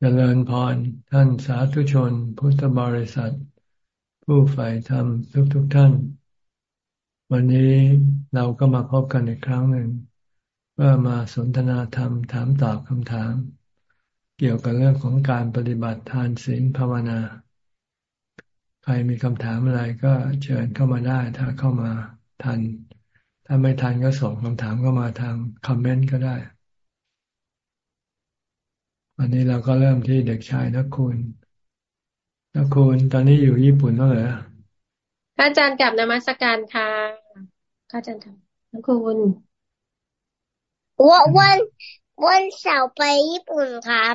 เจริญพรท่านสาธุชน พุทธบริษัท ผู้ใฝ่ธรรมทุกทุกท่าน วันนี้เราก็มาพบกันอีกครั้งหนึ่งเพื่อมาสนทนาธรรมถามตอบคำถาม เกี่ยวกับเรื่องของการปฏิบัติทานศีลภาวนา ใครมีคำถามอะไรก็เชิญเข้ามาได้ถ้าเข้ามาทัน ถ้าไม่ทันก็ส่งคำถามเข้ามาทางคอมเมนต์ก็ได้ วันนี้เราก็เริ่มที่เด็กชายนักคุณนักคุณตอนนี้อยู่ญี่ปุ่นแล้วเหรออาจารย์กลับนมัสการค่ะอาจารย์ครับนักคุณวันวันวันเสาร์ไปญี่ปุ่นครับ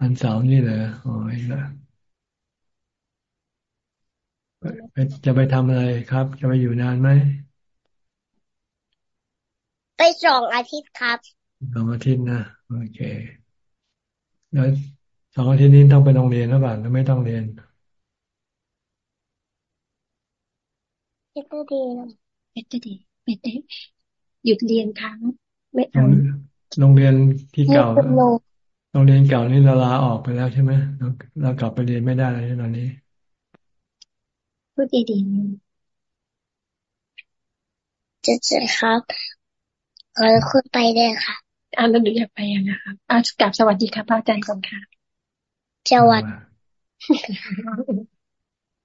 วันเสาร์นี่เหรอโอ้ยละจะไปทำอะไรครับ จะไปอยู่นานไหมไปสองอาทิตย์ครับสองอาทิตย์นะโอเค แล้วสองอาทิตย์นี้ต้องไปโรงเรียนหรือเปล่าหรือไม่ต้องเรียนไม่ต้องเรียนไม่ต้องเรียนไม่ได้หยุดเรียนครั้งไม่เอาโรงเรียนที่เก่าโรงเรียนเก่านี่เราลาออกไปแล้วใช่ไหมเรากลับไปเรียนไม่ได้แล้วตอนนี้พูดดีๆจะเจอครับขอคุณไปเลยค่ะ อ่านหนูอยากไปนะครับอ่ากลับสวัสดีครับพระอาจารย์ก่อนค่ะสวัสดี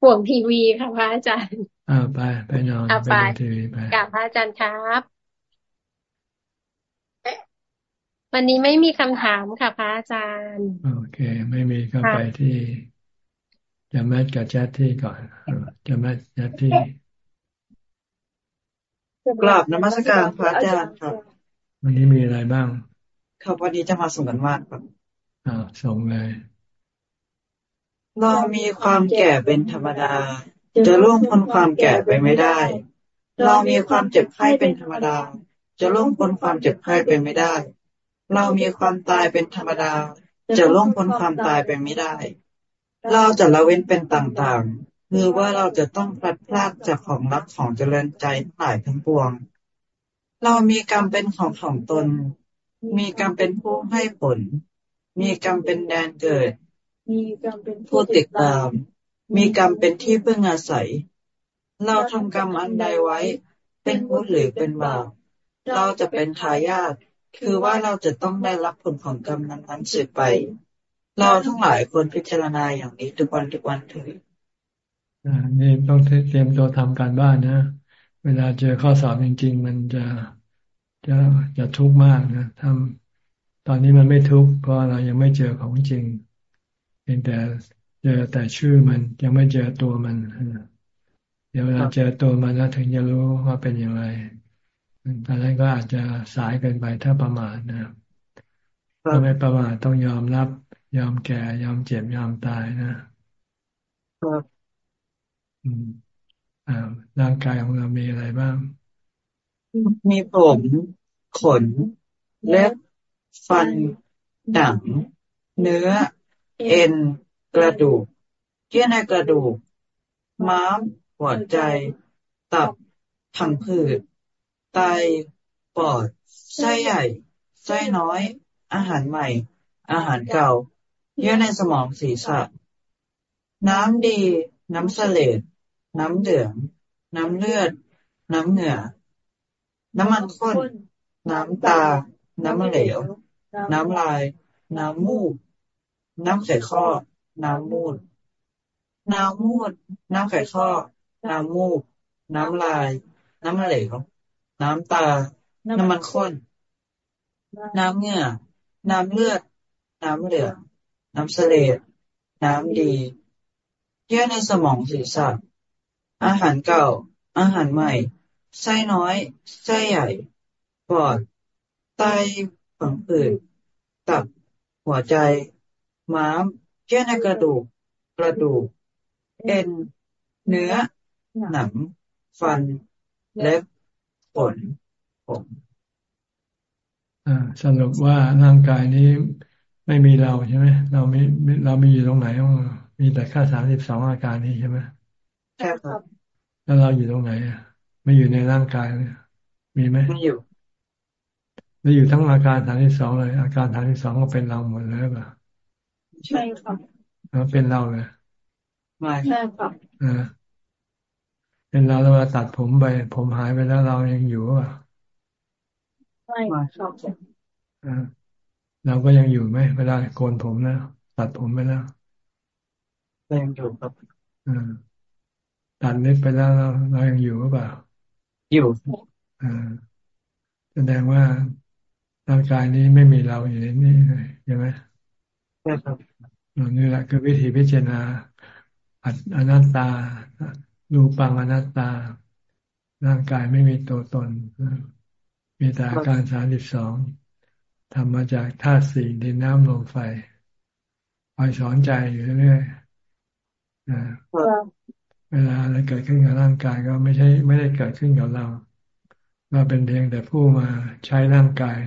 ห่วงทีวีค่ะพระอาจารย์อ่าไปไปนอนไปดูทีวีไปกลับพระอาจารย์ครับวันนี้ไม่มีคำถามค่ะพระอาจารย์ โอเค ไม่มีก็ไปที่จะแมทกับแจทที่ก่อนจะแมทแจทที่กราบนมัสการพระอาจารย์ครับ วันนี้มีอะไรบ้างครับวันนี้จะมาส่งกันมากครับอ่าส่งเลยเรามีความแก่เป็นธรรมดา จะล่วงพ้นความแก่ไปไม่ได้ เรามีความเจ็บไข้เป็นธรรมดา จะล่วงพ้นความเจ็บไข้ไปไม่ได้ เรามีความตายเป็นธรรมดา จะล่วงพ้นความตายไปไม่ได้ เราจะละเว้นเป็นต่างๆ คือว่าเราจะต้องพลัดพรากจากของรักของเจริญใจทั้งหลายทั้งปวง เรามีกรรมเป็นของของตน มีกรรมเป็นผู้ให้ผล มีกรรมเป็นแดนเกิด มีกรรมเป็นผู้ติดตาม มีกรรมเป็นที่พึ่งอาศัย เราทำกรรมอันใดไว้ เป็นบุญหรือเป็นบาป เราจะเป็นทายาท คือว่าเราจะต้องได้รับผลของกรรมนั้นๆสืบไป เราทั้งหลายควรพิจารณาอย่างนี้ทุกวันทุกวันเถิดนี่ต้องเตรียมตัวทำการบ้านนะ เวลาเจอข้อสอบจริง ๆ มันจะจะจะทุกข์มากนะทำตอนนี้มันไม่ทุกข์เพราะเรายังไม่เจอของจริงเพียงแต่เจอแต่ชื่อมันยังไม่เจอตัวมันเดี๋ยวเวลาเจอตัวมันแล้วถึงจะรู้ว่าเป็นอย่างไรตอนนั้นก็อาจจะสายเกินไปถ้าประมาทนะถ้าไม่ประมาทต้องยอมรับ ยอมแก่ ยอมเจ็บยอมตายนะอืม ร่างกายของเรามีอะไรบ้าง มีผมขน เล็บ ฟัน หนัง เนื้อ เอ็น กระดูก เยื่อในกระดูก ม้าม หัวใจ ตับพังผืด ไต ปอด ไส้ใหญ่ ไส้น้อย อาหารใหม่ อาหารเก่า เยื่อในสมองศีรษะ น้ำดี น้ำเสลด น้ำเหลือง น้ำเลือด น้ำเหงื่อ น้ำมันข้น น้ำตา น้ำเหลว น้ำลาย น้ำมูก น้ำไขข้อ น้ำมูด น้ำมูด น้ำไขข้อ น้ำมูก น้ำลาย น้ำเหลว น้ำตา น้ำมันข้น น้ำเหงื่อ น้ำเลือด น้ำเหลือง น้ำเสลดน้ำดี เยื่อในสมองศีรษะ อาหารเก่า อาหารใหม่ ไส้น้อย ไส้ใหญ่ ปอด ไตฝังผืด ตับ หัวใจ ม้าม เยื่อในกระดูก กระดูก เอ็น เนื้อ หนัง ฟัน เล็บ ขน ผมสรุปว่าร่างกายนี้ไม่มีเราใช่ไหมเราไม่เรามีอยู่ตรงไหนมีแต่ค่าสามสิบสองอาการนี้ใช่ไหมใช่ครับ แล้วเราอยู่ตรงไหนอะไม่อยู่ในร่างกายเลยมีไหมไม่อยู่ไม่อยู่ทั้งอาการฐานที่สองเลย อาการฐานที่สองก็เป็นเราหมดเลยป่ะใช่ครับแล้วเป็นเราเลยไม่ใช่ครับอ่าเป็นเราแล้วมาตัดผมไป ผมหายไปแล้วเรายังอยู่อะไม่ครับอ่าเราก็ยังอยู่ไหมเวลาโกนผมนะตัดผมไปแล้วยังอยู่ครับอ่า ตัดเล็บไปแล้วเราเรายังอยู่หรือเปล่า อยู่อ่าแสดงว่าร่างกายนี้ไม่มีเราอยู่ในนี้ใช่ไหมใช่ครับนี่แหละคือวิธีพิจารณาอนัตตารูปังอนัตตา ร่างกายไม่มีตัวตน มีแต่อาการสามสิบสองทำมาจากธาตุสี่ดินน้ำลมไฟคอยสอนใจอยู่เรื่อยๆ เวลาอะไรเกิดขึ้นกับร่างกายก็ไม่ใช่ ไม่ได้เกิดขึ้นกับเรา เราเป็นเพียงแต่ผู้มาใช้ร่างกาย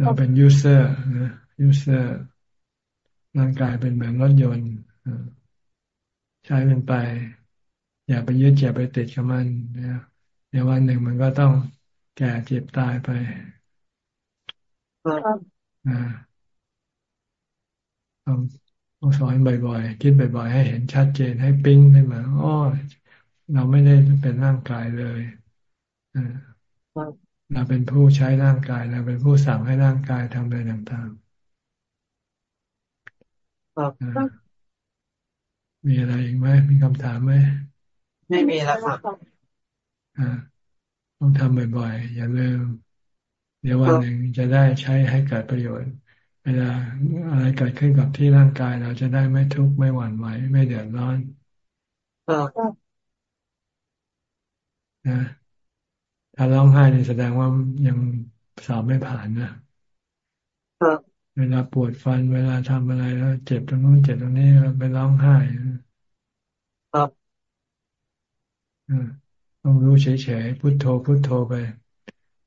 เราเป็น user นะ user ร่างกายเป็นเหมือนรถยนต์ใช้มันไป อย่าไปยึดอย่าไปติดกับมันนะเดี๋ยววันหนึ่งมันก็ต้องแก่เจ็บตายไปอ่าต้อง ต้องสอนบ่อยๆ คิดบ่อยๆ ให้เห็นชัดเจนให้ปิ้งขึ้นมาอ๋อเราไม่ได้เป็นร่างกายเลยเราเป็นผู้ใช้ร่างกายเราเป็นผู้สั่งให้ร่างกายทำอะไรต่างๆมีอะไรอีกไหมมีคำถามไหมไม่มีแล้วครับอ่าต้องทำบ่อยๆ อย่าลืม เดี๋ยววันหนึ่งจะได้ใช้ให้เกิดประโยชน์ เวลาอะไรเกิดขึ้นกับที่ร่างกายเราจะได้ไม่ทุกข์ไม่หวั่นไหวไม่เดือดร้อนนะถ้าร้องไห้นี่แสดงว่ายังสอบไม่ผ่านนะเวลาปวดฟันเวลาทำอะไรแล้ว เจ็บตรงนู้นเจ็บตรงนี้ไปร้องไห้ครับต้องรู้เฉยๆพุโทโธพุโทโธไป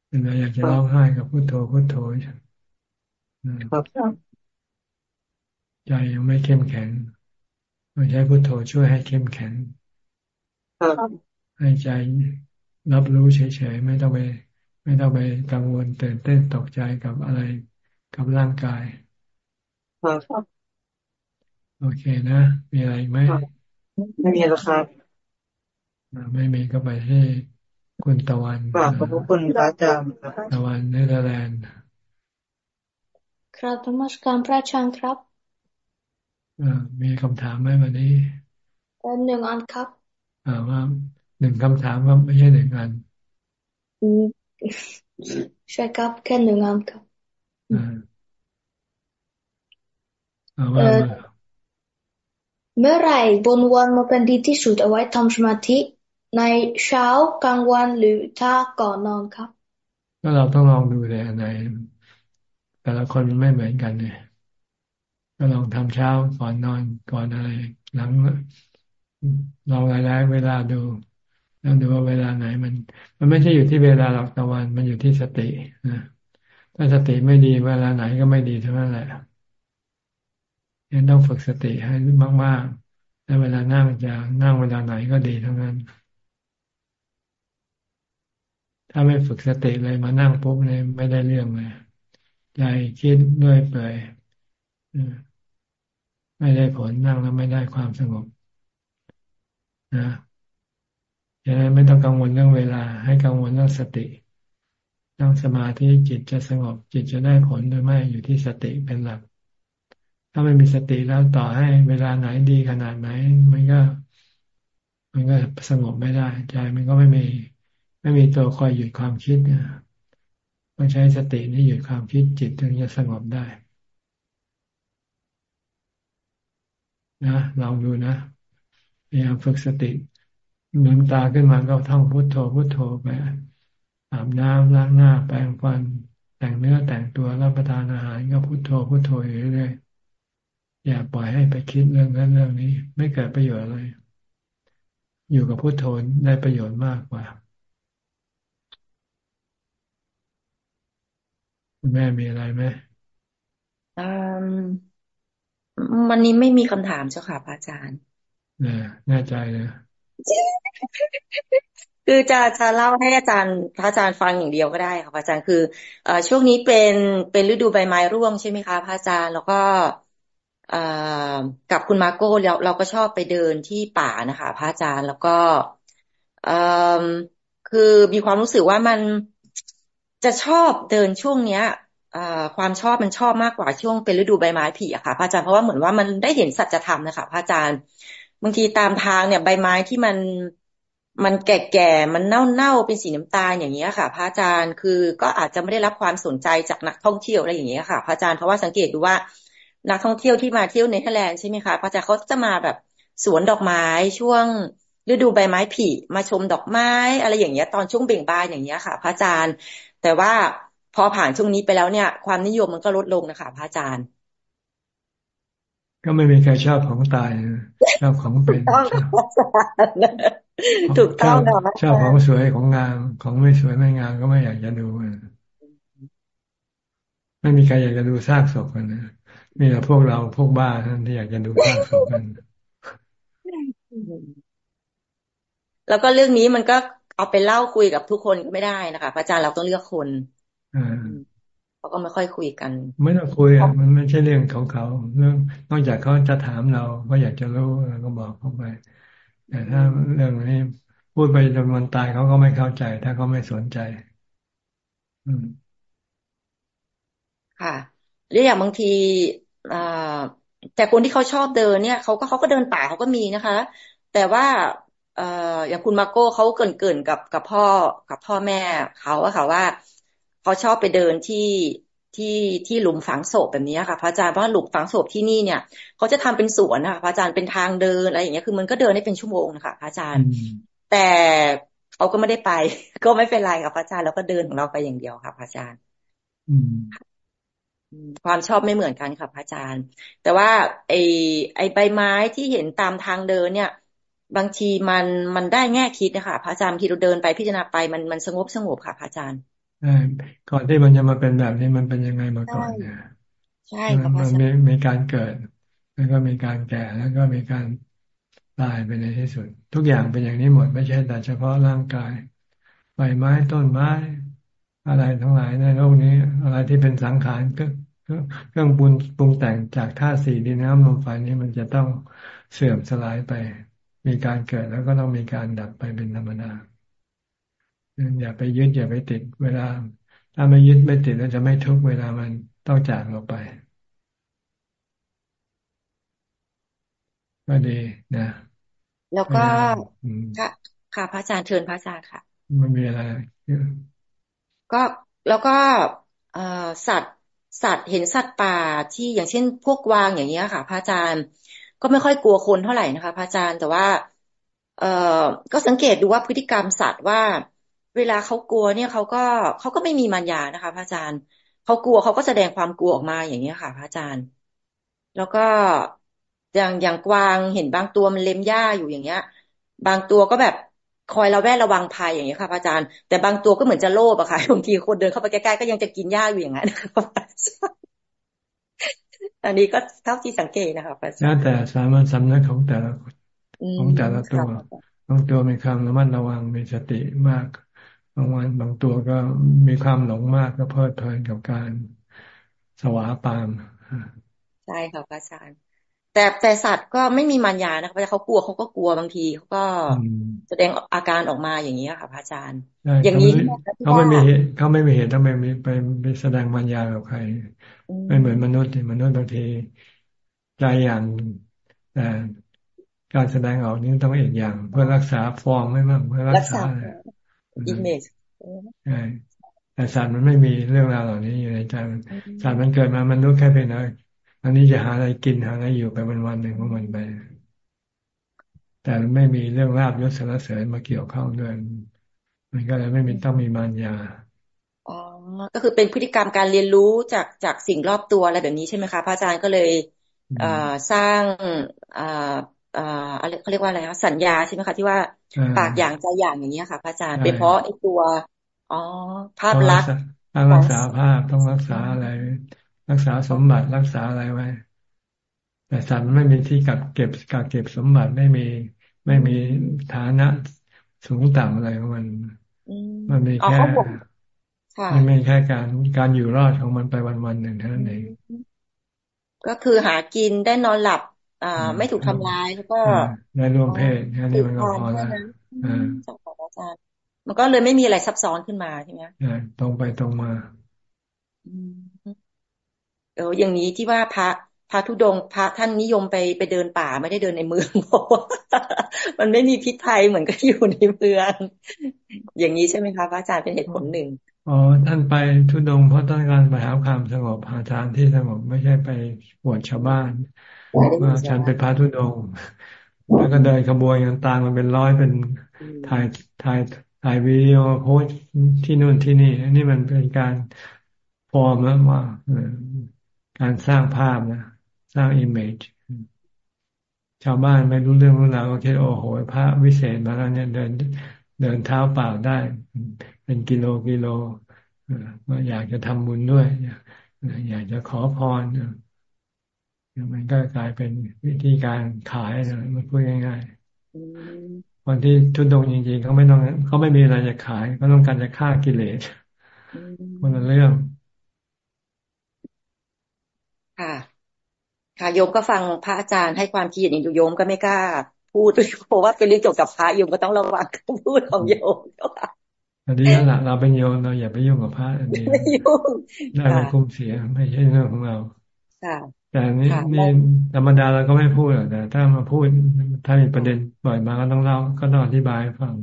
เวลาอยากจะร้องไห้กับพุโทโธพุโทโธ ครับใจยังไม่เข้มแข็งต้องใช้พุโทโธช่วยให้เข้มแข็งให้ใจรับรู้เฉยๆไม่ต้องไป ไม่ต้องไปกังวลตื่นเต้นตกใจกับอะไรกับร่างกายครับโอเคนะ มีอะไรไหมไม่มีแล้วครับไม่มีก็ไปที่คุณตะวันขอบคุณพระอาจารย์ตะวันเนเธอร์แลนด์ ครับธรรมสการพระอาจารย์ครับมีคำถามไหมวันนี้หนึ่งอันครับอ่าว่าหนึ่งคำถามก็ไม่ใช่หนึ่งอันใช่ครับแค่หนึ่งอันครับอ่าว่าเมื่อไรบนวันมาเป็นดีที่สุดเอาไว้ทำสมาธิ ในเช้ากลางวันหรือถ้าก่อนนอนครับ ก็เราต้องลองดูเลยอันไหน แต่ละคนมันไม่เหมือนกันเนี่ยก็ลองทำเช้าก่อนนอนก่อนอะไร หลังลองหลายๆเวลาดูแล้วดูว่าเวลาไหนมัน มันไม่ใช่อยู่ที่เวลาหรอกตะวัน มันอยู่ที่สตินะถ้าสติไม่ดีเวลาไหนก็ไม่ดีเท่านั้นแหละยังต้องฝึกสติให้มากๆแล้วเวลานั่งจะนั่งเวลาไหนก็ดีทั้งนั้น ถ้าไม่ฝึกสติเลยมานั่งปุ๊บเลยไม่ได้เรื่องเลย ใจคิดด้วยเปื่อยไม่ได้ผลนั่งแล้วไม่ได้ความสงบนะยังไงไม่ต้องกังวลเรื่องเวลา ให้กังวลเรื่องสตินั่งสมาธิจิตจะสงบ จิตจะได้ผลหรือไม่อยู่ที่สติเป็นหลัก ถ้าไม่มีสติแล้วต่อให้เวลาไหนดีขนาดไหน มันก็ มันก็สงบไม่ได้ ใจมันก็ไม่มี ไม่มีตัวคอยหยุดความคิดเนี่ย ต้องใช้สตินี่หยุดความคิดจิตถึงจะสงบได้ นะลองดูนะพยายามฝึกสติลืมตาขึ้นมาก็ท่องพุทโธพุทโธไปอาบน้ำล้างหน้า แปรงฟัน แต่งเนื้อแต่งตัวรับประทานอาหารก็พุทโธพุทโธอยู่เรื่อยๆอย่าปล่อยให้ไปคิดเรื่องนั้นเรื่องนี้ ไม่เกิดประโยชน์เลยอยู่กับพุทโธได้ประโยชน์มากกว่า คุณแม่มีอะไรไหมวันนี้ไม่มีคำถามเจ้าค่ะพระอาจารย์เนี่ยแน่ใจเลยคือจะจะเล่าให้อาจารย์พระอาจารย์ฟังอย่างเดียวก็ได้ค่ะพระอาจารย์คือเอ่อช่วงนี้เป็นเป็นฤดูใบไม้ร่วงใช่ไหมคะพระอาจารย์แล้วก็เอ่อกับคุณมาโก้เราเราก็ชอบไปเดินที่ป่านะคะพระอาจารย์แล้วก็เอ่อคือมีความรู้สึกว่ามัน จะชอบเดินช่วงเนี้ยความชอบมันชอบมากกว่าช่วงเป็นฤดูใบไม้ผลิอะค่ะพระอาจารย์เพราะว่าเหมือนว่ามันได้เห็นสัจธรรมนะคะพระอาจารย์บางทีตามทางเนี่ย ใบไม้ที่มันมันแก่ๆ มันเน่าๆ เป็นสีน้ำตาลอย่างเงี้ยค่ะ พระอาจารย์คือก็อาจจะไม่ได้รับความสนใจจากนักท่องเที่ยวอะไรอย่างเงี้ยค่ะ พระอาจารย์เพราะว่าสังเกตดูว่า นักท่องเที่ยวที่มาเที่ยวเนเธอร์แลนด์ใช่ไหมคะพระอาจารย์เขาจะมาแบบสวนดอกไม้ช่วงฤดูใบไม้ผลิมาชมดอกไม้ อะไรอย่างเงี้ยตอนช่วงเบ่งบานอย่างเงี้ยค่ะ พระอาจารย์ แต่ว่าพอผ่านช่วงนี้ไปแล้วเนี่ย ความนิยมมันก็ลดลงนะคะพระอาจารย์ ก็ไม่มีใครชอบของตายชอบของเป็นถูกต้องชอบของสวยของงามของไม่สวยไม่งามก็ไม่อยากจะดูไม่มีใครอยากจะดูซากศพกันนะมีแต่พวกเราพวกบ้าท่านที่อยากจะดูซากศพกันแล้วก็เรื่องนี้มันก็ เอาไปเล่าคุยกับทุกคนก็ไม่ได้นะคะพระอาจารย์เราต้องเลือกคนเขาก็ไม่ค่อยคุยกัน ไม่ต้องคุยอะมันไม่ใช่เรื่องของเขาเรื่องนอกจากเขาจะถามเราว่าอยากจะรู้ก็บอกเขาไปแต่ถ้าเรื่องนี้พูดไปจนวันตายเขาก็ไม่เข้าใจ ถ้าเขาไม่สนใจ อืมค่ะหรืออย่างบางทีอ่าแต่คนที่เขาชอบเดินเนี่ยเขาก็เขาก็เดินป่าเขาก็มีนะคะ แต่ว่า เอ่ออย่างคุณมาโก้เขาเกินเกินกับกับพ่อกับพ่อแม่เขาอะค่ะว่าเขาชอบไปเดินที่ที่ที่หลุมฝังศพแบบนี้ค่ะพระอาจารย์เพราะหลุมฝังศพที่นี่เนี่ยเขาจะทำเป็นสวนนะคะพระอาจารย์เป็นทางเดินอะไรอย่างเงี้ยคือมันก็เดินได้เป็นชั่วโมงนะคะพระอาจารย์ แต่เขาก็ไม่ได้ไป ก็ไม่เป็นไรค่ะพระอาจารย์เราก็เดินของเราไปอย่างเดียวค่ะพระอาจารย์ความชอบไม่เหมือนกันค่ะพระอาจารย์ แต่ว่าไอไอใบไม้ที่เห็นตามทางเดินเนี่ย บางทีมันมันได้แง่คิดนะคะพระอาจารย์ที่เราเดินไปพิจารณาไปมันมันสงบสงบค่ะพระอาจารย์ใช่ก่อนที่มันจะมาเป็นแบบนี้มันเป็นยังไงมาก่อนเนี่ยใช่ครับมันมีมีการเกิด แล้วก็มีการแก่แล้วก็มีการตายไปในที่สุด ทุกอย่างเป็นอย่างนี้หมดไม่ใช่แต่เฉพาะร่างกายใบไม้ต้นไม้ อะไรทั้งหลายในโลกนี้ อะไรที่เป็นสังขารก็เครื่องปรุงปรุงแต่งจากธาตุสี่ดินน้ำลมไฟนี้มันจะต้องเสื่อมสลายไป มีการเกิดแล้วก็ต้องมีการดับไปเป็นธรรมดาอย่าไปยึดอย่าไปติดเวลา ถ้าไม่ยึดไม่ติดแล้วจะไม่ทุกเวลามันต้องจากเราไปก็ดีนะแล้วก็ค่ะค่ะพระอาจารย์เชิญพระอาจารย์ค่ะ มันมีอะไรก็แล้วก็เอ่อสัตว์สัตว์เห็นสัตว์ป่าที่อย่างเช่น พวกวางอย่างเงี้ยค่ะ พระอาจารย์ ก็ไม่ค่อยกลัวคนเท่าไหร่นะคะพระอาจารย์แต่ว่า เออก็สังเกตดูว่าพฤติกรรมสัตว์ว่า เวลาเขากลัวเนี่ยเขาก็เขาก็ไม่มีมัญญานะคะพระอาจารย์เขากลัวเขาก็แสดงความกลัวออกมาอย่างนี้ค่ะพระอาจารย์ แล้วก็อย่างอย่างกวางเห็นบางตัวมันเล็มหญ้าอยู่อย่างเงี้ย บางตัวก็แบบคอยระแวดระวังภัยอย่างเงี้ยค่ะพระอาจารย์แต่บางตัวก็เหมือนจะโลภอะค่ะบางทีคนเดินเข้าไปใกล้ๆก็ยังจะกินหญ้าอยู่อย่างนั้นอั นนี้ก็เท่าที่สังเกตนะคะพระอาจารย์แต่สามัญสำนึกของแต่ละของแต่ละตัวบางตัวมีความระมัดระวังมีสติมากบางวันบางตัวก็มีความหลงมากก็เพลิดเพลินกับการสวาปามใช่ค่ะพระอาจารย์ แต่แต่สัตว์ก็ไม่มีมัญญานะคะแต่เขากลัวเขาก็กลัวบางทีเขาก็แสดงอาการออกมาอย่างนี้ค่ะพระอาจารย์ อย่างนี้เขาไม่มีเขาไม่มีเหตุทำไมมีไปไปแสดงมัญญากับใคร ไม่เหมือนมนุษย์มนุษย์บางทีใจอย่างแต่การแสดงออกนี้ต้องอีกอย่าง เพื่อรักษาฟอร์มไม่มากเพื่อรักษาอิมเมจใช่แต่สัตว์มันไม่มีเรื่องราวเหล่านี้อยู่ในใจสัตว์มันเกิดมามันรู้แค่เพียงน้อย อันนี้จะหาอะไรกินหาอะไรอยู่ไปวันวันหนึ่งของมันไป แต่ไม่มีเรื่องราบยศสารเสริญมาเกี่ยวข้องด้วยมันก็เลยไม่มีต้องมีมารยาอ๋อก็คือเป็นพฤติกรรมการเรียนรู้จากจากสิ่งรอบตัวอะไรแบบนี้ใช่ไหมคะพระอาจารย์ก็เลยเอ่อสร้างอ่าอ่าอะไรเขาเรียกว่าอะไรคะสัญญาใช่ไหมคะที่ว่าปากอย่างใจอย่างอย่างนี้ค่ะพระอาจารย์เป็นเพราะไอ้ตัวอ๋อภาพลักษณ์ต้องรักษาภาพต้องรักษาอะไร รักษาสมบัติรักษาอะไรไว้ แต่สัตว์ไม่มีที่กักเก็บกักเก็บสมบัติไม่มี ไม่มีฐานะสูงต่ำอะไรของมันอืมมันมีอ๋อแค่เขาบอกค่ะมันมีแค่การการอยู่รอดของมันไปวันวันๆหนึ่งเท่านั้นเองก็คือหากินได้นอนหลับ อ่าอืมไม่ถูกทำร้ายแล้วก็อ่าได้ร่วมเพศแค่ตินี้ดมันก็ทานพอแค่แล้วนั้นอ่าเจ้าค่ะอาจารย์มันก็เลยไม่มีอะไรซับซ้อนขึ้นมาใช่ไหมอ่าตรงไปตรงมาอืม เอออย่างนี้ที่ว่าพระพระธุดงพระท่านนิยมไปไปเดินป่าไม่ได้เดินในเมืองเพราะมันไม่มีพิษภัยเหมือนกับอยู่ในเมือง อย่างนี้ใช่ไหมคะพระอาจารย์เป็นเหตุผลหนึ่งอ๋อท่านไปทุดงเพราะต้องการไปหาความสงบหาทางที่สงบไม่ใช่ไปปวดชาวบ้านว่าฉันเป็นพระธุดงแล้วก็เดินขบวนกันตามมันเป็นร้อยเป็นถ่ายถ่ายถ่ายวิดีโอโพสที่นู่นที่นี่อันนี้มันเป็นการฟอร์มแล้วว่า การสร้างภาพนะสร้าง image ชาวบ้านไม่รู้เรื่องรู้ราวก็คิดโอ้โหพระวิเศษมาแล้วเนี่ยเดินเดินเท้าเปล่าได้ เป็นกิโลกิโลเออว่าอยากจะทำบุญด้วย อยากอยากจะขอพรเออมันก็กลายเป็นวิธีการขายนะมันพูดง่ายอืมๆคนที่ธุดงค์จริงๆเขาไม่ต้องเขาไม่มีอะไรจะขายเขาต้องการจะฆ่ากิเลสอืคนละมเรื่อง ค่ะ ค่ะโยมก็ฟังพระอาจารย์ให้ความคิดอย่างนี้อยู่โยมก็ไม่กล้า พูดเพราะว่าเป็นเรื่องเกี่ยวกับพระโยมก็ต้องระวังคำพูดของโยมเจ้าค่ะอันนี้นั่นแหละเราเป็นโยมเราอย่าไปยุ่งกับพระอันนี้ไม่ยุ่งได้ค่ะไม่คุ้มเสียไม่ใช่เรื่องของเราค่ะแต่นี่ค่ะนี่ธรรมดาเราก็ไม่พูดหรอกแต่ถ้ามาพูดถ้ามีประเด็นบ่อยมาก็ต้องเล่าก็ต้องอธิบายให้ฟัง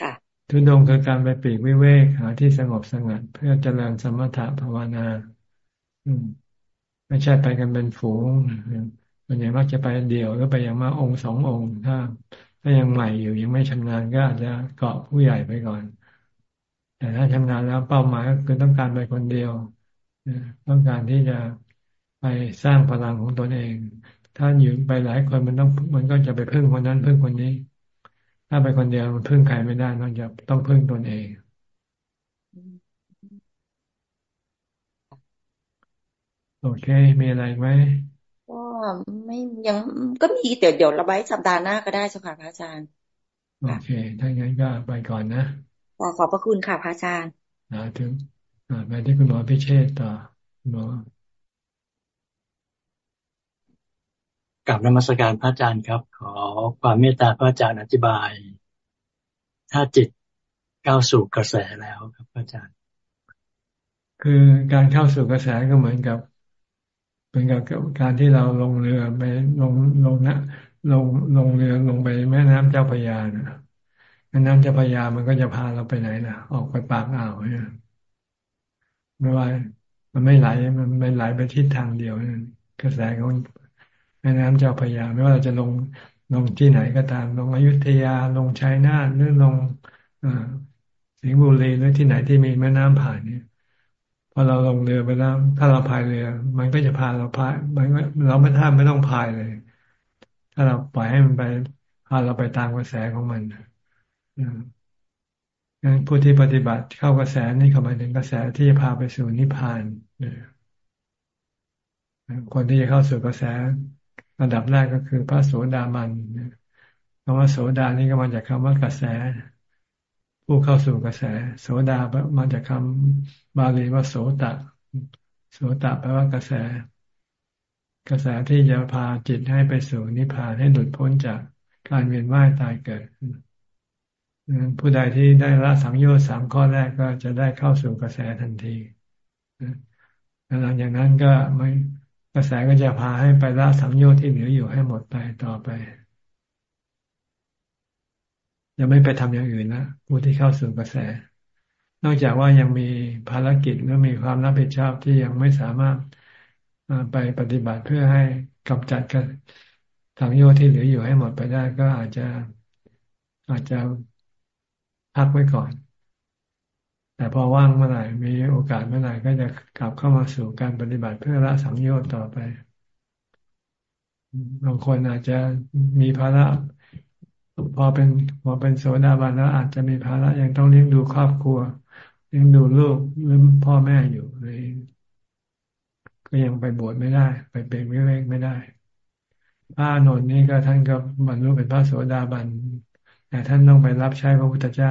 ค่ะทุดงค์คือการไปปลีกวิเวกหาที่สงบสงัดเพื่อเจริญสมถะภาวนา อืม ไม่ใช่ไปกันเป็นฝูงส่วนใหญ่มักจะไปเดี่ยวหรือไปอย่างมากองค์สององค์ ถ้า ถ้ายังใหม่อยู่ยังไม่ชำนาญก็อาจจะเกาะผู้ใหญ่ไปก่อน แต่ถ้าชำนาญแล้วเป้าหมายก็คือต้องการไปคนเดียวต้องการที่จะไปสร้างพลังของตนเอง ถ้าอยู่ไปหลายคนมันต้องมันก็จะไปพึ่งคนนั้นพึ่งคนนี้ ถ้าไปคนเดียวมันพึ่งใครไม่ได้นอกจากต้องพึ่งตนเอง โอเค มีอะไรไหมก็ไม่ยังก็มีเดี๋ยวเดี๋ยวเราไว้สัปดาห์หน้าก็ได้เจ้าค่ะพระอาจารย์ โอค่ะเค ถ้างั้นก็ไปก่อนนะขอขอบพระคุณค่ะพระอาจารย์นะถึงอ่าไปที่คุณหมอพิเชษฐ์ต่อคุณหมอกราบนมัสการพระอาจารย์ครับ ขอความเมตตาพระอาจารย์อธิบาย ถ้าจิตก้าวสู่กระแสแล้วครับพระอาจารย์ คือการเข้าสู่กระแสก็เหมือนกับ เหมือนกับการที่เราลงเรือไปลงลงนะลงลงเรือลงไปแม่น้ำเจ้าพระยานะแม่น้ำเจ้าพระยามันก็จะพาเราไปไหนล่ะ ออกไปปากอ่าวเนี่ยไม่ว่ามันไม่ไหลมันไม่ไหลไปทิศทางเดียวนั่นกระแสของแม่น้ำเจ้าพระยา ไม่ว่าเราจะลงลงที่ไหนก็ตาม ลงอยุธยาลงชัยนาทหรือลงอสิงห์บุรีหรือที่ไหนที่มีแม่น้ำผ่านเนี่ย พอเราลงเรือไปแล้วถ้าเราพายเรือ มันก็จะพาเราพายมันเราไม่ท่าไม่ต้องพายเลย ถ้าเราปล่อยให้มันไปพาเราไปตามกระแสของมันงั้นผู้ที่ปฏิบัติเข้ากระแสนี่เข้ามาถึงกระแสที่จะพาไปสู่นิพพานคนที่จะเข้าสู่กระแสระดับแรกก็คือพระโสดาบันคำว่าโสดานี่ก็มาจากคำว่ากระแส ผู้เข้าสู่กระแส โสดามาจากคำบาลีว่าโสตะ โสตะแปลว่ากระแส กระแสที่จะพาจิตให้ไปสู่นิพพานให้หลุดพ้นจากการเวียนว่ายตายเกิดผู้ใดที่ได้ละสังโยชน์สามข้อแรกก็จะได้เข้าสู่กระแสทันทีแล้วหลังจากนั้นก็ไม่กระแสก็จะพาให้ไปละสังโยชน์ที่เหลืออยู่ให้หมดไปต่อไป ยังไม่ไปทำอย่างอื่นนะผู้ที่เข้าสู่กระแส นอกจากว่ายังมีภารกิจหรือมีความรับผิดชอบที่ยังไม่สามารถไปปฏิบัติเพื่อให้กำจัดกันสังโยชน์ที่เหลืออยู่ให้หมดไปได้ก็อาจจะอาจจะพักไว้ก่อน แต่พอว่างเมื่อไหร่มีโอกาสเมื่อไหร่ก็จะกลับเข้ามาสู่การปฏิบัติเพื่อละสังโยชน์ต่อไปบางคนอาจจะมีภาระ พอเป็นพอเป็นโสดาบันแล้วอาจจะมีภาระยังต้องเลี้ยงดูครอบครัว เลี้ยงดูลูกหรือพ่อแม่อยู่เลยก็ยังไปบวชไม่ได้ ไปเป็นวิเวกไม่ได้พระนนท์นี่ก็ท่านก็บรรลุเป็นพระโสดาบันแต่ท่านต้องไปรับใช้พระพุทธเจ้า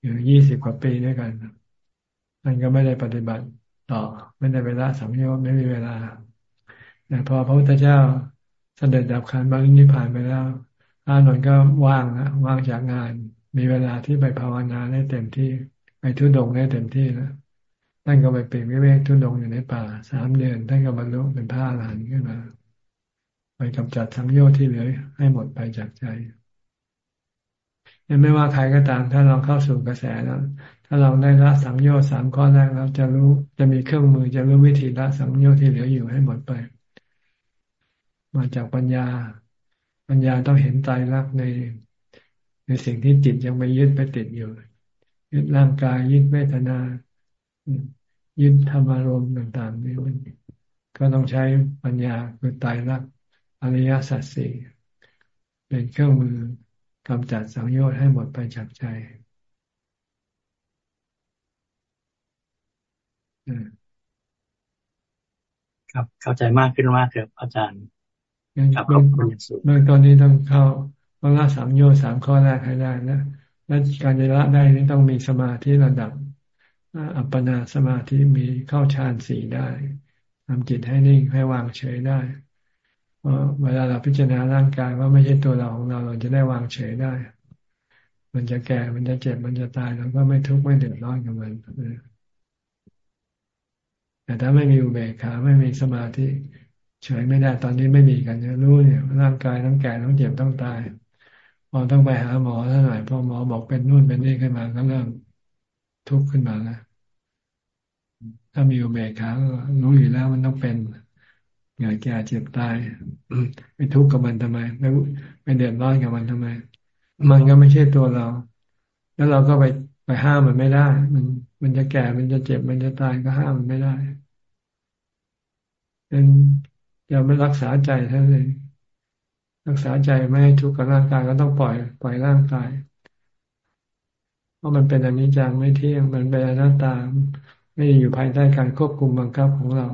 อยู่ยี่สิบกว่าปีด้วยกันท่านก็ไม่ได้ปฏิบัติต่อ ไม่ได้เวลาสัมโยชน์ไม่มีเวลาแต่พอพระพุทธเจ้าเสด็จดับขันธ์บรินิพพานไปแล้ว อานนท์ก็ว่างนะว่างจากงาน มีเวลาที่ไปภาวนาได้เต็มที่ ไปทุดงได้เต็มที่แล้วท่านก็ไปเปลี่ยนวิเวกทุดงอยู่ในป่าสามเดือนท่านก็บรรลุเป็นพระอรหันต์ขึ้นมาไปกำจัดสังโยชน์ที่เหลือให้หมดไปจากใจยังไม่ว่าใครก็ตาม ถ้าเราเข้าสู่กระแสแล้ว ถ้าเราได้ละสังโยชน์สามข้อแรกเราจะรู้จะมีเครื่องมือจะรู้วิธีละสังโยชน์ที่เหลืออยู่ให้หมดไป มาจากปัญญา ปัญญาต้องเห็นใจรักในในสิ่งที่จิตยังไปยึดไปติดอยู่ ยึดร่างกายยึดเวทนา ยึดธรรมารมณ์ต่างๆนี่มันก็ต้องใช้ปัญญาคือตายรักอริยสัจสี่เป็นเครื่องมือกำจัดสังโยชน์ให้หมดไปจากใจครับเข้าใจมากขึ้นมากครับอาจารย์ ครับเบื้องต้นนี้ต้องเข้าต้องละสังโยชน์สามข้อแรกให้ได้นะและการจะละได้นี้ต้องมีสมาธิระดับอัปปนาสมาธิมีเข้าฌานสี่ได้ทำจิตให้นิ่งให้วางเฉยได้เพราะเวลาเราพิจารณาร่างกายว่าไม่ใช่ตัวเราของเราเราจะได้วางเฉยได้ มันจะแก่มันจะเจ็บมันจะตายเราก็ไม่ทุกข์ไม่เดือดร้อนกับมันแต่ถ้าไม่มีอุเบกขาไม่มีสมาธิ เฉยไม่ได้ตอนนี้ไม่มีกันจะรู้เนี่ยร่างกายต้องแก่ต้องเจ็บต้องตายพอต้องไปหาหมอท่าหน่อยพอหมอบอกเป็นนู่นเป็นนี่ขึ้นมาก็เริ่มทุกข์ขึ้นมาแล้วถ้ามีอุเบกขารู้อยู่แล้วมันต้องเป็นเกิดแก่เจ็บตายไปทุกข์กับมันทำไมไม่ไม่เดือดร้อนกับมันทำไม มันก็ไม่ใช่ตัวเรา แล้วเราก็ไปไปห้ามมันไม่ได้ มันมันจะแก่มันจะเจ็บมันจะตายก็ห้ามมันไม่ได้เป็น อย่าไม่รักษาใจท่านเลยรักษาใจไม่ให้ทุกข์กับร่างกายก็ต้องปล่อย ปล่อยร่างกาย เพราะมันเป็นอนิจจังไม่เที่ยงมันเป็นอนัตตาไม่อยู่ภายใต้การควบคุมบังคับของเรา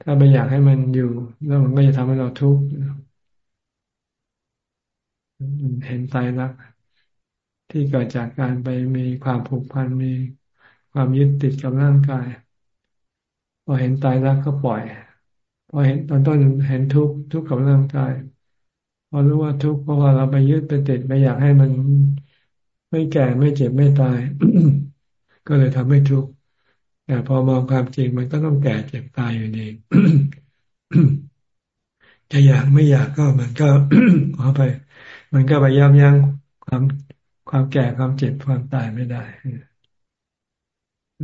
ถ้าไม่อยากให้มันอยู่ แล้วมันก็จะทำให้เราทุกข์เห็นใจรักที่เกิดจากการไปมีความผูกพันมีความยึดติดกับร่างกายพอเห็นตายรักก็ปล่อย พอเห็นตอนต้นเห็นทุกข์ทุกข์กับร่างกาย พอรู้ว่าทุกข์เพราะว่าเราไปยึดไปติดไปอยากให้มันไม่แก่ไม่เจ็บไม่ตาย ก็เลยทำให้ทุกข์แต่พอมองความจริงมันก็ต้องแก่เจ็บตายอยู่ดีจะอยากไม่อยากก็มันก็ขอไป มันก็ไปย่ำยั้งความความแก่ความเจ็บความตายไม่ได้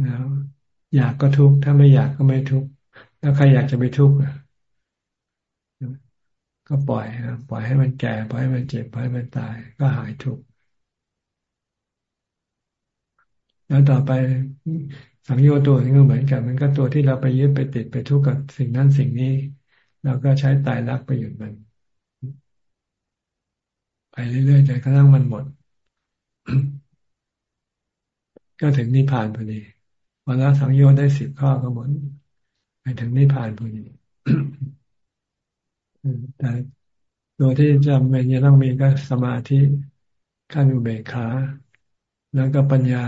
แล้วอยากก็ทุกข์ถ้าไม่อยากก็ไม่ทุกข์ แล้วใครอยากจะไปทุกข์ก็ปล่อยปล่อยให้มันแก่ ปล่อยให้มันเจ็บ ปล่อยให้มันตาย ก็หายทุกข์แล้วต่อไปสังโยชน์ตัวนี้ก็เหมือนกัน มันก็ตัวที่เราไปยึดไปติดไปทุกข์กับสิ่งนั้นสิ่งนี้ เราก็ใช้ตายรักไปหยุดมัน ไปเรื่อยๆจนกระทั่งมันหมด ก็ถึงนิพพานพอดีวันละสังโยชน์ได้สิบข้อก็หมด ถึงนิพพานพอดีแต่ตัวที่จำเป็นจะต้องมีก็สมาธิขั้นอุเบกขา แล้วก็ปัญญา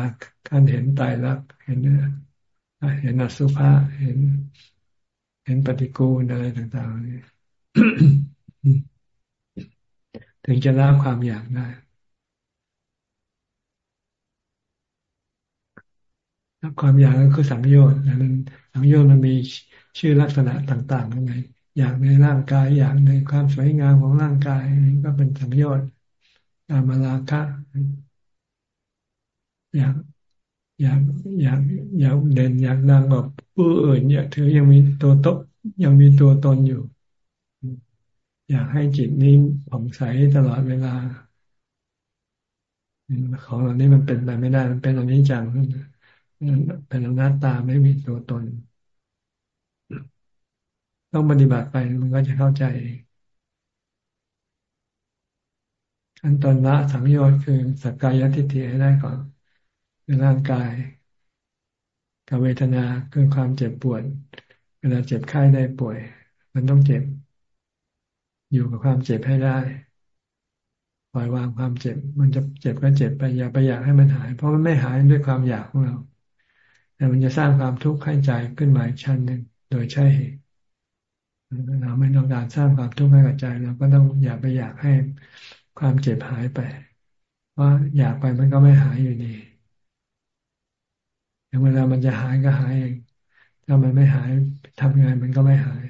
ขั้นเห็นตายรักเห็นเห็นอสุภะเห็น เห็นปฏิกูลอะไรต่างๆนี่ถึงจะละความอยากได้ความอยากก็คือสังโยชน์มันสังโยชน์มันมี ชื่อลักษณะต่างๆยังไงอยากในร่างกาย อยากในความสวยงามของร่างกายก็เป็นสังโยชน์กามราคะอยากอยากอยากอยากเด่นอยากดังแบบผู้อื่นอยากเธอยังมีตัวตนยังมีตัวตนอยู่ อยากให้จิตนี้ผ่องใสตลอดเวลา ของเรานี้มันเป็นไปไม่ได้มันเป็นอนนี้จังเป็นอนัตตาไม่มีตัวตน ต้องปฏิบัติไปมันก็จะเข้าใจขั้นตอนละสังโยชน์คือสักกายทิฏฐิให้ได้ก่อนในร่างกายกับเวทนาคือความเจ็บปวด เวลาเจ็บไข้ได้ป่วย มันต้องเจ็บ อยู่กับความเจ็บให้ได้ปล่อยวางความเจ็บ มันจะเจ็บก็เจ็บไปอย่าไปอยากให้มันหาย เพราะมันไม่หายด้วยความอยากของเรา แต่มันจะสร้างความทุกข์ให้ใจขึ้นมาอีกชั้นหนึ่งโดยใช่เหตุ เราไม่ต้องการสร้างความทุกข์ให้กับใจเราก็ต้องอย่าไปอยากให้ความเจ็บหายไปว่าอยากไปมันก็ไม่หายอยู่ดีอย่างเวลามันจะหายก็หายเองถ้ามันไม่หายทำงานมันก็ไม่หาย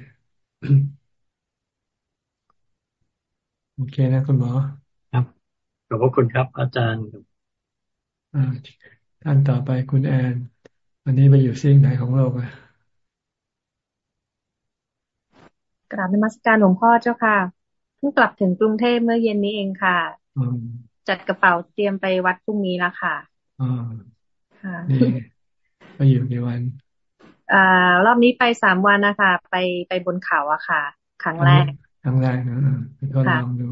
โอเคนะคุณหมอครับขอบพระคุณครับ อาจารย์ท่านต่อไปคุณแอน วันนี้ไปอยู่ซีกไหนของโลกอะ กราบนมัสการหลวงพ่อเจ้าค่ะเพิ่งกลับถึงกรุงเทพเมื่อเย็นนี้เองค่ะจัดกระเป๋าเตรียมไปวัดพรุ่งนี้แล้วค่ะอ๋อค่ะไปอยู่กี่วันอ่ารอบนี้ไปสามวันนะคะไปไปบนเขาอะค่ะ ครั้งแรกครั้งแรกนะก็ลองดู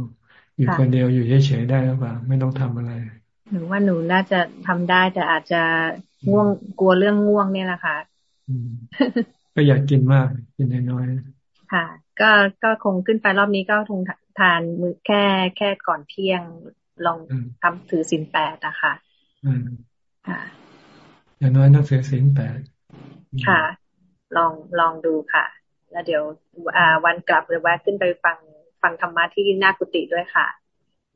อยู่คนเดียวอยู่เฉยๆได้หรือเปล่าไม่ต้องทำอะไรหนูว่าหนูน่าจะทำได้แต่อาจจะง่วงกลัวเรื่องง่วงเนี่ยแหละค่ะก็อยากกินมากกินน้อยๆ ค่ะ ก็ก็คงขึ้นไปรอบนี้ก็คงทานมือแค่แค่ก่อนเที่ยงลองทำถือสินแปดอะค่ะค่ะอย่างน้อยต้องถือสินแปดค่ะ ลองลองดูค่ะ แล้วเดี๋ยวอ่าวันกลับหรือว่าขึ้นไปฟังฟังธรรมะที่หน้ากุฏิด้วยค่ะ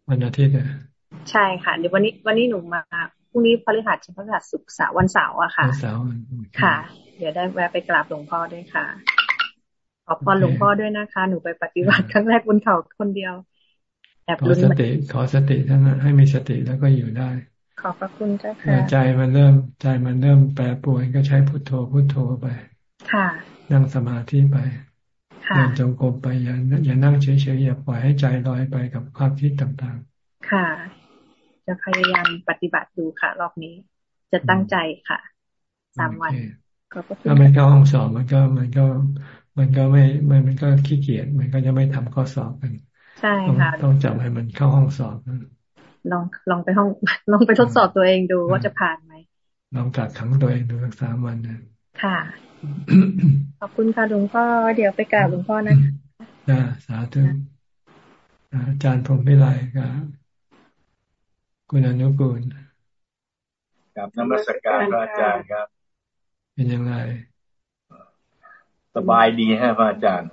วันอาทิตย์เนี่ยใช่ค่ะ เดี๋ยววันนี้วันนี้หนูมาพรุ่งนี้พฤหัสพฤหัสศุกร์เสาร์วันเสาร์อะค่ะวันเสาร์ค่ะ เดี๋ยวได้แวะไปกราบหลวงพ่อด้วยค่ะ ขอพรหลวงพ่อด้วยนะคะ หนูไปปฏิบัติครั้งแรกบนเขาคนเดียวแอบขอสติ ขอสติทั้งนั้นให้มีสติแล้วก็อยู่ได้ ขอบพระคุณเจ้าค่ะใจมันเริ่มใจมันเริ่มแปรปรวนก็ใช้พุทโธพุทโธไป ค่ะ นั่งสมาธิไปเดินจงกรมไปอย่าอย่านั่งเฉยๆอย่าปล่อยให้ใจลอยไปกับความคิดต่างๆ ค่ะ จะพยายามปฏิบัติดูค่ะ รอบนี้ จะตั้งใจค่ะสามวันถ้าไม่เข้าห้องสอบมันก็มันก็ มันก็ไม่มันมันก็ขี้เกียจมันก็จะไม่ทำข้อสอบกัน ใช่ค่ะต้องจับให้มันเข้าห้องสอบลองลองไปห้องลองไปทดสอบตัวเองดูว่าจะผ่านไหมลองกัดขังตัวเองดูสักสามวันนะค่ะ ขอบคุณค่ะหลวงพ่อเดี๋ยวไปกราบหลวงพ่อนะจ้าสาธุอาจารย์พรหมพิไลกับคุณอนุกูลกับนมัสการพระอาจารย์ครับ เป็นยังไง สบายดีฮะพระอาจารย์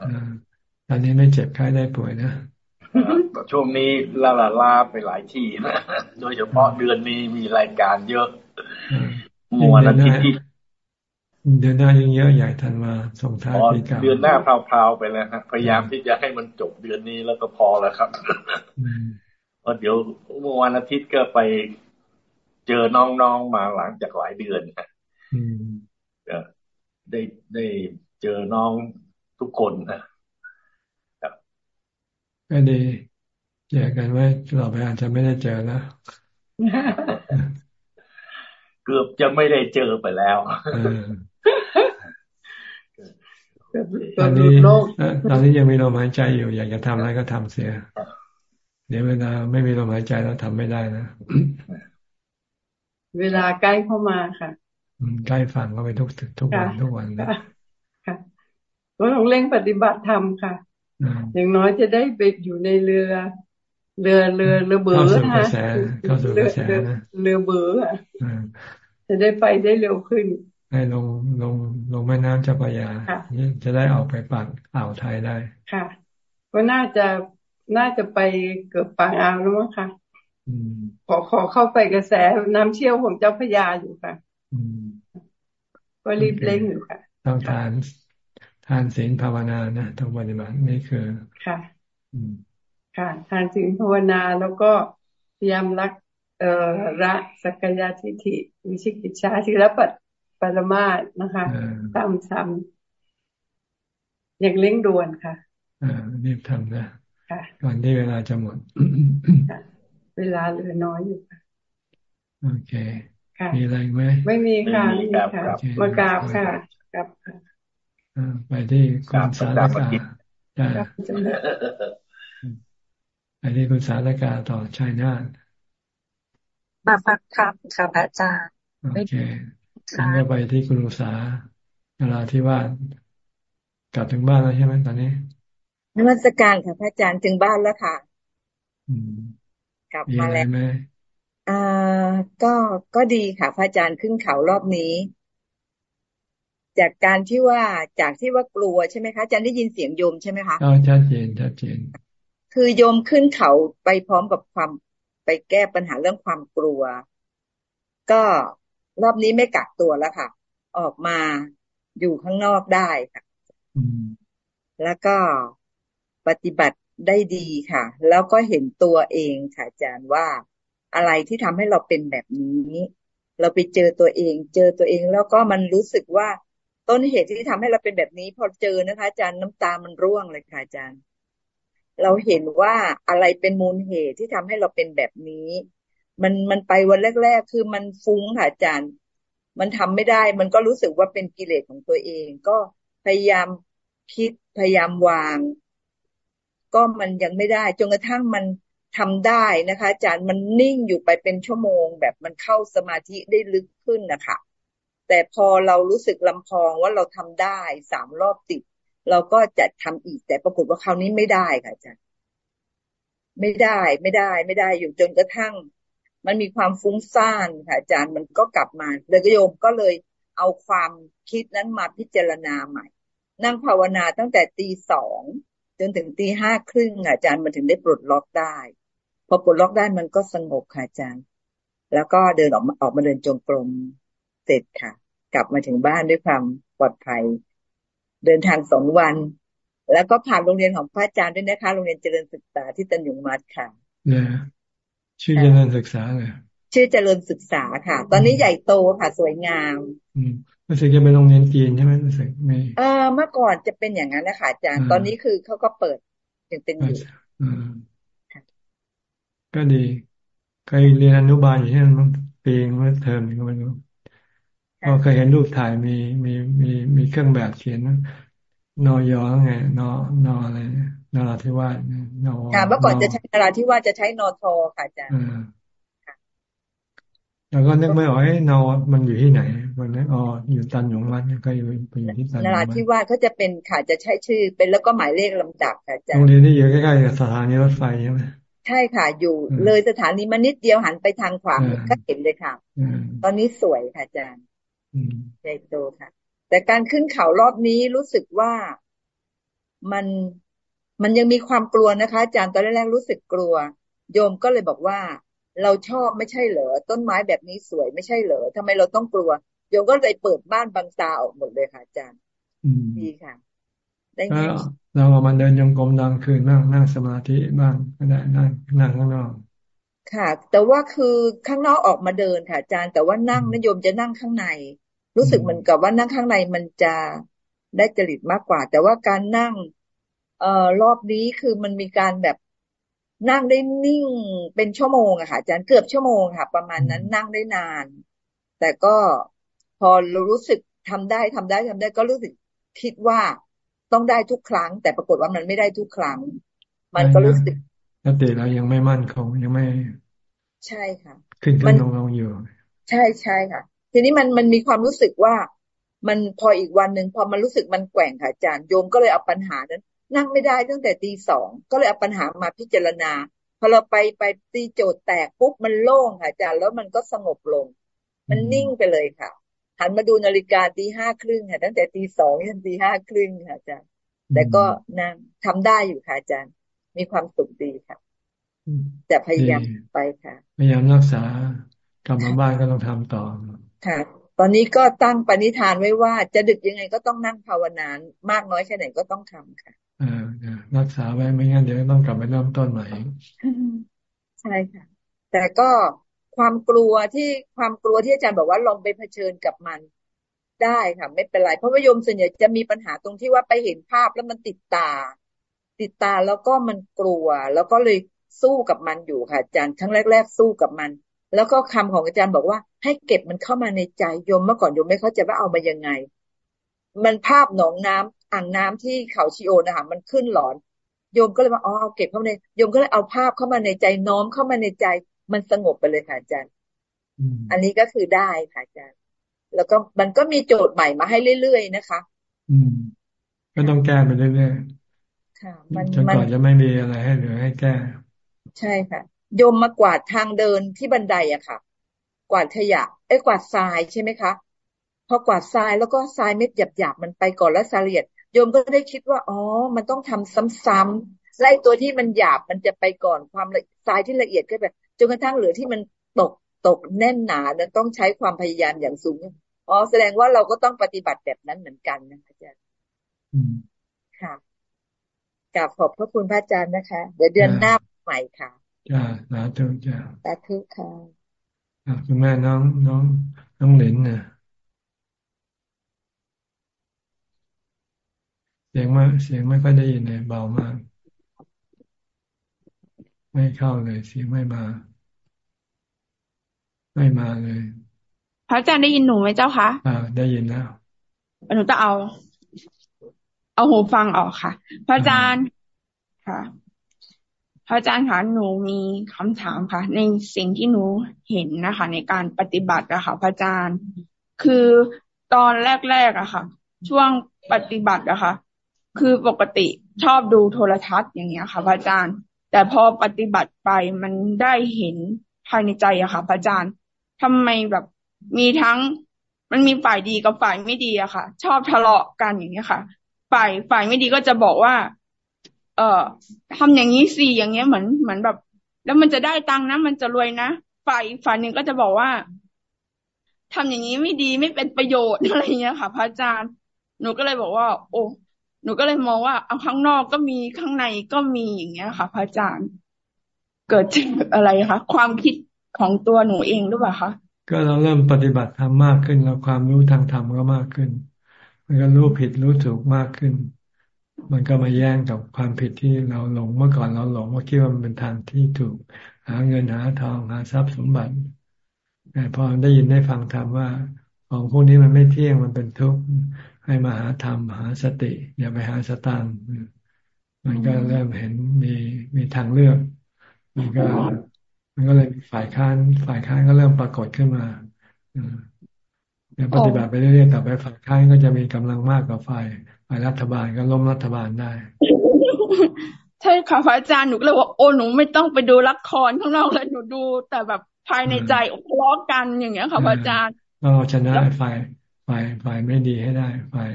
ตอนนี้ไม่เจ็บไข้ได้ป่วยนะช่วงนี้ลาลาลาไปหลายที่นะโดยเฉพาะเดือนนี้มีรายการเยอะมัวนาทิตย์ที่เดือนหน้ายังเยอะใหญ่ทันมาส่งท้ายปีเก่าเดือนหน้าพาวๆไปแล้วครับพยายามที่จะให้มันจบเดือนนี้แล้วก็พอแล้วครับพอเดี๋ยวเมื่อวันอาทิตย์ก็ไปเจอน้องๆมาหลังจากหลายเดือนนะได้ได้ เจอน้องทุกคนนะครับก็ดีเจอกันไว้เราไปอาจจะไม่ได้เจอแล้วเกือบจะไม่ได้เจอไปแล้วตอนนี้ตอนนี้ยังมีลมหายใจอยู่ อยากจะทำอะไรก็ทำเสีย เดี๋ยวเวลาไม่มีลมหายใจแล้วทำไม่ได้นะ เวลาใกล้เข้ามาค่ะใกล้ฟังก็ไปทุกทุกวันทุกวันนะค่ะ ก็ต้องเร่งปฏิบัติธรรมค่ะ อย่างน้อยจะได้ไปอยู่ในเรือ เรือเรือเรือเบือค่ะเข้าสู่กระแสนะเรือเบืออะจะได้ไปได้เร็วขึ้นให้ลงลงลงแม่น้ำเจ้าพระยาจะได้ออกไปปากอ่าวไทยได้ ค่ะ ก็น่าจะน่าจะไปเกือบปางอ่าวแล้วมั้งค่ะขอขอเข้าไปกระแสน้ำเชี่ยวของเจ้าพญาอยู่ค่ะก็รีบเร่งอยู่ค่ะต้องทาน ทานศีลภาวนานะต้องปฏิบัตินี่คือค่ะค่ะทานศีลภาวนาแล้วก็พยายามรักเอ่อระสักยาทิฏฐิวิชิกิจชาทิรปัตปรมาสนะคะตามซ้ำอย่างเร่งด่วนค่ะอ่ารีบทำนะก่อนที่เวลาจะหมดเวลาเหลือน้อยอยู่ค่ะโอเคมีอะไรไหมไม่มีค่ะไม่มีค่ะมากราบค่ะกราบค่ะ ไปที่คุณสารกาไปที่คุณสารกาต่อชายนาฏมาพักครับค่ะพระอาจารย์โอเคฉันก็ไปที่คุณลุษาเวลาที่ว่ากลับถึงบ้านแล้วใช่ไหมตอนนี้นมัสการค่ะพระอาจารย์ถึงบ้านแล้วค่ะกลับมาแล้วอ่าก็ก็ดีค่ะพระอาจารย์ขึ้นเขารอบนี้ จากการที่ว่าจากที่ว่ากลัวใช่ไหมคะอาจารย์ได้ยินเสียงโยมใช่ไหมคะอ๋อชัดเจนชัดเจน คือโยมขึ้นเขาไปพร้อมกับความไปแก้ปัญหาเรื่องความกลัว ก็รอบนี้ไม่กักตัวแล้วค่ะ ออกมาอยู่ข้างนอกได้ค่ะแล้วก็ปฏิบัติได้ดีค่ะ แล้วก็เห็นตัวเองค่ะอาจารย์ว่าอะไรที่ทำให้เราเป็นแบบนี้ เราไปเจอตัวเอง เจอตัวเองแล้วก็มันรู้สึกว่า ต้นเหตุที่ทำให้เราเป็นแบบนี้ พอเจอนะคะ อาจารย์น้ำตามันร่วงเลยค่ะอาจารย์ เราเห็นว่าอะไรเป็นมูลเหตุที่ทำให้เราเป็นแบบนี้ มันมันไปวันแรก ๆ คือมันฟุ้งค่ะอาจารย์ มันทำไม่ได้ มันก็รู้สึกว่าเป็นกิเลสของตัวเอง ก็พยายามคิดพยายามวาง ก็มันยังไม่ได้จนกระทั่งมันทำได้นะคะ อาจารย์มันนิ่งอยู่ไปเป็นชั่วโมง แบบมันเข้าสมาธิได้ลึกขึ้นนะคะ แต่พอเรารู้สึกลำพองว่าเราทำได้สามรอบติด เราก็จะทำอีกแต่ปรากฏว่าคราวนี้ไม่ได้ค่ะอาจารย์ไม่ได้ไม่ได้ไม่ได้อยู่จนกระทั่ง มันมีความฟุ้งซ่านค่ะอาจารย์มันก็กลับมาเลยโยมก็เลยเอาความคิดนั้นมาพิจารณาใหม่ นั่งภาวนาตั้งแต่ตีสองจนถึงตีห้าครึ่งอาจารย์มันถึงได้ปลดล็อกได้ พอปลดล็อกได้มันก็สงบค่ะอาจารย์ แล้วก็เดินออกมาออกมาเดินจงกรมเสร็จค่ะ กลับมาถึงบ้านด้วยความปลอดภัย เดินทางสองวัน แล้วก็ผ่านโรงเรียนของพระอาจารย์ด้วยนะคะโรงเรียนเจริญศึกษาที่ตันยุงมัดค่ะเนี่ยชื่อเจริญศึกษาเลยชื่อเจริญศึกษาค่ะ ตอนนี้ใหญ่โตค่ะสวยงามอืมรู้สึกจะเป็นโรงเรียนจีนใช่ไหมรู้สึกไม่เออเมื่อก่อนจะเป็นอย่างนั้นนะคะอาจารย์ตอนนี้คือเขาก็เปิดยังเป็นอยู่ก็ดีเคยเรียนอนุบาลอยู่ที่นั่นมั้งปีเมื่อเทอมก็ไม่รู้ ก็เคยเห็นรูปถ่ายมีมีมีมีเครื่องแบบเขียนนอยอไงนอนออะไรนราธิวาสนอค่ะเมื่อก่อนจะใช้นราธิวาสจะใช้นอทอค่ะอาจารย์แล้วก็นึกไม่ออกไอ้นอมันอยู่ที่ไหนวันนั้นอ๋ออยู่ตันหยงวัดก็อยู่ไปอยู่ที่ตันนราธิวาสเขาจะเป็นค่ะจะใช้ชื่อ เป็นแล้วก็หมายเลขลำดับค่ะอาจารย์โรงเรียนนี่อยู่ใกล้ๆกับสถานีรถไฟใช่ไหมใช่ค่ะ อยู่เลยสถานีมานิดเดียวหันไปทางขวาก็เห็นเลยค่ะ ตอนนี้สวยค่ะอาจารย์ ใหญ่โตค่ะ แต่การขึ้นเขารอบนี้รู้สึกว่ามันมันยังมีความกลัวนะคะ อาจารย์ตอนแรกๆรู้สึกกลัว โยมก็เลยบอกว่า เราชอบไม่ใช่เหรอต้นไม้แบบนี้สวยไม่ใช่เหรอทำไมเราต้องกลัว โยมก็เลยเปิดบ้านบางตาออกหมดเลยค่ะอาจารย์ดีค่ะได้ไงเราเอามาเดินยงกรมดังคืนนั่งนั่งสมาธิบ้างก็ได้นั่งนั่งข้างนอก ค่ะ แต่ว่าคือข้างนอกออกมาเดินค่ะอาจารย์ แต่ว่านั่งนโยมจะนั่งข้างใน รู้สึกเหมือนกับว่านั่งข้างในมันจะได้จริตมากกว่า แต่ว่าการนั่ง เอ่อรอบนี้คือมันมีการแบบนั่งได้นิ่งเป็นชั่วโมงอะค่ะอาจารย์เกือบชั่วโมงค่ะ ประมาณนั้นนั่งได้นาน แต่ก็พอเรารู้สึกทำได้ทำได้ทำได้ก็รู้สึกคิดว่าต้องได้ทุกครั้ง แต่ปรากฏว่ามันไม่ได้ทุกครั้ง มันก็รู้สึก สติเรายังไม่มั่นคงยังไม่ ใช่ค่ะ ขึ้นขึ้นลงลงอยู่ ใช่ใช่ค่ะ ทีนี้มันมันมีความรู้สึกว่า มันพออีกวันหนึ่งพอมันรู้สึกมันแกว่งค่ะอาจารย์โยมก็เลยเอาปัญหานั้น นั่งไม่ได้ตั้งแต่ตีสองก็เลยเอาปัญหามาพิจารณาพอเราไปไปตีโจทย์แตกปุ๊บมันโล่งค่ะอาจารย์แล้วมันก็สงบลง มันนิ่งไปเลยค่ะหันมาดูนาฬิกาตีห้าครึ่งค่ะตั้งแต่ตีสองจนตีห้าครึ่งค่ะอาจารย์แต่ก็นั่งทำได้อยู่ค่ะอาจารย์ มีความสุขดีค่ะแต่พยายามไปค่ะ พยายามรักษากลับมาบ้านก็ต้องทำต่อค่ะ ตอนนี้ก็ตั้งปณิธานไว้ว่า จะดึกยังไงก็ต้องนั่งภาวนานมากน้อยแค่ไหนก็ต้องทำค่ะรักษาไว้ไม่งั้นเดี๋ยวต้องกลับไปเริ่มต้นใหม่ใช่ค่ะ แต่ก็ความกลัวที่ความกลัวที่อาจารย์บอกว่าลองไปเผชิญกับมันได้ค่ะ ไม่เป็นไรเพราะว่าโยมส่วนใหญ่จะมีปัญหาตรงที่ว่าไปเห็นภาพแล้วมันติดตา ติดตาแล้วก็มันกลัว แล้วก็เลยสู้กับมันอยู่ค่ะอาจารย์ครั้งแรก ๆ สู้กับมัน แล้วก็คำของอาจารย์บอกว่า ให้เก็บมันเข้ามาในใจโยมเมื่อก่อนโยมไม่เข้าใจว่าเอามายังไง มันภาพหนองน้ำอ่างน้ำที่เขาชิโอนะคะมันขึ้นหลอนโยมก็เลยว่าอ๋อเอาเก็บเข้ามาในโยมก็เลยเอาภาพเข้ามาในใจน้อมเข้ามาในใจ มันสงบไปเลยค่ะอาจารย์อันนี้ก็คือได้ค่ะอาจารย์ แล้วก็มันก็มีโจทย์ใหม่มาให้เรื่อยๆนะคะ อืมก็ต้องแก้ไปเรื่อยๆ ค่ะมันจนกว่าจะไม่มีอะไรให้เหลือให้แก้ ใช่ค่ะโยมมากวาดทางเดินที่บันไดอะค่ะ กวาดขยะไอ้กวาดทรายใช่ไหมคะพอกวาดทรายแล้วก็ทรายเม็ดหยาบๆมันไปก่อนแล้วทรายละเอียดโยมก็ได้คิดว่าอ๋อ มันต้องทำซ้ำๆไล่ตัวที่มันหยาบมันจะไปก่อนความทรายที่ละเอียดก็แบบจนกระทั่งเหลือที่มันตกตกแน่นหนาแล้วต้องใช้ความพยายามอย่างสูงอ๋อแสดงว่าเราก็ต้องปฏิบัติแบบนั้นเหมือนกันนะคะอาจารย์ค่ะ กราบขอบพระคุณพระอาจารย์นะคะ เดี๋ยวเดือนหน้าใหม่ค่ะจ้าสาธุจ้าสาธุค่ะคุณแม่น้องน้องน้องเหลนนะเสียงมาเสียงไม่ค่อยได้ยินเลยเบามาก ไม่เข้าเลย เสียงไม่มา ไม่มาเลย พระอาจารย์ได้ยินหนูไหมเจ้าคะอ่าได้ยินแล้วหนูจะเอา เอาหูฟังออกค่ะ พระอาจารย์ค่ะพระอาจารย์คะหนูมีคำถามค่ะ ในสิ่งที่หนูเห็นนะคะ ในการปฏิบัติอะค่ะ พระอาจารย์ คือตอนแรกๆอะค่ะ ช่วงปฏิบัติอะค่ะ คือปกติชอบดูโทรทัศน์อย่างเงี้ยค่ะ พระอาจารย์ แต่พอปฏิบัติไปมันได้เห็นภายในใจอะค่ะพระอาจารย์ทำไมแบบมีทั้งมันมีฝ่ายดีกับฝ่ายไม่ดีอะค่ะ ชอบทะเลาะกันอย่างเงี้ยค่ะ ฝ่ายฝ่ายไม่ดีก็จะบอกว่า เอ่อทำอย่างนี้สิอย่างเงี้ยเหมือนเหมือนแบบ แล้วมันจะได้ตังค์นะ มันจะรวยนะฝ่ายฝ่ายหนึ่งก็จะบอกว่าทำอย่างนี้ไม่ดีไม่เป็นประโยชน์อะไรเงี้ยค่ะ พระอาจารย์ หนูก็เลยบอกว่า โอ้หนูก็เลยมองว่าเอาข้างนอกก็มีข้างในก็มีอย่างเงี้ยค่ะ พระอาจารย์ เกิดจากอะไรคะความคิดของตัวหนูเองหรือเปล่าคะก็เราเริ่มปฏิบัติธรรมมากขึ้นแล้วความรู้ทางธรรมก็มากขึ้น มันก็รู้ผิดรู้ถูกมากขึ้น มันก็มาแย่งกับความผิดที่เราหลงเมื่อก่อนเราหลงว่าคิดว่ามันเป็นทางที่ถูก หาเงินหาทองหาทรัพย์สมบัติแต่พอได้ยินได้ฟังธรรมว่า ของพวกนี้มันไม่เที่ยงมันเป็นทุกข์ให้มาหาธรรมหาสติ อย่าไปหาสตางค์มันก็เริ่มเห็นมีมีทางเลือก มันก็ มันก็เลยฝ่ายค้านฝ่ายค้านก็เริ่มปรากฏขึ้นมา เดี๋ยวปฏิบัติไปเรื่อยๆต่อไปฝ่ายค้านก็จะมีกำลังมากกว่าฝ่ายฝ่ายรัฐบาลก็ล้มรัฐบาลได้ใช่ค่ะพระอาจารย์หนูก็เลยว่าโอ้หนูไม่ต้องไปดูละครข้างนอกเลยหนูดู แต่แบบภายในใจทะเลาะกันอย่างเงี้ยค่ะพระอาจารย์เราชนะฝ่ายฝ่ายฝ่ายไม่ดีให้ได้ฝ่าย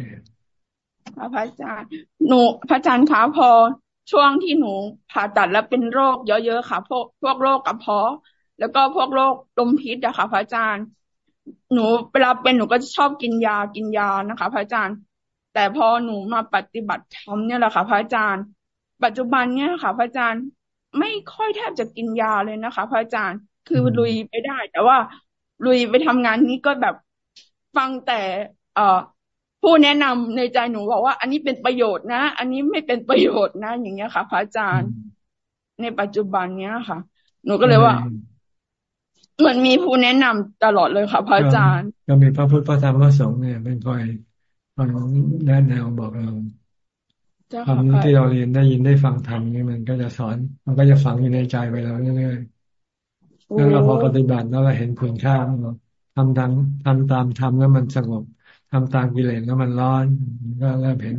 พระอาจารย์หนูพระอาจารย์คะพอช่วงที่หนูผ่าตัดแล้วเป็นโรคเยอะๆค่ะ พวกพวกโรคกระเพาะแล้วก็พวกโรคลมพิษอะค่ะพระอาจารย์ หนูเวลาเป็นหนูก็จะชอบกินยากินยานะคะ พระอาจารย์ แต่พอหนูมาปฏิบัติธรรมเนี่ยแหละค่ะ พระอาจารย์ ปัจจุบันเนี่ยค่ะ พระอาจารย์ไม่ค่อยแทบจะกินยาเลยนะคะ พระอาจารย์คือลุยไปได้ แต่ว่าลุยไปทำงานนี้ก็แบบฟังแต่ เอ่อผู้แนะนำในใจหนูบอกว่า อันนี้เป็นประโยชน์นะ อันนี้ไม่เป็นประโยชน์นะ อย่างเงี้ยค่ะ พระอาจารย์ ในปัจจุบันเนี้ยค่ะ หนูก็เลยว่า เหมือนมีผู้แนะนำตลอดเลยค่ะ พระอาจารย์ ก็มีพระพุทธพระธรรมพระสงฆ์เนี่ยเป็นคอยฟังแนะแนวบอกเราความที่เราเรียนได้ยินได้ฟังธรรมนี่มันก็จะสอน มันก็จะฝังอยู่ในใจไปเราเรื่อยๆแล้วเราพอปฏิบัติแล้วเราเห็นคุณค่าทำทางทำตามธรรมแล้วมันสงบทำตามกิเลสแล้วมันร้อน ก็เริ่มเห็น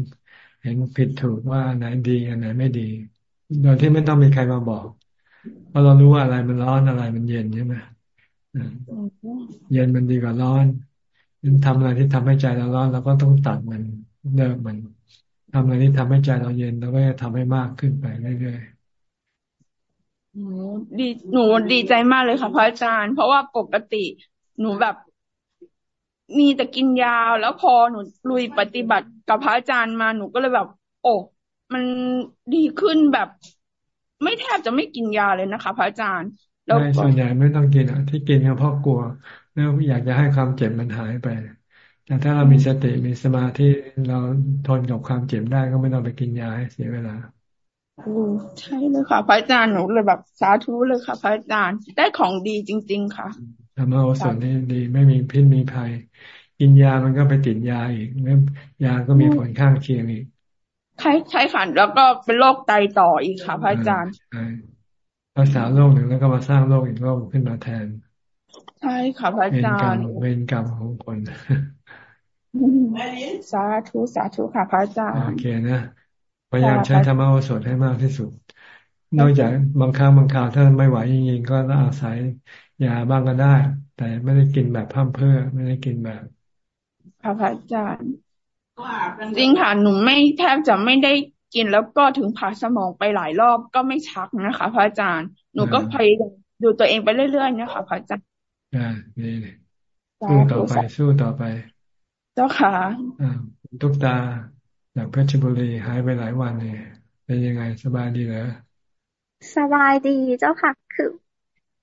เห็นผิดถูกว่าไหนดีอันไหนไม่ดีโดยที่ไม่ต้องมีใครมาบอกเพราะเรารู้ว่าอะไรมันร้อนอะไรมันเย็นใช่ไหม เย็นมันดีกว่าร้อนทำอะไรที่ทำให้ใจเราร้อนเราก็ต้องตัดมันเดิมมันทำอะไรที่ทำให้ใจเราเย็นเราก็จะทำให้มากขึ้นไปเรื่อยๆหนูดีหนูดีใจมากเลยค่ะพระอาจารย์ เพราะว่าปกติ หนูแบบ มีแต่กินยาแล้วพอหนูลุยปฏิบัติกับพระอาจารย์มาหนูก็เลยแบบ โอ้มันดีขึ้นแบบ ไม่แทบจะไม่กินยาเลยนะคะ พระอาจารย์ แล้วส่วนใหญ่ไม่ต้องกินอะ ที่กินก็เพราะกลัวแล้วอยากจะให้ความเจ็บมันหายไป แต่ถ้าเรามีสติมีสมาธิเราทนกับความเจ็บได้ก็ไม่ต้องไปกินยาให้เสียเวลาอือใช่เลยค่ะพระอาจารย์หนูเลยแบบสาธุเลยค่ะพระอาจารย์ได้ของดีจริง ๆ ค่ะธรรมะโอสถนี่ดีไม่มีพิษมีภัย กินยามันก็ไปติดยาอีกแล้วยาก็มีผลข้างเคียงอีกใช่ใช่ค่ะแล้วก็เป็นโรคไตต่ออีกค่ะพระอาจารย์ใช่ รักษาโรคหนึ่งแล้วก็มาสร้างโรคอีกโรคขึ้นมาแทน ใช่ค่ะพระอาจารย์เวรกรรมของคนสาธุสาธุค่ะพระอาจารย์โอเคนะพยายามใช้ธรรมะโอสถให้มากที่สุด นอกจากบางครั้งบางคราวถ้าไม่ไหวจริงๆก็ต้องอาศัยยาบ้างก็ได้ แต่ไม่ได้กินแบบพั่มเพื่อ ไม่ได้กินแบบพระอาจารย์จริงค่ะหนูไม่แทบจะไม่ได้ กินแล้วก็ถึงผ่าสมองไปหลายรอบก็ไม่ชักนะคะพระอาจารย์ หนูก็พยายามดูตัวเองไปเรื่อยๆนะคะพระอาจารย์อ่าดีเลยสู้ต่อไปสู้ต่อไป เจ้าค่ะอ่าทุกตาจากเพชรบุรีหายไปหลายวันเนี่ยเป็นยังไงสบายดีเหรอสบายดีเจ้าค่ะ คือ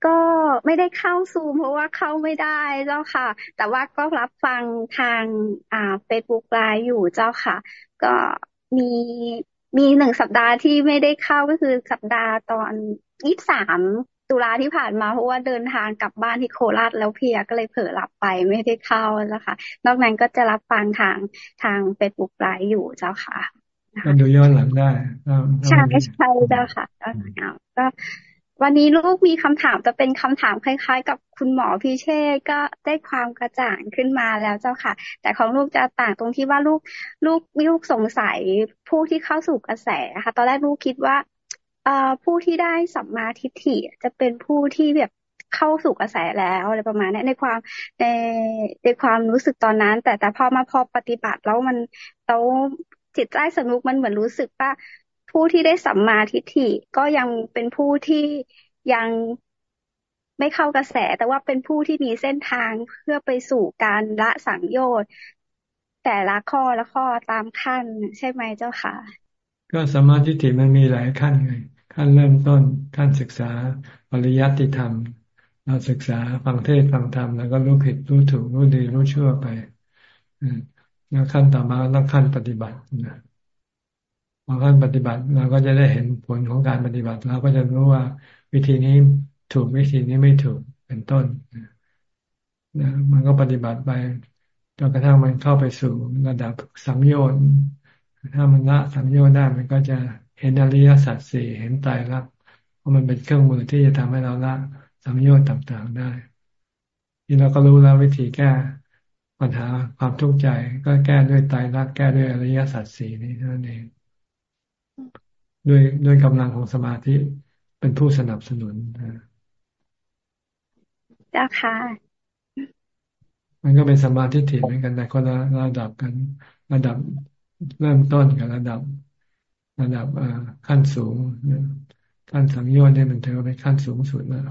ก็ไม่ได้เข้าซูม เพราะว่าเข้าไม่ได้เจ้าค่ะ แต่ว่าก็รับฟังทางอ่าเฟซบุ๊กไลฟ์อยู่เจ้าค่ะ ก็มี มีหนึ่งสัปดาห์ที่ไม่ได้เข้าก็คือสัปดาห์ตอนยี่สามตุลาที่ผ่านมาเพราะว่าเดินทางกลับบ้านที่โคราชแล้วเพลียก็เลยเผลอหลับไปไม่ได้เข้าแล้วค่ะ นอกนั้นก็จะรับฟังทางทางเฟซบุ๊กไลฟ์อยู่เจ้าค่ะก็ดูย้อนหลังได้ใช่ใช่เจ้าค่ะก็ วันนี้ลูกมีคำถามจะเป็นคำถามคล้าย ๆ กับคุณหมอพิเชษก็ได้ความกระจ่างขึ้นมาแล้วเจ้าค่ะ แต่ของลูกจะต่างตรงที่ว่าลูกลูกลูกสงสัยผู้ที่เข้าสู่กระแสค่ะ ตอนแรกลูกคิดว่าเอ่อผู้ที่ได้สัมมาทิฏฐิจะเป็นผู้ที่แบบเข้าสู่กระแสแล้วอะไรประมาณนี้ในความในในความรู้สึกตอนนั้น แต่แต่พอมาพอปฏิบัติแล้วมันแล้วจิตใต้สนุกมันเหมือนรู้สึกว่า ผู้ที่ได้สัมมาทิฏฐิก็ยังเป็นผู้ที่ยังไม่เข้ากระแส แต่ว่าเป็นผู้ที่มีเส้นทางเพื่อไปสู่การละสังโยชน์แต่ละข้อละข้อตามขั้นใช่ไหมเจ้าค่ะ ก็สัมมาทิฏฐิมันมีหลายขั้นไงขั้นเริ่มต้นขั้นศึกษาปริยัติธรรม เราศึกษาฟังเทศฟังธรรมแล้วก็รู้ผิดรู้ถูกรู้ดีรู้ชั่วไปแล้วขั้นต่อมาต้องขั้นปฏิบัตินะ พอขั้นปฏิบัติเราก็จะได้เห็นผลของการปฏิบัติเราก็จะรู้ว่าวิธีนี้ถูกวิธีนี้ไม่ถูกเป็นต้นนะมันก็ปฏิบัติไปจนกระทั่งมันเข้าไปสู่ระดับสัมโยชน์ถ้ามันละสัมโยชน์ได้มันก็จะเห็นอริยสัจสี่เห็นไตรลักษณ์เพราะมันเป็นเครื่องมือที่จะทำให้เราละสัมโยชน์ต่างๆได้ ที่เราก็รู้แล้ววิธีแก้ปัญหาความทุกข์ใจ ก็แก้ด้วยไตรลักษณ์แก้ด้วยอริยสัจสี่นี้เท่านั่นเอง ด้วยด้วยกำลังของสมาธิเป็นผู้สนับสนุนเจ้าค่ะ มันก็เป็นสมาธิถิเหมือนกันแต่คนละระดับกัน ระดับเริ่มต้นกับระดับ ระดับขั้นสูงขั้นสังโยชน์เนี่ยมันถือว่าเป็นขั้นสูงสุดแล้ว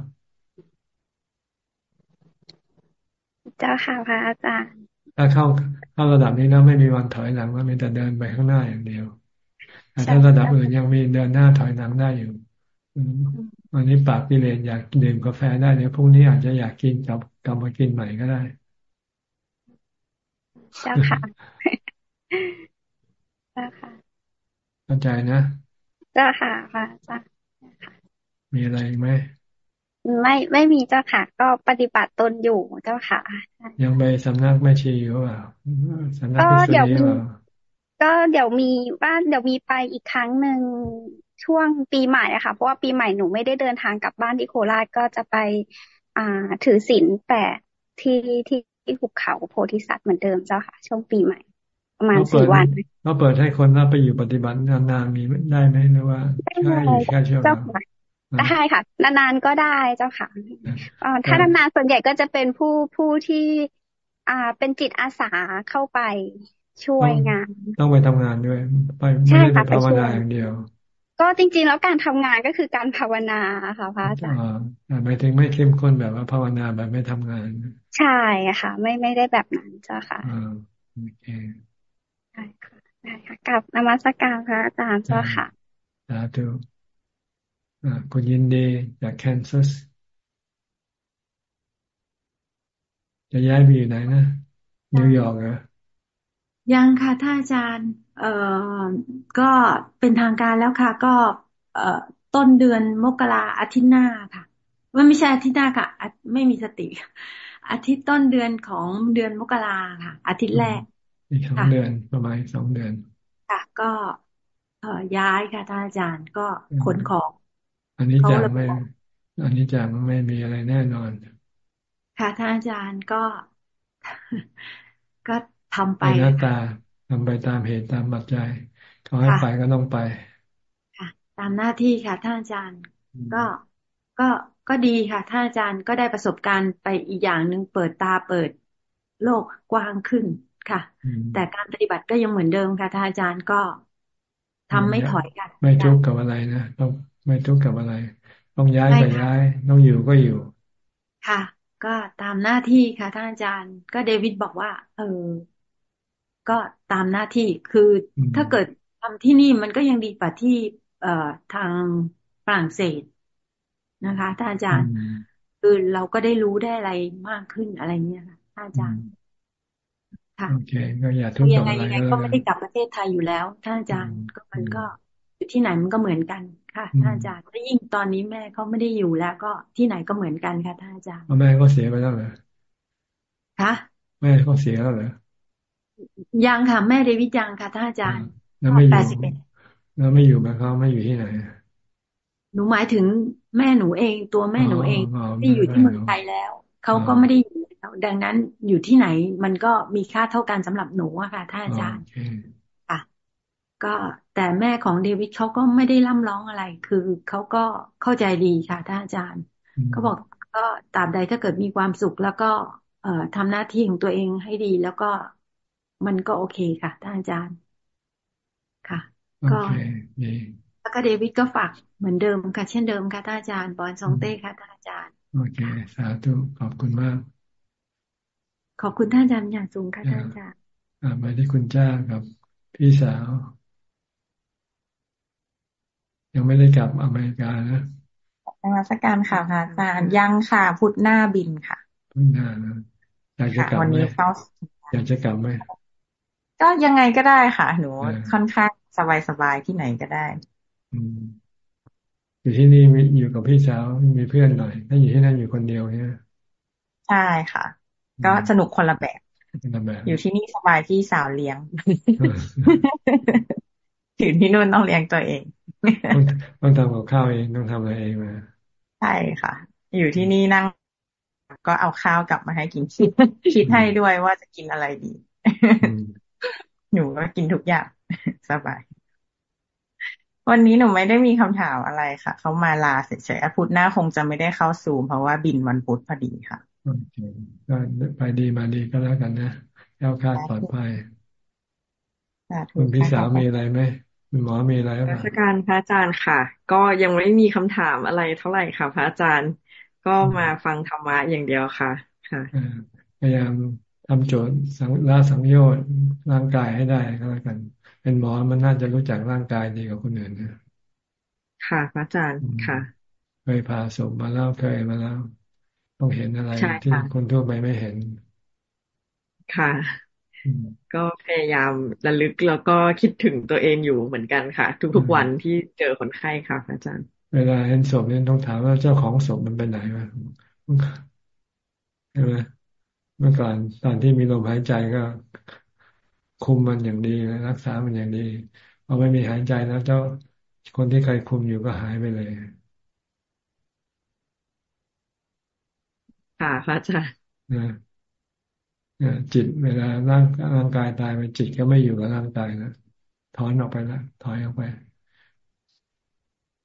เจ้าค่ะพระอาจารย์ถ้าเข้าเข้าระดับนี้แล้วไม่มีวันถอยหลังว่ามีแต่เดินไปข้างหน้าอย่างเดียว แต่ถ้าระดับอื่นยังมีเดินหน้าถอยหลังได้อยู่วันนี้ปากพิเรนอยากดื่มกาแฟได้เดี๋ยวพรุ่งนี้อาจจะอยากกินกับกลับมากินใหม่ก็ได้เจ้าค่ะเจ้าค่ะเข้าใจนะเจ้าค่ะค่ะเจ้ามีอะไรไหมไม่ไม่มีเจ้าค่ะ ก็ปฏิบัติตนอยู่เจ้าค่ะ ยังไปสำนักไม่ชีอยู่เปล่าสำนักพิสุทธิ์เปล่า ก็เดี๋ยวมีว่าเดี๋ยวมีไปอีกครั้งหนึ่งช่วงปีใหม่อะค่ะ เพราะว่าปีใหม่หนูไม่ได้เดินทางกลับบ้านที่โคราชก็จะไป อ่า ถือศีลแปดที่ที่ที่ภูเขาโพธิสัตว์เหมือนเดิมเจ้าค่ะ ช่วงปีใหม่ ประมาณสี่วันเราเปิดให้คนเราไปอยู่ปฏิบัตินานๆมีได้ไหมหรือว่าใช่แค่ช่วงได้ค่ะ นานๆก็ได้เจ้าค่ะถ้านานๆส่วนใหญ่ก็จะเป็นผู้ผู้ที่ อ่าเป็นจิตอาสาเข้าไป ช่วยงาน ต้องไปทำงานด้วย ไปไม่ได้ไปภาวนาอย่างเดียว ก็จริง ๆ แล้วการทำงานก็คือการภาวนาค่ะพระอาจารย์หมายถึงไม่เข้มข้นแบบว่าภาวนาแบบไม่ทำงาน ใช่ค่ะ ไม่ไม่ได้แบบนั้นจ้ะค่ะอ่าโอเคได้ค่ะได้ค่ะกราบนมัสการพระอาจารย์เจ้าค่ะสาธุอ่าคุณยินดีจากแคนซัสจะย้ายไปอยู่ไหนนะนิวยอร์กเหรอ ยังค่ะท่านอาจารย์ เอ่อก็เป็นทางการแล้วค่ะ ก็ เอ่อต้นเดือนมกราอาทิตย์หน้าค่ะว่าไม่ใช่อาทิตย์หน้าค่ะไม่มีสติ อาทิตย์ต้นเดือนของเดือนมกราค่ะ อาทิตย์แรกอีกสองเดือนประมาณสองเดือน ค่ะ ก็เอ่อย้ายค่ะท่านอาจารย์ก็ขนของ อันนี้จะไม่ อันนี้จะไม่มีอะไรแน่นอน ค่ะท่านอาจารย์ก็ก็ ทำไปหน้าตาทำไปตามเหตุตามปัจจัยเขาให้ไปก็ต้องไป ค่ะ ตามหน้าที่ค่ะท่านอาจารย์ ก็ก็ก็ดีค่ะท่านอาจารย์ก็ได้ประสบการณ์ไปอีกอย่างหนึ่งเปิดตาเปิดโลกกว้างขึ้นค่ะ แต่การปฏิบัติก็ยังเหมือนเดิมค่ะท่านอาจารย์ก็ทำไม่ถอยกัน ไม่ทุกข์กับอะไรนะต้องไม่ทุกข์กับอะไร ต้องย้ายก็ย้าย ต้องอยู่ก็อยู่ ค่ะ ก็ตามหน้าที่ค่ะท่านอาจารย์ ก็เดวิดบอกว่า เออ ก็ตามหน้าที่คือถ้าเกิดทำที่นี่มันก็ยังดีกว่าที่ เอ่อทางฝรั่งเศสนะคะท่านอาจารย์คือเราก็ได้รู้ได้อะไรมากขึ้นอะไรเนี้ยค่ะท่านอาจารย์ค่ะโอเคก็อย่าทุกข์กับอะไรยังไงก็ไม่ได้กลับประเทศไทยอยู่แล้วท่านอาจารย์ก็มันก็อยู่ที่ไหนมันก็เหมือนกันค่ะท่านอาจารย์ถ้ายิ่งตอนนี้แม่เขาไม่ได้อยู่แล้ว ก็ที่ไหนก็เหมือนกันค่ะท่านอาจารย์แม่ก็เสียไปแล้วเหรอคะแม่เขาเสียแล้วเหรอ ยังค่ะ แม่เดวิดยังค่ะท่านอาจารย์แปดสิบเอ็ดแล้วไม่อยู่มาเขาไม่อยู่ที่ไหนหนูหมายถึงแม่หนูเองตัวแม่หนูเองที่อยู่ที่เมืองไทยแล้วเขาก็ไม่ได้อยู่แล้วดังนั้นอยู่ที่ไหนมันก็มีค่าเท่ากันสำหรับหนูอะค่ะท่านอาจารย์ค่ะ ก็แต่แม่ของเดวิดเขาก็ไม่ได้ร่ำร้องอะไร คือเขาก็เข้าใจดีค่ะท่านอาจารย์เขาบอกก็ตราบใดถ้าเกิดมีความสุขแล้วก็ เอ่อทำหน้าที่ของตัวเองให้ดี แล้วก็ มันก็โอเคค่ะท่านอาจารย์ค่ะ ก็แล้วก็เดวิดก็ฝากเหมือนเดิมค่ะ เช่นเดิมค่ะท่านอาจารย์บอลซองเต้ค่ะท่านอาจารย์โอเค สาธุขอบคุณมาก ขอบคุณท่านอาจารย์อย่างสูงค่ะท่านอาจารย์อ่ามาที่คุณจ้ากับ พี่สาว ยังไม่ได้กลับอเมริกานะนมัสการค่ะพระอาจารย์ยังค่ะพุธหน้าบินค่ะพุธหน้านะอยากจะกลับไหมอยากจะกลับไหม ก็ยังไงก็ได้ค่ะ หนูค่อนข้างสบายๆที่ไหนก็ได้อยู่ที่นี่อยู่กับพี่สาวมีเพื่อนหน่อยถ้าอยู่ที่นั่นอยู่คนเดียวเนี่ยใช่ค่ะ ก็สนุกคนละแบบอยู่ที่นี่สบายพี่สาวเลี้ยงอยู่ที่นู่นต้องเลี้ยงตัวเองต้องทำกับข้าวเองต้องทำอะไรเองมาใช่ค่ะ อยู่ที่นี่นั่ง ก็เอาข้าวกลับมาให้กินคิดคิดให้ด้วยว่าจะกินอะไรดี หนูก็กินทุกอย่างสบาย วันนี้หนูไม่ได้มีคำถามอะไรค่ะ เขามาลาเฉยๆพุธหน้าคงจะไม่ได้เข้าซูมเพราะว่าบินวันพุธพอดีค่ะโอเคก็ไปดีมาดีก็แล้วกันนะแล้วคาดปลอดภัยคุณพี่สาวมีอะไรไหมคุณหมอมีอะไรราชการพระอาจารย์ค่ะ ก็ยังไม่มีคำถามอะไรเท่าไหร่ค่ะ พระอาจารย์ ก็มาฟังธรรมะอย่างเดียวค่ะ ค่ะพยายาม ทำโจทย์สังละสังโยชน์ร่างกายให้ได้ก็แล้วกัน เป็นหมอมันน่าจะรู้จักร่างกายดีกว่าคนอื่นนะค่ะพระอาจารย์ค่ะ เคยพาศพมาแล้วเคยมาแล้วต้องเห็นอะไรที่คนทั่วไปไม่เห็น ค่ะ ก็พยายามระลึกแล้วก็คิดถึงตัวเองอยู่เหมือนกันค่ะ ทุกๆวันที่เจอคนไข้ค่ะอาจารย์ เวลาเห็นศพเนี่ยต้องถามว่าเจ้าของศพมันไปไหนวะใช่ไหม เมื่อก่อนตอนที่มีลมหายใจก็คุมมันอย่างดีรักษามันอย่างดีพอไม่มีหายใจแล้วเจ้าคนที่เคยคุมอยู่ก็หายไปเลย ค่ะพระอาจารย์นะจิตเวลาร่างร่างกายตายไปจิตก็ไม่อยู่กับร่างกายนะถอนออกไปแล้วถอยออกไป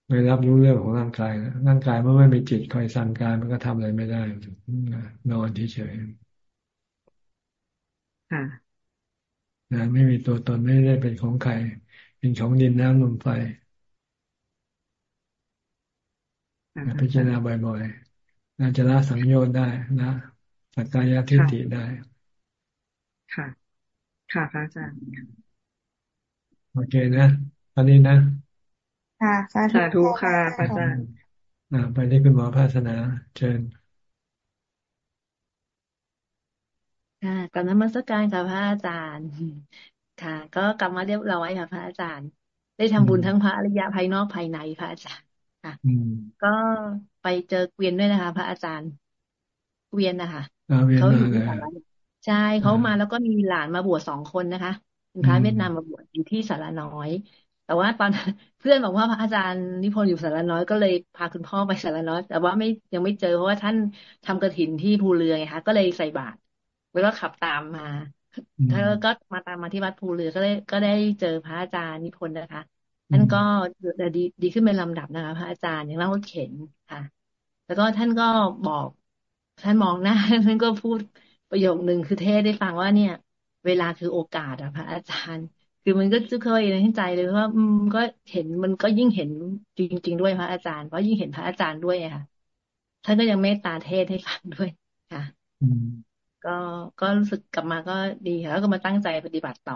ไม่รับรู้เรื่องของร่างกายนะร่างกายเมื่อไม่มีจิตคอยสั่งการมันก็ทำอะไรไม่ได้นอนเฉยๆ ค่ะนะไม่มีตัวตนไม่ได้เป็นของใคร เป็นของดินน้ำลมไฟพิจารณาบ่อยๆน่าจะละสังโยชน์ได้นะสักกายทิฏฐิได้ ค่ะ ค่ะพระอาจารย์โอเคนะตอนนี้นะ ค่ะสาธุค่ะพระอาจารย์ไปที่คุณหมอภาสนา เชิญ ค่ะกับนมัสการค่ะพระอาจารย์ ค่ะ ก็กลับมาเรียบร้อยค่ะ พระอาจารย์ ได้ทำบุญทั้งพระอริยะภายนอกภายในพระอาจารย์ค่ะก็ไปเจอเกวียนด้วยนะคะ พระอาจารย์ เกวียนนะคะเขาอยู่ที่สารใช่เขามาแล้วก็มีหลานมาบวชสองคนนะคะเป็นพระเวียดนามมาบวชอยู่ที่สารน้อย แต่ว่าตอนเพื่อนบอกว่าพระอาจารย์นิพนธ์อยู่สารน้อยก็เลยพาคุณพ่อไปสารน้อย แต่ว่าไม่ยังไม่เจอเพราะว่าท่านทำกระถินที่ภูเรือไงคะก็เลยใส่บาตร แล้วก็ขับตามมาถ้าก็มาตามมาที่วัดภูเรือก็ได้ก็ได้เจอพระอาจารย์นิพนธ์นะคะท่านก็ดีดีขึ้นเป็นลำดับนะคะ พระอาจารย์อย่างนั่งรถเข็นค่ะ แล้วก็ท่านก็บอก ท่านมองหน้าท่านก็พูดประโยคหนึ่งคือเทศได้ฟังว่าเนี่ย เวลาคือโอกาสอะพระอาจารย์ คือมันก็จะเคยในใจเลยว่าอืมก็เห็นมันก็ยิ่งเห็นจริง ๆ ด้วยพระอาจารย์เพราะยิ่งเห็นพระอาจารย์ด้วยค่ะท่านก็ยังเมตตาเทศให้ฟังด้วยค่ะ ก็ก็รู้สึกกลับมาก็ดีค่ะแล้วก็มาตั้งใจปฏิบัติต่อ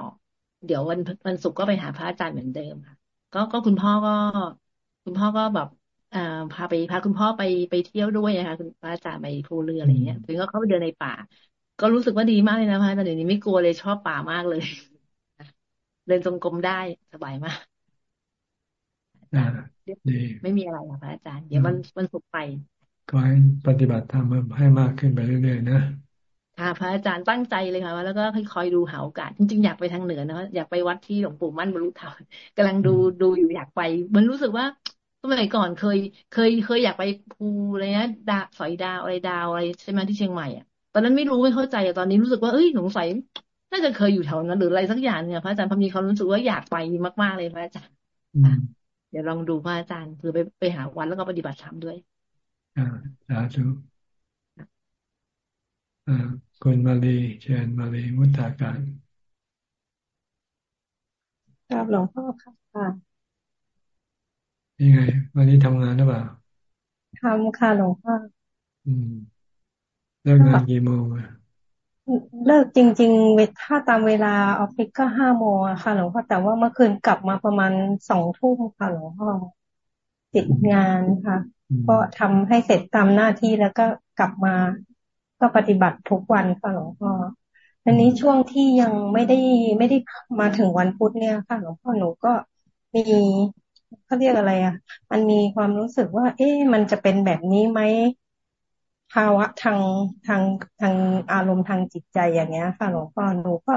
เดี๋ยววันวันศุกร์ก็ไปหาพระอาจารย์เหมือนเดิมค่ะ ก็ก็คุณพ่อก็ คุณพ่อก็แบบอ่าพาไปพาคุณพ่อไปไปเที่ยวด้วยนะคะคุณพระอาจารย์ไปภูเรืออะไรเงี้ยถึงก็เข้าไปเดินในป่า ก็รู้สึกว่าดีมากเลยนะพระอาจารย์เดี๋ยวนี้ไม่กลัวเลยชอบป่ามากเลย เดินจงกรมได้สบายมากดีไม่มีอะไรค่ะพระอาจารย์ เดี๋ยวมันมันสุกไปก็ให้ปฏิบัติธรรมให้มากขึ้นไปเรื่อยๆนะ ค่ะพระอาจารย์ตั้งใจเลยค่ะแล้วก็คอยดูหาโอกาสจริงๆอยากไปทางเหนือนะอยากไปวัดที่หลวงปู่มั่นบรรลุธรรมกำลังดูดูอยู่อยากไป มันรู้สึกว่าสมัยก่อนเคย เคยเคยอยากไปภูอะไรนะดาสอยดาวอะไรดาวอะไรใช่ไหมที่เชียงใหม่อะตอนนั้นไม่รู้ไม่เข้าใจตอนนี้รู้สึกว่าเอ้ยสงสัยน่าจะเคยอยู่แถวนั้น หรืออะไรสักอย่างเนี่ยพระอาจารย์พอมีความรู้สึกว่าอยากไปมากๆเลยพระอาจารย์เดี๋ยวลองดูพระอาจารย์เพื่อไปไปหาวันแล้วก็ปฏิบัติธรรมด้วยอ่าสาธุอ่า คุณมาลีเชิญมาลีมุตาการครับหลวงพ่อค่ะยังไง วันนี้ทำงานหรือเปล่าทำค่ะหลวงพ่ออืมเลิกงานกี่โมงอะเลิกจริงๆถ้าตามเวลาออฟฟิศก็ห้าโมงอะค่ะหลวงพ่อแต่ว่าเมื่อคืนกลับมาประมาณสองทุ่มค่ะหลวงพ่อติดงานค่ะ ก็ทำให้เสร็จตามหน้าที่แล้วก็กลับมา ก็ปฏิบัติทุกวันค่ะหลวงพ่ออันนี้ช่วงที่ยังไม่ได้ไม่ได้มาถึงวันพุธเนี่ยค่ะหลวงพ่อหนูก็มีเขาเรียกอะไรอะ มันมีความรู้สึกว่า เอ๊ะมันจะเป็นแบบนี้ไหมภาวะทางทางทางอารมณ์ทางจิตใจอย่างเงี้ย ค่ะหลวงพ่อหนูก็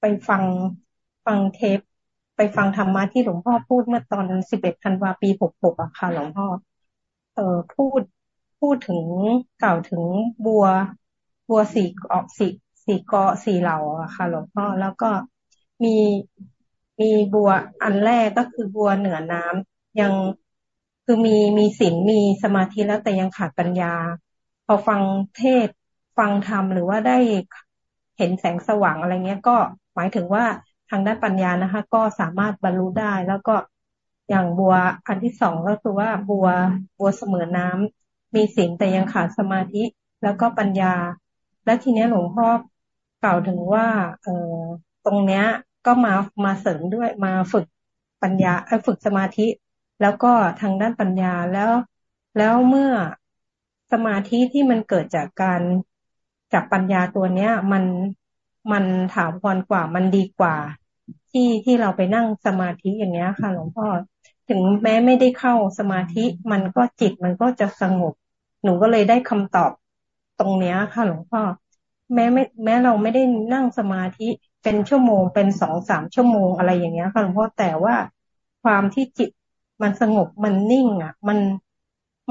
ไปฟังฟังเทป ไปฟังธรรมะที่หลวงพ่อพูดเมื่อตอนสิบเอ็ดธันวาปีหกหกอะค่ะหลวงพ่อ เออพูด พูดถึงกล่าวถึงบัว บัวสี่เกาะสี่สี่เกาะสี่เหล่าอะค่ะ หลวงพ่อแล้วก็มีมีบัวอันแรกก็คือบัวเหนือน้ำยังคือมีมีศีลมีสมาธิแล้วแต่ยังขาดปัญญา พอฟังเทศฟังธรรมหรือว่าได้เห็นแสงสว่างอะไรเงี้ย ก็หมายถึงว่าทางด้านปัญญานะคะ ก็สามารถบรรลุได้แล้วก็อย่างบัวอันที่สองก็คือว่าบัวบัวเสมอน้ำ มีศีลแต่ยังขาดสมาธิแล้วก็ปัญญา และทีนี้หลวงพ่อกล่าวถึงว่า เออตรงเนี้ยก็มามาเสริมด้วยมาฝึกปัญญาฝึกสมาธิ แล้วก็ทางด้านปัญญาแล้ว แล้วเมื่อสมาธิที่มันเกิดจากการจากปัญญาตัวเนี้ย มันมันถาวรกว่ามันดีกว่า ที่ที่เราไปนั่งสมาธิอย่างเงี้ยค่ะ หลวงพ่อ ถึงแม้ไม่ได้เข้าสมาธิมันก็จิตมันก็จะสงบ หนูก็เลยได้คำตอบตรงเนี้ยค่ะ หลวงพ่อแม้ไม่แม้เราไม่ได้นั่งสมาธิเป็นชั่วโมงเป็นสองสามชั่วโมงอะไรอย่างเงี้ยค่ะหลวงพ่อแต่ว่าความที่จิตมันสงบมันนิ่ง อะ มัน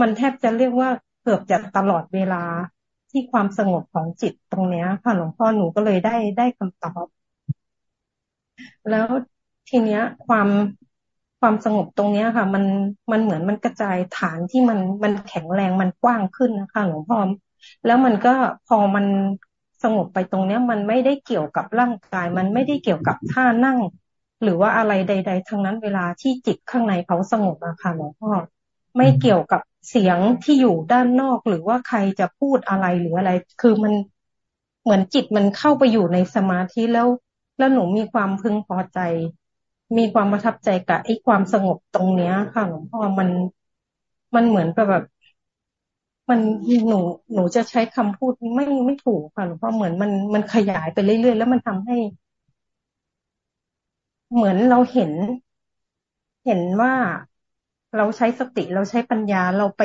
มันแทบจะเรียกว่าเกือบจะตลอดเวลาที่ความสงบของจิตตรงเนี้ย ค่ะหลวงพ่อหนูก็เลยได้ได้คำตอบ แล้วทีเนี้ย ความ ความสงบตรงเนี้ยค่ะ มันมันเหมือนมันกระจายฐานที่มันมันแข็งแรงมันกว้างขึ้นนะคะหลวงพ่อแล้วมันก็พอมันสงบไปตรงเนี้ย มันไม่ได้เกี่ยวกับร่างกาย มันไม่ได้เกี่ยวกับท่านั่ง หรือว่าอะไรใด ๆ ทั้งนั้นเวลาที่จิตข้างในเขาสงบอะค่ะหลวงพ่อไม่เกี่ยวกับเสียงที่อยู่ด้านนอก หรือว่าใครจะพูดอะไรหรืออะไร คือมันเหมือนจิตมันเข้าไปอยู่ในสมาธิแล้ว แล้วหนูมีความพึงพอใจ มีความประทับใจกับไอ้ความสงบตรงเนี้ย ค่ะหลวงพ่อมันมันเหมือนกับแบบ มันหนูหนูจะใช้คำพูดไม่ไม่ถูกค่ะหลวงพ่อเหมือนมันมันขยายไปเรื่อยๆแล้วมันทำให้ เหมือนเราเห็น เห็นว่าเราใช้สติเราใช้ปัญญาเราไป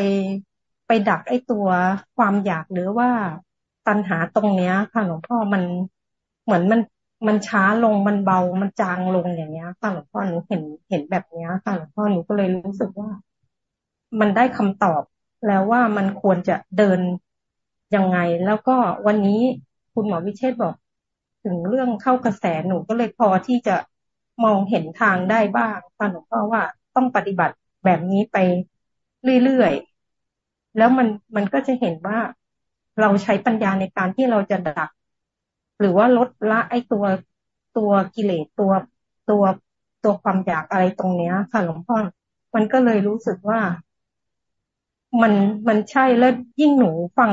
ไปดักไอ้ตัวความอยากหรือว่าตัณหาตรงเนี้ย ค่ะหลวงพ่อมันเหมือนมัน มันช้าลงมันเบามันจางลงอย่างเงี้ยค่ะหลวงพ่อหนูเห็นเห็นแบบเนี้ยค่ะหลวงพ่อหนูก็เลยรู้สึกว่า มันได้คำตอบแล้วว่ามันควรจะเดินยังไง แล้วก็วันนี้คุณหมอวิเชษบอก ถึงเรื่องเข้ากระแสหนูก็เลยพอที่จะมองเห็นทางได้บ้างค่ะหลวงพ่อว่าต้องปฏิบัติแบบนี้ไปเรื่อยๆแล้วมันมันก็จะเห็นว่าเราใช้ปัญญาในการที่เราจะดัก หรือว่าลดละไอ้ตัวตัวกิเลสตัวตัวตัวความอยากอะไรตรงเนี้ยค่ะหลวงพ่อมันก็เลยรู้สึกว่า มันมันใช่แล้วยิ่งหนูฟัง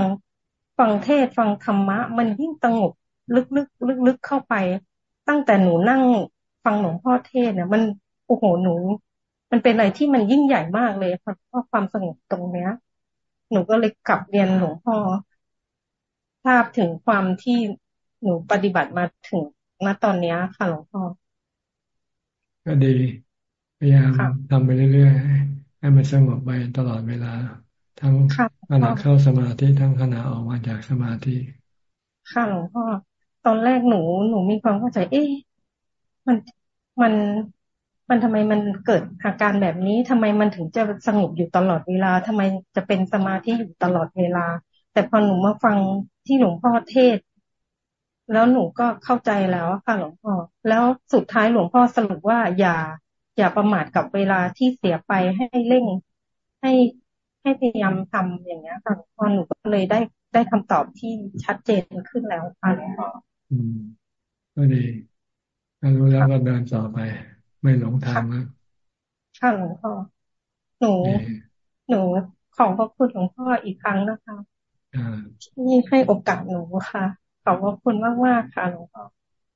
ฟังเทศฟังธรรมะ มันยิ่งสงบลึกๆลึกๆเข้าไป ตั้งแต่หนูนั่งฟังหลวงพ่อเทศเนี่ย มันโอ้โหหนู มันเป็นอะไรที่มันยิ่งใหญ่มากเลยค่ะเพราะความสงบตรงเนี้ย หนูก็เลยกลับเรียนหลวงพ่อทราบถึงความที่ หนูปฏิบัติมาถึงณตอนนี้ค่ะหลวงพ่อก็ดีพยายามทำไปเรื่อยๆให้มันสงบไปตลอดเวลา ทั้งขณะเข้าสมาธิทั้งขณะออกมาจากสมาธิค่ะหลวงพ่อตอนแรกหนูหนูมีความเข้าใจ เอ๊ะมันมันมันทำไมมันเกิดอาการแบบนี้ทำไมมันถึงจะสงบอยู่ตลอดเวลาทำไมจะเป็นสมาธิอยู่ตลอดเวลา แต่พอหนูมาฟังที่หลวงพ่อเทศ แล้วหนูก็เข้าใจแล้วค่ะหลวงพ่อ แล้วสุดท้ายหลวงพ่อสรุปว่าอย่า อย่าประมาทกับเวลาที่เสียไปให้เร่งให้ให้พยายามทำอย่างเงี้ยค่ะหลวงพ่อหนูก็เลยได้ได้คำตอบที่ชัดเจนขึ้นแล้วค่ะหลวงพ่ออืมก็ดีถ้ารู้แล้วก็เดินต่อไป ไม่หลงทางแล้วค่ะหลวงพ่อหนู หนูขอบพระคุณหลวงพ่ออีกครั้งนะคะที่ให้โอกาสหนูค่ะ ขอบพระคุณมากมากค่ะหลวงพ่อ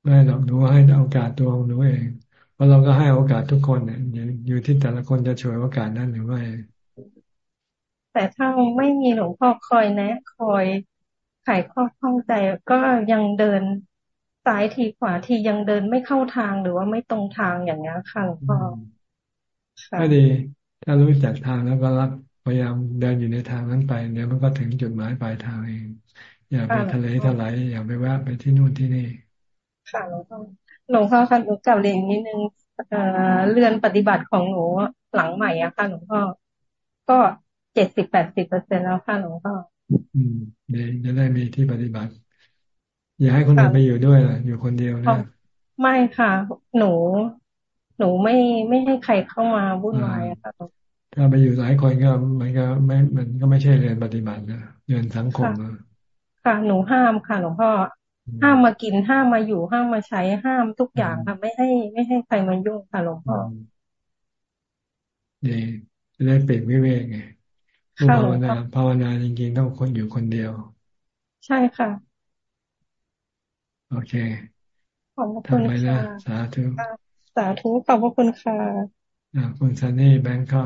ไม่หรอกหนูให้โอกาสตัวหนูเองเพราะเราก็ให้โอกาสทุกคนเนี่ยอยู่ที่แต่ละคนจะช่วยโอกาสนั้นหรือไม่แต่ถ้าไม่มีหลวงพ่อคอยแนะ คอยไขข้อข้องใจก็ยังเดินซ้ายทีขวาทียังเดินไม่เข้าทางหรือว่าไม่ตรงทางอย่างนี้ค่ะหลวงพ่อถ้าดี ถ้ารู้จักทางแล้วก็รับพยายามเดินอยู่ในทางนั้นไปเดี๋ยวมันก็ถึงจุดหมายปลายทางเอง อย่าไปทะเลทลายอย่าไปแวะไปที่นู่นที่นี่ ค่ะหลวงพ่อหลวงพ่อค่ะหนูกลับเรียนนิดนึงเอ่อเรือนปฏิบัติของหนูหลังใหม่อะค่ะหลวงพ่อก็เจ็ดสิบแปดสิบเปอร์เซ็นแล้วค่ะหลวงพ่ออืมเดี๋ยวจะได้มีที่ปฏิบัติ อย่าให้คนอื่นไปอยู่ด้วยล่ะ อยู่คนเดียวนะไม่ค่ะ หนู หนูไม่ไม่ให้ใครเข้ามาวุ่นวายค่ะถ้าไปอยู่หลายคนก็มันก็ไม่มันก็ไม่ใช่เรียนปฏิบัตินะเรียนสังคม ค่ะหนูห้ามค่ะหลวงพ่อห้ามมากินห้ามมาอยู่ห้ามมาใช้ห้ามทุกอย่างค่ะไม่ให้ไม่ให้ใครมายุ่งค่ะหลวงพ่อดีจะได้เปลี่ยนวิเวกไงผู้ภาวนาภาวนาจริงๆต้องคนอยู่คนเดียว ใช่ค่ะ โอเคขอบคุณค่ะสาธุสาธุขอบพระคุณค่ะคุณซันนี่แบงค์ก็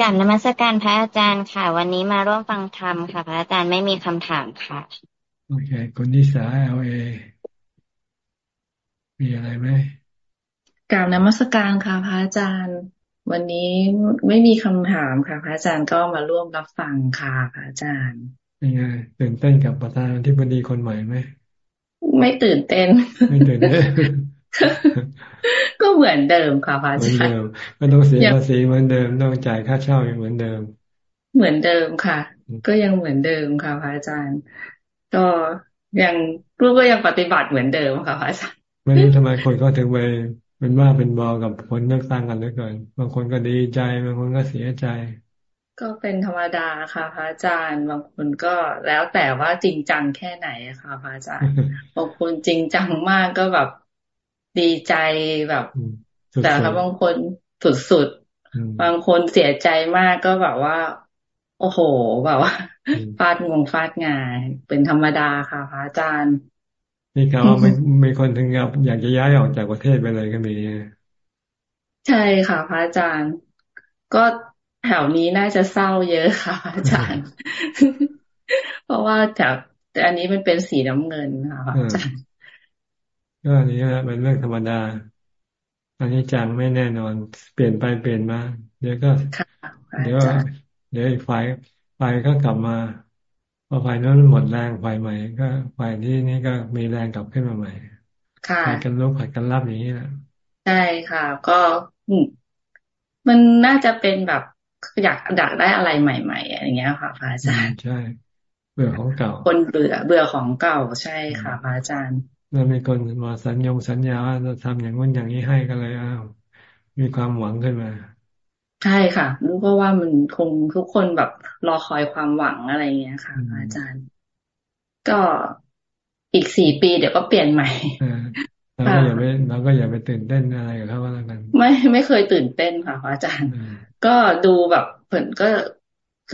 กลับนมัสการพระอาจารย์ค่ะ วันนี้มาร่วมฟังธรรมค่ะ พระอาจารย์ไม่มีคำถามค่ะ โอเคคุณนิสาเอลเอมีอะไรไหมกราบนมัสการค่ะ พระอาจารย์ วันนี้ไม่มีคำถามค่ะ พระอาจารย์ก็มาร่วมรับฟังค่ะพระอาจารย์ยังไงตื่นเต้นกับประธานที่พอดีคนใหม่ไหมไม่ตื่นเต้น ไม่ตื่นเต้น ก็เหมือนเดิมค่ะพระอาจารย์ก็ต้องเสียภาษีเหมือนเดิมต้องจ่ายค่าเช่าเหมือนเดิม เหมือนเดิมค่ะ ก็ยังเหมือนเดิมค่ะพระอาจารย์ ก็ยังลูกก็ยังปฏิบัติเหมือนเดิมค่ะพระอาจารย์ไม่รู้ทำไมคนก็ถึงไปเป็นว่าเป็นบอกับผลเลือกตั้งกันเหลือเกินบางคนก็ดีใจบางคนก็เสียใจ ก็เป็นธรรมดาค่ะพระอาจารย์บางคนก็แล้วแต่ว่าจริงจังแค่ไหนค่ะพระอาจารย์บางคนจริงจังมากก็แบบ ดีใจแบบแต่ถ้าบางคนสุดๆบางคนเสียใจมากก็แบบว่า โอ้โหแบบว่าฟาดงงฟาดงายเป็นธรรมดาค่ะพระอาจารย์นี่ครับว่ามีคนถึงกับอยากจะย้ายออกจากประเทศไปเลยก็มีใช่ค่ะพระอาจารย์ ก็แถวนี้น่าจะเศร้าเยอะค่ะพระอาจารย์ เพราะว่าจากแต่อันนี้มันเป็นสีน้ำเงินค่ะพระอาจารย์ ก็อันนี้นะเป็นเรื่องธรรมดา อันนี้จังไม่แน่นอนเปลี่ยนไปเปลี่ยนมา เดี๋ยวก็เดี๋ยวเดี๋ยวอีกฝ่ายฝ่ายก็กลับมาพอฝ่ายนั้นหมดแรงฝ่ายใหม่ ก็ฝ่ายที่นี่ก็มีแรงกลับขึ้นมาใหม่ค่ะฝ่ายกันลบฝ่ายกันรับอย่างนี้แหละใช่ค่ะ ก็มันน่าจะเป็นแบบอยากดักได้อะไรใหม่ ๆ อย่างเงี้ยค่ะพระอาจารย์ใช่ เบื่อของเก่า คนเบื่อเบื่อของเก่าใช่ค่ะพระอาจารย์ แล้วมีคนมาสัญญงสัญญาว่าจะทำอย่างนู้นอย่างนี้ให้ก็เลยอ้าวมีความหวังขึ้นมา ใช่ค่ะรู้ก็ว่ามันคงทุกคนแบบรอคอยความหวังอะไรเงี้ยค่ะ อาจารย์ ก็อีกสี่ปีเดี๋ยวก็เปลี่ยนใหม่เราก็อย่าไปเราก็อย่าไปตื่นเต้นอะไรกับเขาว่าแล้วกันไม่ไม่เคยตื่นเต้นค่ะอาจารย์ ก็ดูแบบเผินก็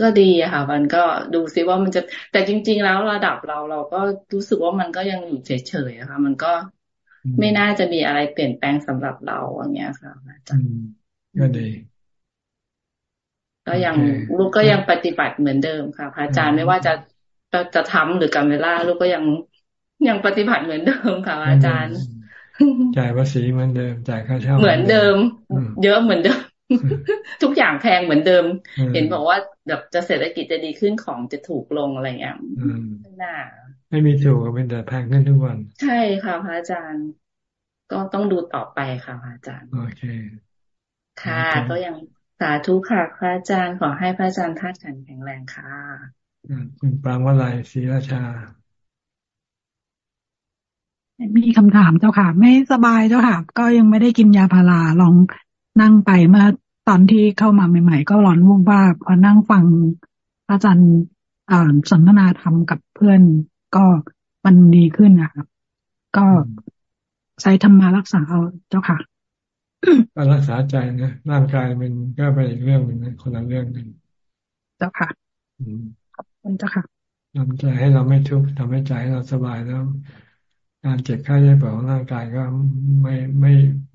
ก็ดีอะค่ะ มันก็ดูซิว่ามันจะแต่จริง ๆ แล้วระดับเราเราก็รู้สึกว่ามันก็ยังอยู่เฉยๆอะค่ะ มันก็ไม่น่าจะมีอะไรเปลี่ยนแปลงสำหรับเราอย่างเงี้ยค่ะอาจารย์ก็ดี ก็ยังลูกก็ยังปฏิบัติเหมือนเดิมค่ะพระอาจารย์ไม่ว่าจะจะทำหรือการเวลาลูกก็ยังยังปฏิบัติเหมือนเดิมค่ะ อาจารย์จ่ายภาษีเหมือนเดิมจ่ายค่าเช่าเหมือนเดิม เยอะเหมือนเดิม ทุกอย่างแพงเหมือนเดิม เห็นบอกว่าแบบจะเศรษฐกิจจะดีขึ้นของจะถูกลงอะไรเงี้ยน่าไม่มีถูกเป็นแต่แพงขึ้นทุกวัน ใช่ค่ะพระอาจารย์ ก็ต้องดูต่อไปค่ะพระอาจารย์ โอเค ค่ะ ก็ยังสาธุค่ะพระอาจารย์ขอให้พระอาจารย์ธาตุขันแข็งแรงค่ะคุณปรางวลัยศรีราชา มีคำถามเจ้าค่ะ ไม่สบายเจ้าค่ะ ก็ยังไม่ได้กินยาพาราลอง นั่งไปเมื่อตอนที่เข้ามาใหม่ ๆ ก็ร้อนวุ่นว่าพอนั่งฟังอาจารย์สนทนาธรรมกับเพื่อน ก็มันดีขึ้นนะครับ ก็ใช้ธรรมารักษาเอาเจ้าค่ะการรักษาใจนะร่างกายมันก็เป็นอีกเรื่องหนึ่งนะคนละเรื่องกันเจ้าค่ะขอบคุณเจ้าค่ะทำใจให้เราไม่ทุกข์ทำให้ใจเราสบายแล้วการเจ็บไข้ได้ป่วยของร่างกายก็ไม่ไม่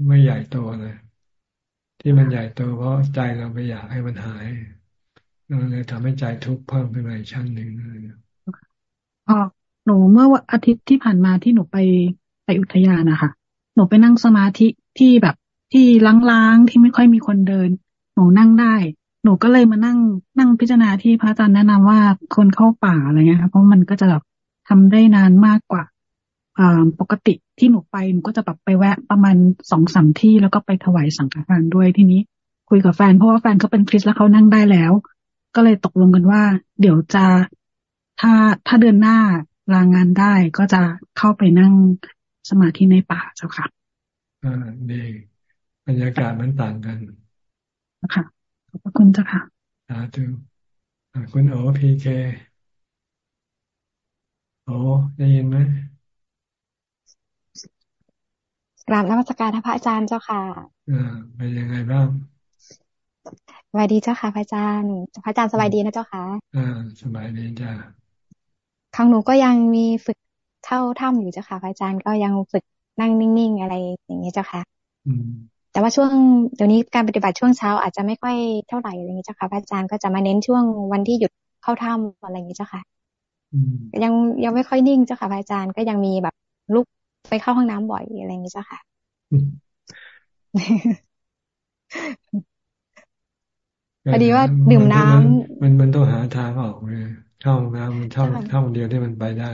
ไม่ใหญ่โตเลย ที่มันใหญ่โตเพราะใจเราไปอยากให้มันหายเราเลยทำให้ใจทุกข์เพิ่มขึ้นมาอีกชั้นหนึ่งอ๋อหนูเมื่ออาทิตย์ที่ผ่านมาที่หนูไปไปอุทยานนะคะหนูไปนั่งสมาธิที่แบบที่ล้างๆที่ไม่ค่อยมีคนเดิน หนูนั่งได้ หนูก็เลยมานั่งนั่งพิจารณาที่พระอาจารย์แนะนำว่าคนเข้าป่าอะไรเงี้ยค่ะเพราะมันก็จะแบบทำได้นานมากกว่า ปกติที่หนูไปหนูก็จะแบบไปแวะประมาณสองสามที่แล้วก็ไปถวายสังฆทานด้วยทีนี้ คุยกับแฟนเพราะว่าแฟนเขาเป็นคริสแล้วเขานั่งได้แล้ว ก็เลยตกลงกันว่า เดี๋ยวจะถ้าถ้าเดือนหน้าลางานได้ก็จะเข้าไปนั่งสมาธิในป่าเจ้าค่ะอ่าดีบรรยากาศมันต่างกันค่ะขอบคุณเจ้าค่ะสาธุคุณโอพีเคโอได้ยินไหม กราบนมัสการพระอาจารย์เจ้าค่ะอ่าเป็นยังไงบ้างสบายดีเจ้าค่ะพระอาจารย์พระอาจารย์สบายดีนะเจ้าค่ะอ่าสบายดีจ้าครั้งหนูก็ยังมีฝึกเข้าถ้ำอยู่เจ้าค่ะพระอาจารย์ก็ยังฝึกนั่งนิ่งๆอะไรอย่างเงี้ยเจ้าค่ะแต่ว่าช่วงเดี๋ยวนี้การปฏิบัติช่วงเช้าอาจจะไม่ค่อยเท่าไหร่อะไรอย่างเงี้ยเจ้าค่ะพระอาจารย์ก็จะมาเน้นช่วงวันที่หยุดเข้าถ้ำอะไรอย่างเงี้ยเจ้าค่ะยังยังไม่ค่อยนิ่งเจ้าค่ะพระอาจารย์ก็ยังมีแบบลุก ไปเข้าห้องน้ำบ่อยอะไรอย่างนี้เจ้าค่ะ พอดีว่าดื่มน้ำมันมันต้องหาทางออกเลยเข้าห้องน้ำมันเท่าเท่าเดียวที่มันไปได้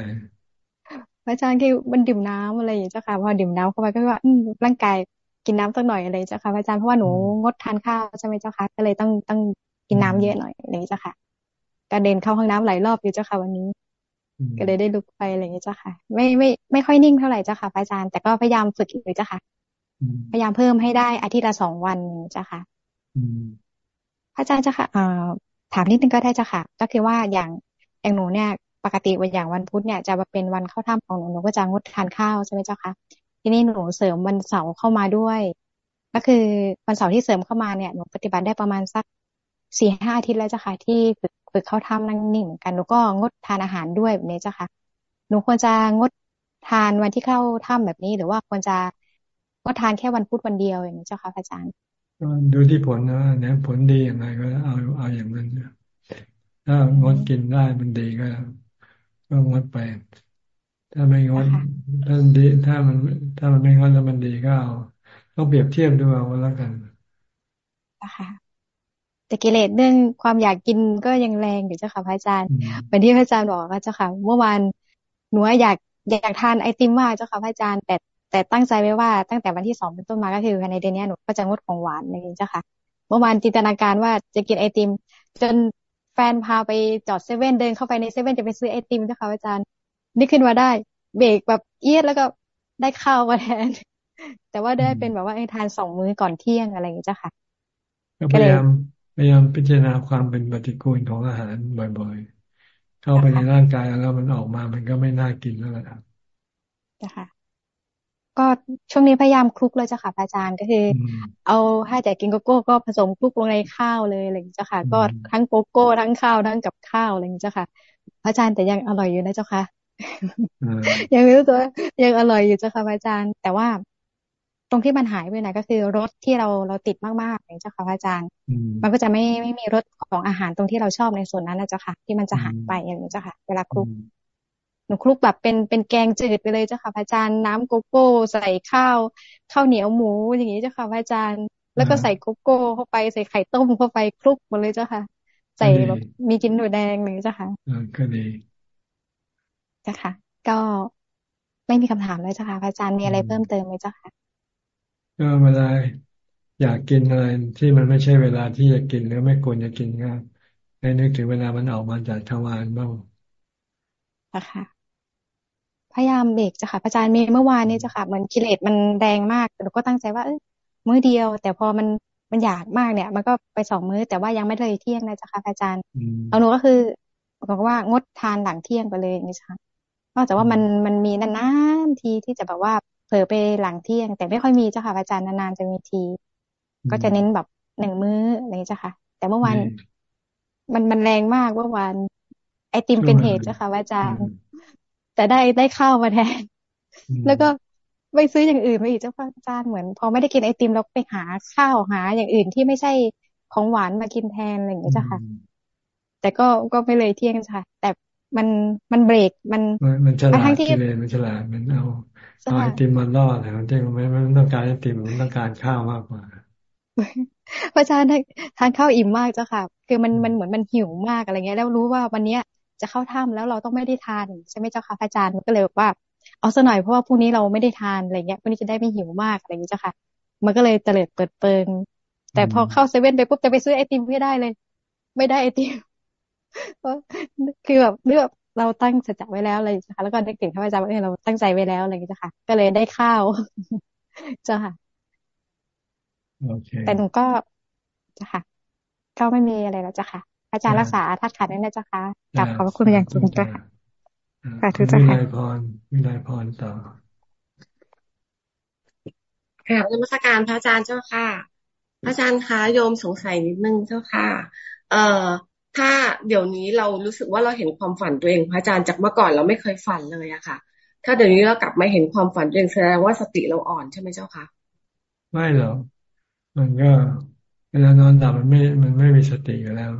พระอาจารย์คือมันดื่มน้ำอะไรอย่างนี้เจ้าค่ะ พอดื่มน้ำเข้าไปก็ว่าร่างกายกินน้ำสักหน่อยอะไรเจ้าค่ะพระอาจารย์เพราะว่าหนูงดทานข้าวใช่ไหมเจ้าค่ะก็เลยต้องต้องกินน้ำเยอะหน่อยอะไรอย่างนี้เจ้าค่ะการเดินเข้าห้องน้ำหลายรอบอยู่เจ้าค่ะวันนี้ ก็เลยได้ลุกไปอะไรอย่างนี้เจ้าค่ะ ไม่ไม่ไม่ค่อยนิ่งเท่าไหร่เจ้าค่ะพระอาจารย์แต่ก็พยายามฝึกอยู่เจ้าค่ะ พยายามเพิ่มให้ได้อาทิตย์ละสองวันเจ้าค่ะพระอาจารย์เจ้าค่ะถามนิดนึงก็ได้เจ้าค่ะ ก็คือว่าอย่างอย่างหนูเนี่ยปกติวันอย่างวันพุธเนี่ยจะเป็นวันเข้าถ้ำของหนูหนูก็จะงดทานข้าวใช่ไหมเจ้าค่ะทีนี้หนูเสริมวันเสาร์เข้ามาด้วย ก็คือวันเสาร์ที่เสริมเข้ามาเนี่ยหนูปฏิบัติได้ประมาณสักสี่ห้าอาทิตย์แล้วเจ้าค่ะที่ฝึก ฝึกเข้าถ้ำนั่งนิ่งเหมือนกันหนูก็งดทานอาหารด้วยแบบนี้เจ้าค่ะ หนูควรจะงดทานวันที่เข้าถ้ำแบบนี้ หรือว่าควรจะงดทานแค่วันพุธวันเดียวอย่างนี้เจ้าค่ะอาจารย์ดูที่ผลนะเนี่ยผลดีอย่างไรก็เอาเอาอย่างนั้นถ้างดกินได้มันดีก็ก็งดไป ถ้าไม่งดถ้าดีถ้ามัน ถ้ามันไม่งดแล้วมันดีก็เอาต้องเปรียบเทียบดูเอาแล้วกันนะคะ แต่กิเลสเรื่องความอยากกินก็ยังแรงอยู่เจ้าค่ะพระอาจารย์เหมือนที่พระอาจารย์บอกก็เจ้าค่ะ เมื่อวานหนูอยากอยากทานไอติมมากเจ้าค่ะพระอาจารย์ แต่แต่ตั้งใจไว้ว่าตั้งแต่วันที่สองเป็นต้นมาก็คือในเดือนนี้หนูก็จะงดของหวานอะไรอย่างนี้เจ้าค่ะ เมื่อวานจินตนาการว่าจะกินไอติม จนแฟนพาไปจอดเซเว่นเดินเข้าไปในเซเว่นจะไปซื้อไอติมเจ้าค่ะพระอาจารย์นี่ขึ้นมาได้ เบรกแบบเอียดแล้วก็ได้ข้าวมาแทนแต่ว่าได้เป็นแบบว่าให้ทานสองมื้อก่อนเที่ยงอะไรอย่างเงี้ยค่ะก็พยายาม พยายามพิจารณาความเป็นปฏิกูลของอาหารบ่อยๆ เข้าไปในร่างกายแล้วมันออกมามันก็ไม่น่ากินแล้วแหละค่ะ ก็ช่วงนี้พยายามคลุกเลยจ้ะค่ะอาจารย์ก็คือ เอาถ้าจะกินโกโก้ก็ผสมคลุกลงในข้าวเลยอะไรอย่างนี้จ้ะค่ะ ก็ทั้งโกโก้ทั้งข้าวทั้งกับข้าวอะไรอย่างนี้จ้ะค่ะอาจารย์แต่ยังอร่อยอยู่นะเจ้าค่ะยังรู้ตัวยังอร่อยอยู่เจ้าค่ะอาจารย์ แต่ว่า ตรงที่มันหายไปไหนก็คือรสที่เราเราติดมากๆอย่างเจ้าค่ะอาจารย์ มันก็จะไม่ไม่มีรสของอาหารตรงที่เราชอบในส่วนนั้นนะเจ้าค่ะ ที่มันจะหายไปอย่างนี้เจ้าค่ะ เวลาคลุกหนูคลุกแบบเป็นเป็นแกงจืดไปเลยเจ้าค่ะพระอาจารย์น้ำโกโก้ ใส่ข้าวข้าวเหนียวหมูอย่างนี้เจ้าค่ะพระอาจารย์ แล้วก็ใส่โกโก้เข้าไปใส่ไข่ต้มเข้าไปคลุกหมดเลยเจ้าค่ะ ใส่แบบมีกินหนูแดงหรือเจ้าค่ะก็ดีเจ้าค่ะ ก็ไม่มีคำถามเลยเจ้าค่ะพระอาจารย์มีอะไรเพิ่มเติมไหมเจ้าค่ะ ก็เวลาอยากกินอะไรที่มันไม่ใช่เวลาที่จะกินหรือไม่ควรจะกินก็ให้นึกถึงเวลามันออกมาจากทวารบ้างนะคะพยายามเบรกจ้ะค่ะพระอาจารย์มีเมื่อวานนี้จ้ะค่ะเหมือนกิเลสมันแดงมากแต่เราก็ตั้งใจว่าเออมื้อเดียว แต่พอมันมันอยากมากเนี่ย มันก็ไปสองมื้อ แต่ว่ายังไม่เลยเที่ยงนะจ้ะค่ะพระอาจารย์เอาหนูก็คือบอกว่างดทานหลังเที่ยงไปเลยนี่ค่ะนอกจากว่ามันมันมีนานๆทีที่จะแบบว่า เผลอไปหลังเที่ยง แต่ไม่ค่อยมีเจ้าค่ะพระอาจารย์นานๆจะมีที ก็จะเน้นแบบหนึ่งมื้ออะไรจ้ะค่ะ แต่เมื่อวานมันมันแรงมากเมื่อวานไอติมเป็นเหตุเจ้าค่ะอาจารย์แต่ได้ได้ข้าวมาแทนแล้วก็ไปซื้ออย่างอื่นมาอีกเจ้าค่ะอาจารย์เหมือน พอไม่ได้กินไอติมเราไปหาข้าวหา อย่างอื่นที่ไม่ใช่ของหวานมากินแทนอะไรอย่างเงี้ยจ้ะค่ะ แต่ก็ก็ไม่เลยเที่ยงค่ะ แต่มันมันเบรกมันมันฉลาดที่เลยมันฉลาดมันเอา เอาไอติมมาล่อแต่จริงมันไม่ต้องการไอติมมันต้องการข้าวมากกว่าพระอาจารย์ทานข้าวอิ่มมากเจ้าค่ะ คือมันมันเหมือนมันหิวมากอะไรเงี้ย แล้วรู้ว่าวันเนี้ยจะเข้าถ้ำแล้วเราต้องไม่ได้ทานใช่ไหมเจ้าค่ะพระอาจารย์มันก็เลยบอกว่า เอาซะหน่อยเพราะว่าพรุ่งนี้เราไม่ได้ทานอะไรเงี้ยพรุ่งนี้จะได้ไม่หิวมากอะไรอย่างนี้เจ้าค่ะ มันก็เลยเตลิดเปิดเปิงแต่พอเข้าเซเว่นไปปุ๊บจะไปซื้อไอติมไม่ได้เลย ไม่ได้ไอติมคือแบบเลือก เราตั้งสัจจะไว้แล้วอะไรจ้ะค่ะแล้วก็ได้ถึงพระอาจารย์ว่าเราตั้งใจไว้แล้วอะไรอย่างนี้จ้ะค่ะ ก็เลยได้ข้าวเจ้าค่ะแต่หนูก็จ้ะค่ะ ก็ไม่มีอะไรแล้วจ้ะค่ะ อาจารย์รักษาธาตุขันธ์นั่นนะเจ้าค่ะกลับขอบคุณอย่างสูงค่ะสาธุเจ้าค่ะวิไลพรวิไลพรต่อค่ะนมัสการพระอาจารย์เจ้าค่ะ พระอาจารย์คะโยมสงสัยนิดนึงเจ้าค่ะ เอ่อ ถ้าเดี๋ยวนี้เรารู้สึกว่าเราเห็นความฝันตัวเองพระอาจารย์จากเมื่อก่อนเราไม่เคยฝันเลยอะค่ะ ถ้าเดี๋ยวนี้เรากลับมาเห็นความฝันตัวเองแสดงว่าสติเราอ่อนใช่ไหมเจ้าคะไม่หรอกมันก็เวลานอนหลับมันไม่ มันไม่มีสติอยู่แล้ว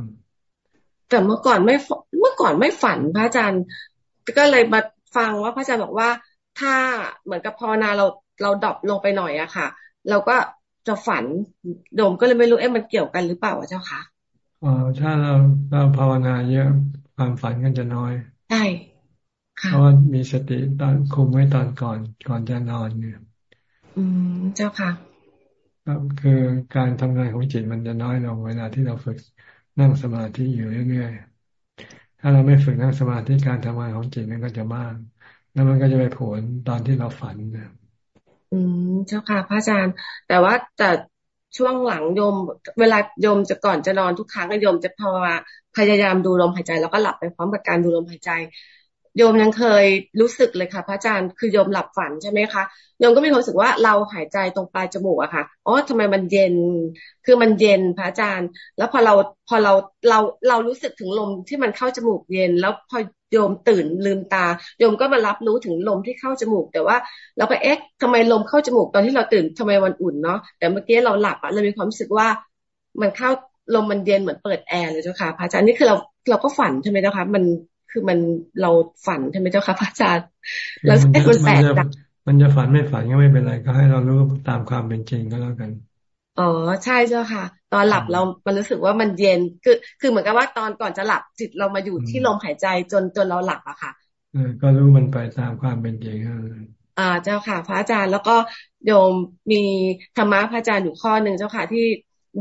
แต่เมื่อก่อนไม่เมื่อก่อนไม่ฝันพระอาจารย์ก็เลยมาฟังว่าพระอาจารย์บอกว่าถ้าเหมือนกับภาวนาเราเราดรอปลงไปหน่อยอะค่ะ เราก็จะฝันโดมก็เลยไม่รู้เอ๊ะมันเกี่ยวกันหรือเปล่าเจ้าคะ อ๋อถ้าเราเราภาวนาเยอะความฝันก็จะน้อย ใช่เพราะว่ามีสติตอนคุมไว้ตอนก่อน ก่อนจะนอนเนี่ย อืมเจ้าค่ะก็คือการทำงานของจิตมันจะน้อยลงเวลาที่เราฝึกนั่งสมาธิอยู่เรื่อยๆ ถ้าเราไม่ฝึกนั่งสมาธิการทำงานของจิตมันก็จะมาก แล้วมันก็จะไปผลตอนที่เราฝันนะอืมเจ้าค่ะพระอาจารย์ แต่ว่าแต่ ช่วงหลังโยม เวลาโยมจะก่อนจะนอนทุกครั้งโยมจะพพยายามดูลมหายใจ แล้วก็หลับไปพร้อมกับการดูลมหายใจ โยมยังเคยรู้สึกเลยค่ะพระอาจารย์คือโยมหลับฝันใช่ไหมคะโยมก็มีความรู้สึกว่าเราหายใจตรงปลายจมูกอะค่ะอ๋อทำไมมันเย็น คือมันเย็นพระอาจารย์ แล้วพอเราพอเราเราเรารู้สึกถึงลมที่มันเข้าจมูกเย็น แล้วพอโยมตื่นลืมตาโยมก็มารับรู้ถึงลมที่เข้าจมูก แต่ว่าเราก็เอ๊ะทำไมลมเข้าจมูกตอนที่เราตื่นทำไมมันอุ่นเนาะแต่เมื่อกี้เราหลับอะเรามีความรู้สึกว่ามันเข้าลมมันเย็นเหมือนเปิดแอร์เลยเจ้าค่ะพระอาจารย์นี่คือเราเราก็ฝันใช่ไหมเจ้าค่ะมัน คือมันเราฝันใช่ไหมเจ้าค่ะพระอาจารย์แล้วไอ้คนแปลกมันจะฝันไม่ฝันก็ไม่เป็นไร ก็ให้เรารู้ตามความเป็นจริงก็แล้วกันอ๋อใช่เจ้าค่ะ ตอนหลับเรามันรู้สึกว่ามันเย็นคือคือเหมือนกับว่าตอนก่อนจะหลับจิตเรามาอยู่ที่ลมหายใจจนจนเราหลับอะค่ะเออก็รู้มันไปตามความเป็นจริงอ่าเจ้าค่ะ พระอาจารย์แล้วก็โยมมีธรรมะพระอาจารย์อยู่ข้อหนึ่งเจ้าค่ะที่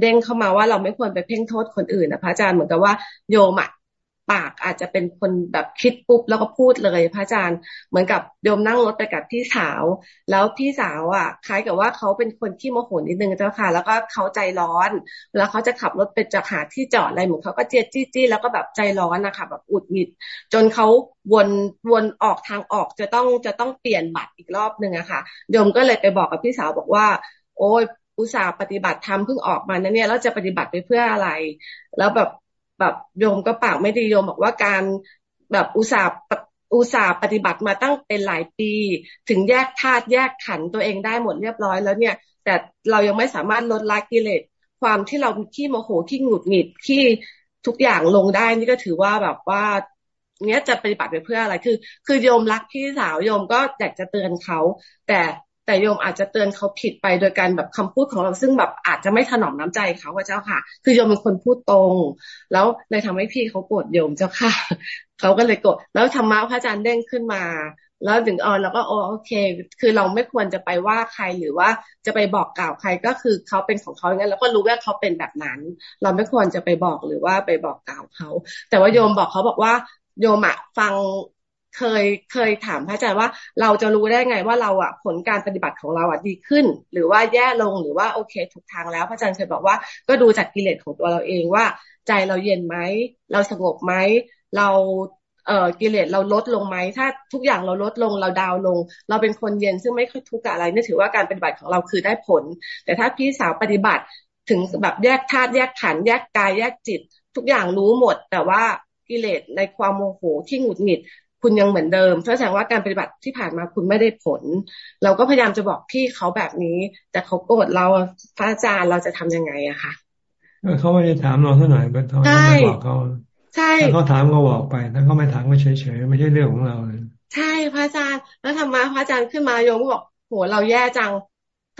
เด้งเข้ามาว่าเราไม่ควรไปเพ่งโทษคนอื่นนะพระอาจารย์เหมือนกับว่าโยมอะ ปากอาจจะเป็นคนแบบคิดปุ๊บแล้วก็พูดเลย พระอาจารย์เหมือนกับโยมนั่งรถไปกับพี่สาว แล้วพี่สาวอะ คล้ายกับว่าเขาเป็นคนที่โมโหนิดนึงเจ้าค่ะ แล้วก็เขาใจร้อนเวลาเขาจะขับรถไปจะหาที่จอดอะไรเหมือนเขาก็เจี๊ยจี้จี้แล้วก็แบบใจร้อนนะคะแบบอุดหงิด จนเขาวนวนออกทางออกจะต้องจะต้องเปลี่ยนบัตรอีกรอบหนึ่งอะค่ะ โยมก็เลยไปบอกกับพี่สาวบอกว่า โอ้ยอุตส่าห์ปฏิบัติธรรมเพิ่งออกมานะเนี่ยแล้วจะปฏิบัติไปเพื่ออะไร แล้วแบบ แบบโยมก็ปากไม่ดีโยมบอกว่าการแบบอุตส่าห์อุตส่าห์ปฏิบัติมาตั้งเป็นหลายปี ถึงแยกธาตุแยกขันตัวเองได้หมดเรียบร้อยแล้วเนี่ย แต่เรายังไม่สามารถลดละกิเลสความที่เราขี้โมโหขี้หงุดหงิดขี้ทุกอย่างลงได้นี่ก็ถือว่าแบบว่าเนี้ยจะปฏิบัติไปเพื่ออะไรคือ คือโยมรักพี่สาวโยมก็อยากจะเตือนเขา แต่ แต่โยมอาจจะเตือนเขาผิดไปโดยการแบบคำพูดของเราซึ่งแบบอาจจะไม่ถนอมน้ำใจเขาว่าเจ้าค่ะ คือโยมเป็นคนพูดตรง แล้วเลยทำให้พี่เขาโกรธโยมเจ้าค่ะเขาก็เลยโกรธแล้วธรรมะพระอาจารย์เด้งขึ้นมา แล้วถึงออนแล้วก็โอเค คือเราไม่ควรจะไปว่าใครหรือว่าจะไปบอกกล่าวใครก็คือเขาเป็นของเขาอย่างนั้นแล้วก็รู้ว่าเขาเป็นแบบนั้น เราไม่ควรจะไปบอกหรือว่าไปบอกกล่าวเขา แต่ว่าโยมบอกเขาบอกว่าโยมอะฟัง เคยเคยถามพระอาจารย์ว่า เราจะรู้ได้ไงว่าเราอะผลการปฏิบัติของเราอะดีขึ้น หรือว่าแย่ลงหรือว่าโอเคถูกทางแล้ว พระอาจารย์เคยบอกว่าก็ดูจากกิเลสของตัวเราเองว่า ใจเราเย็นไหมเราสงบไหมเราเอ่อกิเลสเราลดลงไหมถ้าทุกอย่างเราลดลงเราดาวลง เราเป็นคนเย็นซึ่งไม่ค่อยทุกข์อะไรนี่ถือว่าการปฏิบัติของเราคือได้ผล แต่ถ้าพี่สาวปฏิบัติถึงแบบแยกธาตุแยกขันแยกกายแยกจิต ทุกอย่างรู้หมด แต่ว่ากิเลสในความโมโหที่หงุดหงิด คุณยังเหมือนเดิมเพราะแสดงว่าการปฏิบัติที่ผ่านมาคุณไม่ได้ผล เราก็พยายามจะบอกพี่เขาแบบนี้ แต่เขาโกรธเราพระอาจารย์เราจะทำยังไงอะคะเขาไม่ได้ถามเราเท่าไหร่เป็นเขาไม่บอกเขาใช่ถ้าเขาถามก็บอกไปถ้าเขาไม่ถามก็เฉยๆไม่ใช่เรื่องของเราเลยใช่พระอาจารย์แล้วธรรมะพระอาจารย์ขึ้นมาโยมก็บอกโหเราแย่จัง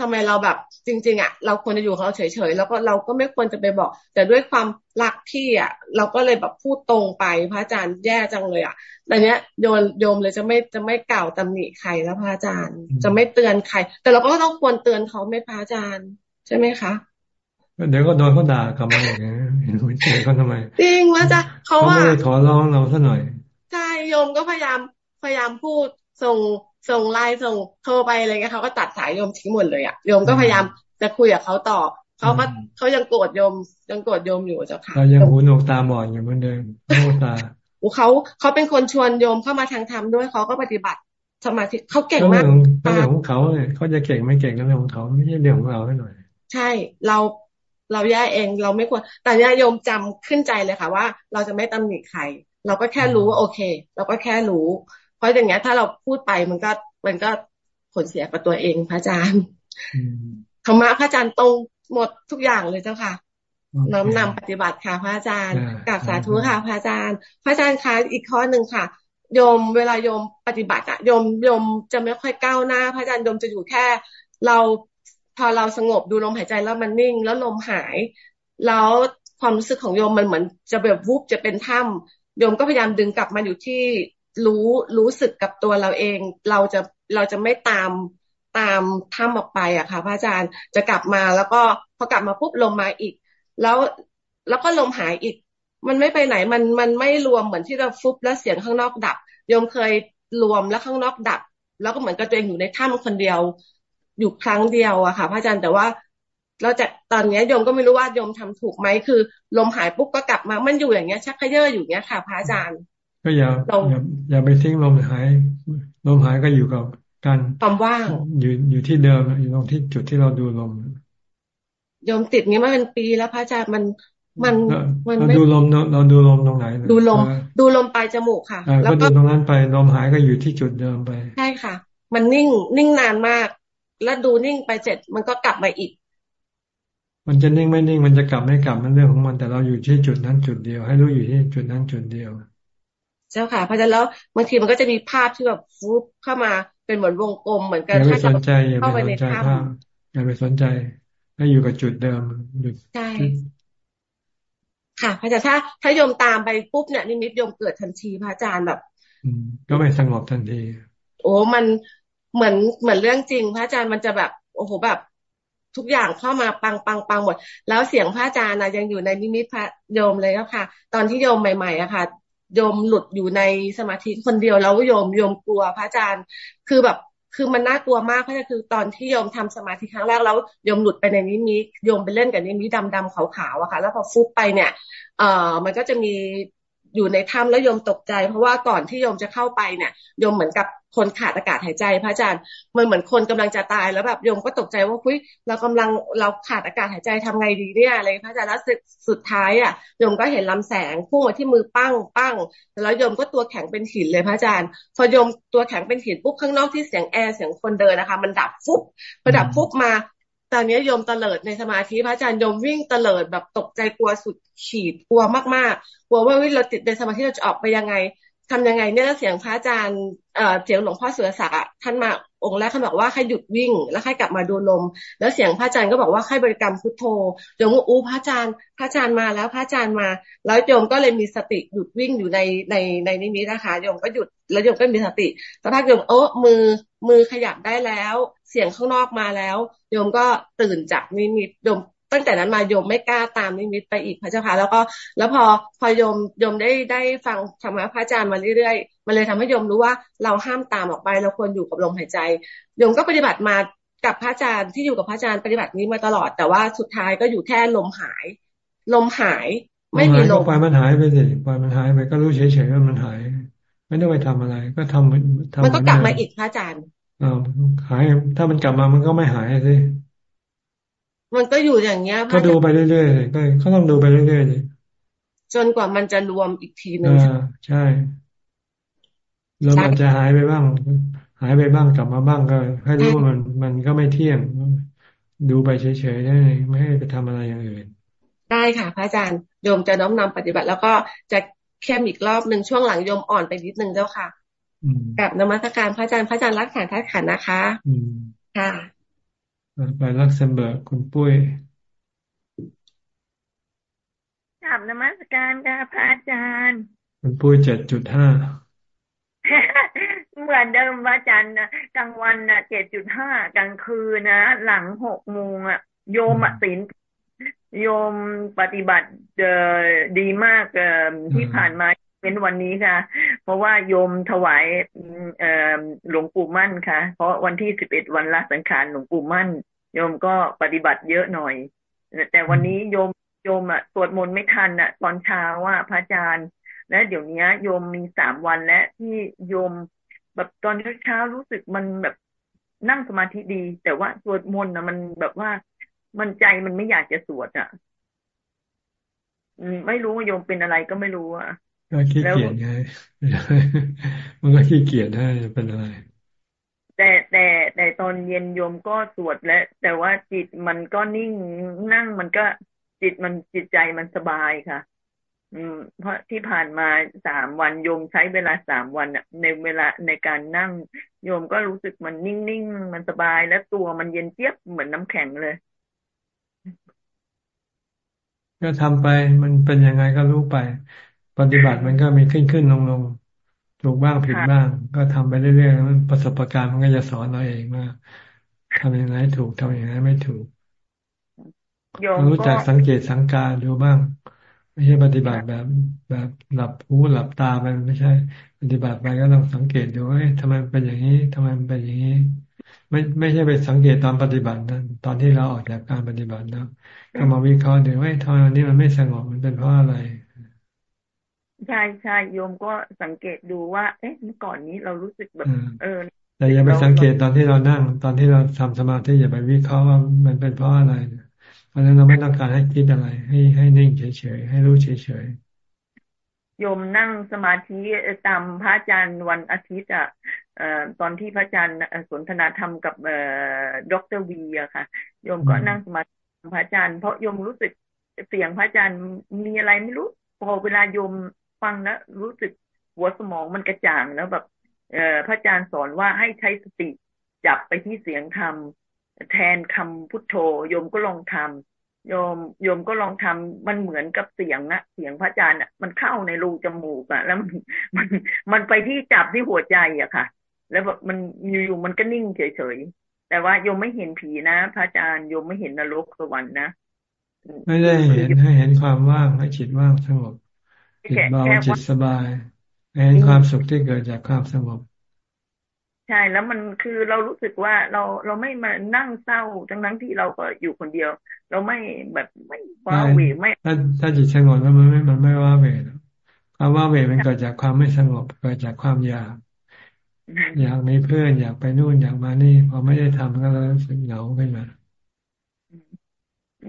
ทำไมเราแบบจริง ๆ อะ เราควรจะอยู่เขาเฉยๆแล้วก็เราก็ไม่ควรจะไปบอก แต่ด้วยความรักพี่อะ เราก็เลยแบบพูดตรงไปพระอาจารย์แย่จังเลยอะแต่เนี้ยโยมโยมเลยจะไม่จะไม่กล่าวตำหนิใครแล้วพระอาจารย์ จะไม่เตือนใคร แต่เราก็ต้องควรเตือนเขาไม่พระอาจารย์ ใช่ไหมคะเดี๋ยวก็โดนเขาด่ากลับมาอย่างเงี้ยเห็นไหมเตือนเขาทำไมจริงว่าจะเขาว่าไม่ได้ขอร้องเราซะหน่อยใช่โยมก็พยายามพยายามพูดส่ง ส่งไลน์ส่งโทรไปอะไรเงี้ยเขาก็ตัดสายโยมทิ้งหมดเลยอะโยมก็พยายามจะคุยกับเขาต่อเขาก็เขายังโกรธโยมยังโกรธโยมอยู่เจ้าค่ะเรายังหูหนวกตาบอดอยู่เหมือนเดิมหูตาเขาเขาเป็นคนชวนโยมเข้ามาทางธรรมด้วยเขาก็ปฏิบัติสมาธิเขาเก่งมากเรื่องของเขาเลยเขาจะเก่งไม่เก่งก็เรื่องของเขาไม่ใช่เรื่องของเราให้หน่อย ใช่เราเราแย่เองเราไม่ควรแต่ญาโยมจำขึ้นใจเลยค่ะว่า เราจะไม่ตำหนิใครเราก็แค่รู้ว่าโอเค เราก็แค่รู้ เพราะอย่างเงี้ย ถ้าเราพูดไปมันก็มันก็ผลเสียกับตัวเองพระอาจารย์ธรรมะพระอาจารย์ตรงหมดทุกอย่างเลยเจ้าค่ะน้อมนำปฏิบัติค่ะพระอาจารย์กับสาธุค่ะพระอาจารย์ พระอาจารย์คะอีกข้อหนึ่งค่ะโยมเวลาโยมปฏิบัติอะโยมโยมจะไม่ค่อยก้าวหน้า พระอาจารย์โยมจะอยู่แค่ เราพอเราสงบดูลมหายใจแล้วมันนิ่ง แล้วลมหาย แล้วความรู้สึกของโยมมันเหมือนจะแบบวุบจะเป็นถ้ำโยมก็พยายามดึงกลับมาอยู่ที่ รู้รู้สึกกับตัวเราเอง เราจะเราจะไม่ตามตามถ้ำออกไปอะค่ะ พระอาจารย์จะกลับมาแล้วก็พอกลับมาปุ๊บลมมาอีก แล้วแล้วก็ลมหายอีก มันไม่ไปไหนมันมันไม่รวมเหมือนที่เราฟุบแล้วเสียงข้างนอกดับโยมเคยรวมแล้วข้างนอกดับ แล้วก็เหมือนกับตัวเองอยู่ในถ้ำคนเดียว อยู่ครั้งเดียวอะค่ะ พระอาจารย์แต่ว่าเราจะตอนนี้โยมก็ไม่รู้ว่าโยมทำถูกไหมคือ ลมหายปุ๊บก็กลับมามันอยู่อย่างเงี้ย ชักเขยเยออยู่เงี้ยค่ะ พระอาจารย์ ก็อย่าอย่าอย่าไปทิ้งลมหายลมหายก็อยู่กับการความว่างอยู่อยู่ที่เดิมอยู่ตรงที่จุดที่เราดูลมโยมติดนี้มาเป็นปีแล้วพระอาจารย์มันมันมันเราดูลมเราดูลมตรงไหนดูลม ดูลมปลายจมูกค่ะ แล้วก็ดูตรงนั้นไปลมหายก็อยู่ที่จุดเดิมไปใช่ค่ะ มันนิ่งนิ่งนานมาก แล้วดูนิ่งไปเสร็จมันก็กลับมาอีก มันจะนิ่งไม่นิ่งมันจะกลับไม่กลับมันเรื่องของมัน แต่เราอยู่ที่จุดนั้นจุดเดียว ให้รู้อยู่ที่จุดนั้นจุดเดียว เจ้าค่ะเพราะฉะนั้นแล้วบางทีมันก็จะมีภาพที่แบบฟุบเข้ามาเป็นเหมือนวงกลมเหมือนกันถ้าจะเข้าไปในถ้ำอย่าไปสนใจให้อยู่กับจุดเดิมหยุดใช่ค่ะพระอาจารย์ถ้าถ้าโยมตามไปปุ๊บเนี่ยนิมิตโยมเกิดทันทีพระอาจารย์แบบอืมก็ไม่สงบทันที โอ้มันเหมือนเหมือนเรื่องจริง พระอาจารย์มันจะแบบโอ้โหแบบทุกอย่างเข้ามาปังปังปังหมด แล้วเสียงพระอาจารย์นะยังอยู่ในนิมิตพระโยมเลยก็ค่ะ ตอนที่โยมใหม่ๆอะค่ะ โยมหลุดอยู่ในสมาธิคนเดียวแล้วโยมโยมกลัวพระอาจารย์ คือแบบคือมันน่ากลัวมากเพราะคือตอนที่โยมทำสมาธิครั้งแรกแล้วโยมหลุดไปในนิมิตโยมไปเล่นกับนิมิตดำๆขาวๆอะค่ะ แล้วพอฟุบไปเนี่ย เอ่อมันก็จะมีอยู่ในถ้ำแล้วโยมตกใจ เพราะว่าก่อนที่โยมจะเข้าไปเนี่ยโยมเหมือนกับ คนขาดอากาศหายใจ พระอาจารย์มันเหมือนคนกำลังจะตายแล้วแบบโยมก็ตกใจว่าคุยเรากำลังเราขาดอากาศหายใจทำไงดีเนี่ยอะไรพระอาจารย์แล้วสุดท้ายอะโยมก็เห็นลำแสงพุ่งมาที่มือปั้งปั้งแล้วโยมก็ตัวแข็งเป็นหินเลยพระอาจารย์ พอโยมตัวแข็งเป็นหินปุ๊บข้างนอกที่เสียงแอร์เสียงคนเดินนะคะ มันดับฟุบพอดับฟุบมาตอนนี้โยมเตลิดในสมาธิพระอาจารย์โยมวิ่งเตลิดแบบตกใจกลัวสุดขีดกลัวมากๆกลัวว่าวิเราติดในสมาธิเราจะออกไปยังไง ทำยังไงเนี่ยเสียงพระอาจารย์เสียงหลวงพ่อสุรศักดิ์ท่านมาองค์แรกท่านบอกว่าให้หยุดวิ่ง แล้วให้กลับมาดูลม แล้วเสียงพระอาจารย์ก็บอกว่าให้บริกรรมพุทโธโยมก็อู้พระอาจารย์ พระอาจารย์มาแล้วพระอาจารย์มา แล้วโยมก็เลยมีสติหยุดวิ่งอยู่ในในในนิมิตนะคะโยมก็หยุดแล้วโยมก็มีสติสักพักโยมโอ้มือมือขยับได้แล้ว เสียงข้างนอกมาแล้วโยมก็ตื่นจากนิมิตโยม ตั้งแต่นั้นมาโยมไม่กล้าตามนิมิตไปอีกพระเจ้าค่ะแล้วก็ แล้วพอพอโยมโยมได้ได้ฟังธรรมะพระอาจารย์มาเรื่อยๆมันเลยทำให้โยมรู้ว่าเราห้ามตามออกไป เราควรอยู่กับลมหายใจโยมก็ปฏิบัติมากับพระอาจารย์ที่อยู่กับพระอาจารย์ปฏิบัตินี้มาตลอด แต่ว่าสุดท้ายก็อยู่แค่ลมหาย ลมหาย ไม่มีลมปล่อยมันหายไปสิปล่อยมันหายไปก็รู้เฉยๆว่ามันหาย ไม่ต้องไปทำอะไร ก็ทำมันก็กลับมาอีกพระอาจารย์อ่าหาย ถ้ามันกลับมามันก็ไม่หายสิ มันก็อยู่อย่างเงี้ยก็ดูไปเรื่อยๆก็เขาต้องดูไปเรื่อยๆเลยจนกว่ามันจะรวมอีกทีหนึ่งใช่ แล้วมันจะหายไปบ้าง หายไปบ้างกลับมาบ้างก็ให้รู้ว่ามันมันก็ไม่เที่ยง ดูไปเฉยๆได้ไม่ให้ไปทำอะไรอย่างอื่น ได้ค่ะ พระอาจารย์โยมจะน้อมนำปฏิบัติ แล้วก็จะเข้มอีกรอบหนึ่งช่วงหลังโยมอ่อนไปนิดนึงเจ้าค่ะกับนมัสการพระอาจารย์พระอาจารย์รักษาทัดขันนะคะค่ะ ไปลักเซมเบิร์กคุณปุ้ยกราบนมัสการค่ะพระอาจารย์ คุณปุ้ยเจ็ดจุดห้าเหมือนเดิมพระอาจารย์นะกลางวันนะเจ็ดจุดห้ากลางคืนนะหลังหกโมงอะ โยมอะศีลโยมปฏิบัติเออดีมากเออที่ผ่านมาเป็นวันนี้ค่ะ เพราะว่าโยมถวายเออหลวงปู่มั่นค่ะ เพราะวันที่สิบเอ็ดวันละสังขารหลวงปู่มั่น โยมก็ปฏิบัติเยอะหน่อย แต่วันนี้โยมโยมอะสวดมนต์ไม่ทันอะตอนเช้าว่าพระอาจารย์ และเดี๋ยวนี้โยมมีสามวันและที่โยมแบบตอนเช้ารู้สึกมันแบบนั่งสมาธิดี แต่ว่าสวดมนต์นะมันแบบว่ามันใจมันไม่อยากจะสวดอะไม่รู้ว่าโยมเป็นอะไรก็ไม่รู้อะก็ขี้เกียจไงมันก็ขี้เกียจได้เป็นอะไร แต่แต่แต่ตอนเย็นโยมก็สวดแล้ว แต่ว่าจิตมันก็นิ่งนั่งมันก็จิตมันจิตใจมันสบายค่ะ อืม เพราะที่ผ่านมาสามวันโยมใช้เวลาสามวันในเวลาในการนั่ง โยมก็รู้สึกมันนิ่งๆมันสบายและตัวมันเย็นเจี๊ยบเหมือนน้ำแข็งเลยก็ทำไปมันเป็นยังไงก็รู้ไป ปฏิบัติมันก็มีขึ้นขึ้นลงลง ถูกบ้างผิดบ้าง ก็ทำไปเรื่อยๆมันประสบการณ์มันก็จะสอนเราเองว่าทำอย่างไรถูกทำอย่างไรไม่ถูกรู้จักสังเกตสังการดูบ้าง ไม่ใช่ปฏิบัติแบบ แบบหลับหูหลับตาไปไม่ใช่ ปฏิบัติไปก็ต้องสังเกตดูว่าทำไมเป็นอย่างนี้ทำไมเป็นอย่างนี้ ไม่ไม่ใช่ไปสังเกตตอนปฏิบัตินะตอนที่เราออกจากการปฏิบัตินะก็มาวิเคราะห์ดูว่าทำไมวันนี้มันไม่สงบมันเป็นเพราะอะไร ใช่ใช่โยมก็สังเกตดูว่า เอ๊ะเมื่อก่อนนี้เรารู้สึกแบบ เออ แต่อย่าไปสังเกตตอนที่เรานั่ง ตอนที่เราทำสมาธิอย่าไปวิเคราะห์ว่ามันเป็นเพราะอะไรเพราะฉะนั้นเราไม่ต้องการให้คิดอะไร ให้ให้นิ่งเฉยๆให้รู้เฉยๆโยมนั่งสมาธิตามพระอาจารย์วันอาทิตย์อะตอนที่พระอาจารย์สนทนาธรรมกับดรวีอะค่ะ โยมก็นั่งสมาธิพระอาจารย์เพราะโยมรู้สึกเสียงพระอาจารย์มีอะไรไม่รู้พอเวลาโยม ฟังแล้วรู้สึกหัวสมองมันกระจ่างแล้วแบบ เออพระอาจารย์สอนว่าให้ใช้สติจับไปที่เสียงธรรมแทนคำพุทโธโยมก็ลองทำโยมโยมก็ลองทำมันเหมือนกับเสียงอะเสียงพระอาจารย์อะมันเข้าในรูจมูกอะแล้วมันมันมันไปที่จับที่หัวใจอะค่ะ แล้วแบบมันอยู่ๆมันก็นิ่งเฉยๆแต่ว่าโยมไม่เห็นผีนะ พระอาจารย์โยมไม่เห็นนรกสวรรค์นะไม่ได้เห็นให้เห็นความว่างให้จิตว่างสงบ จิตเบาจิตสบายเห็นความสุขที่เกิดจากความสงบใช่แล้วมันคือเรารู้สึกว่าเราเราไม่มานั่งเศร้าทั้งนั้นที่เราก็อยู่คนเดียว เราไม่แบบไม่ว้าเหวไม่ ถ้าถ้าจิตสงบแล้วมันไม่มันไม่ว้าเหวความว้าเหวมันเกิดจากความไม่สงบเกิดจากความอยากอยากมีเพื่อนอยากไปนู่นอยากมานี่พอไม่ได้ทำก็แล้วรู้สึกเหงาขึ้นมา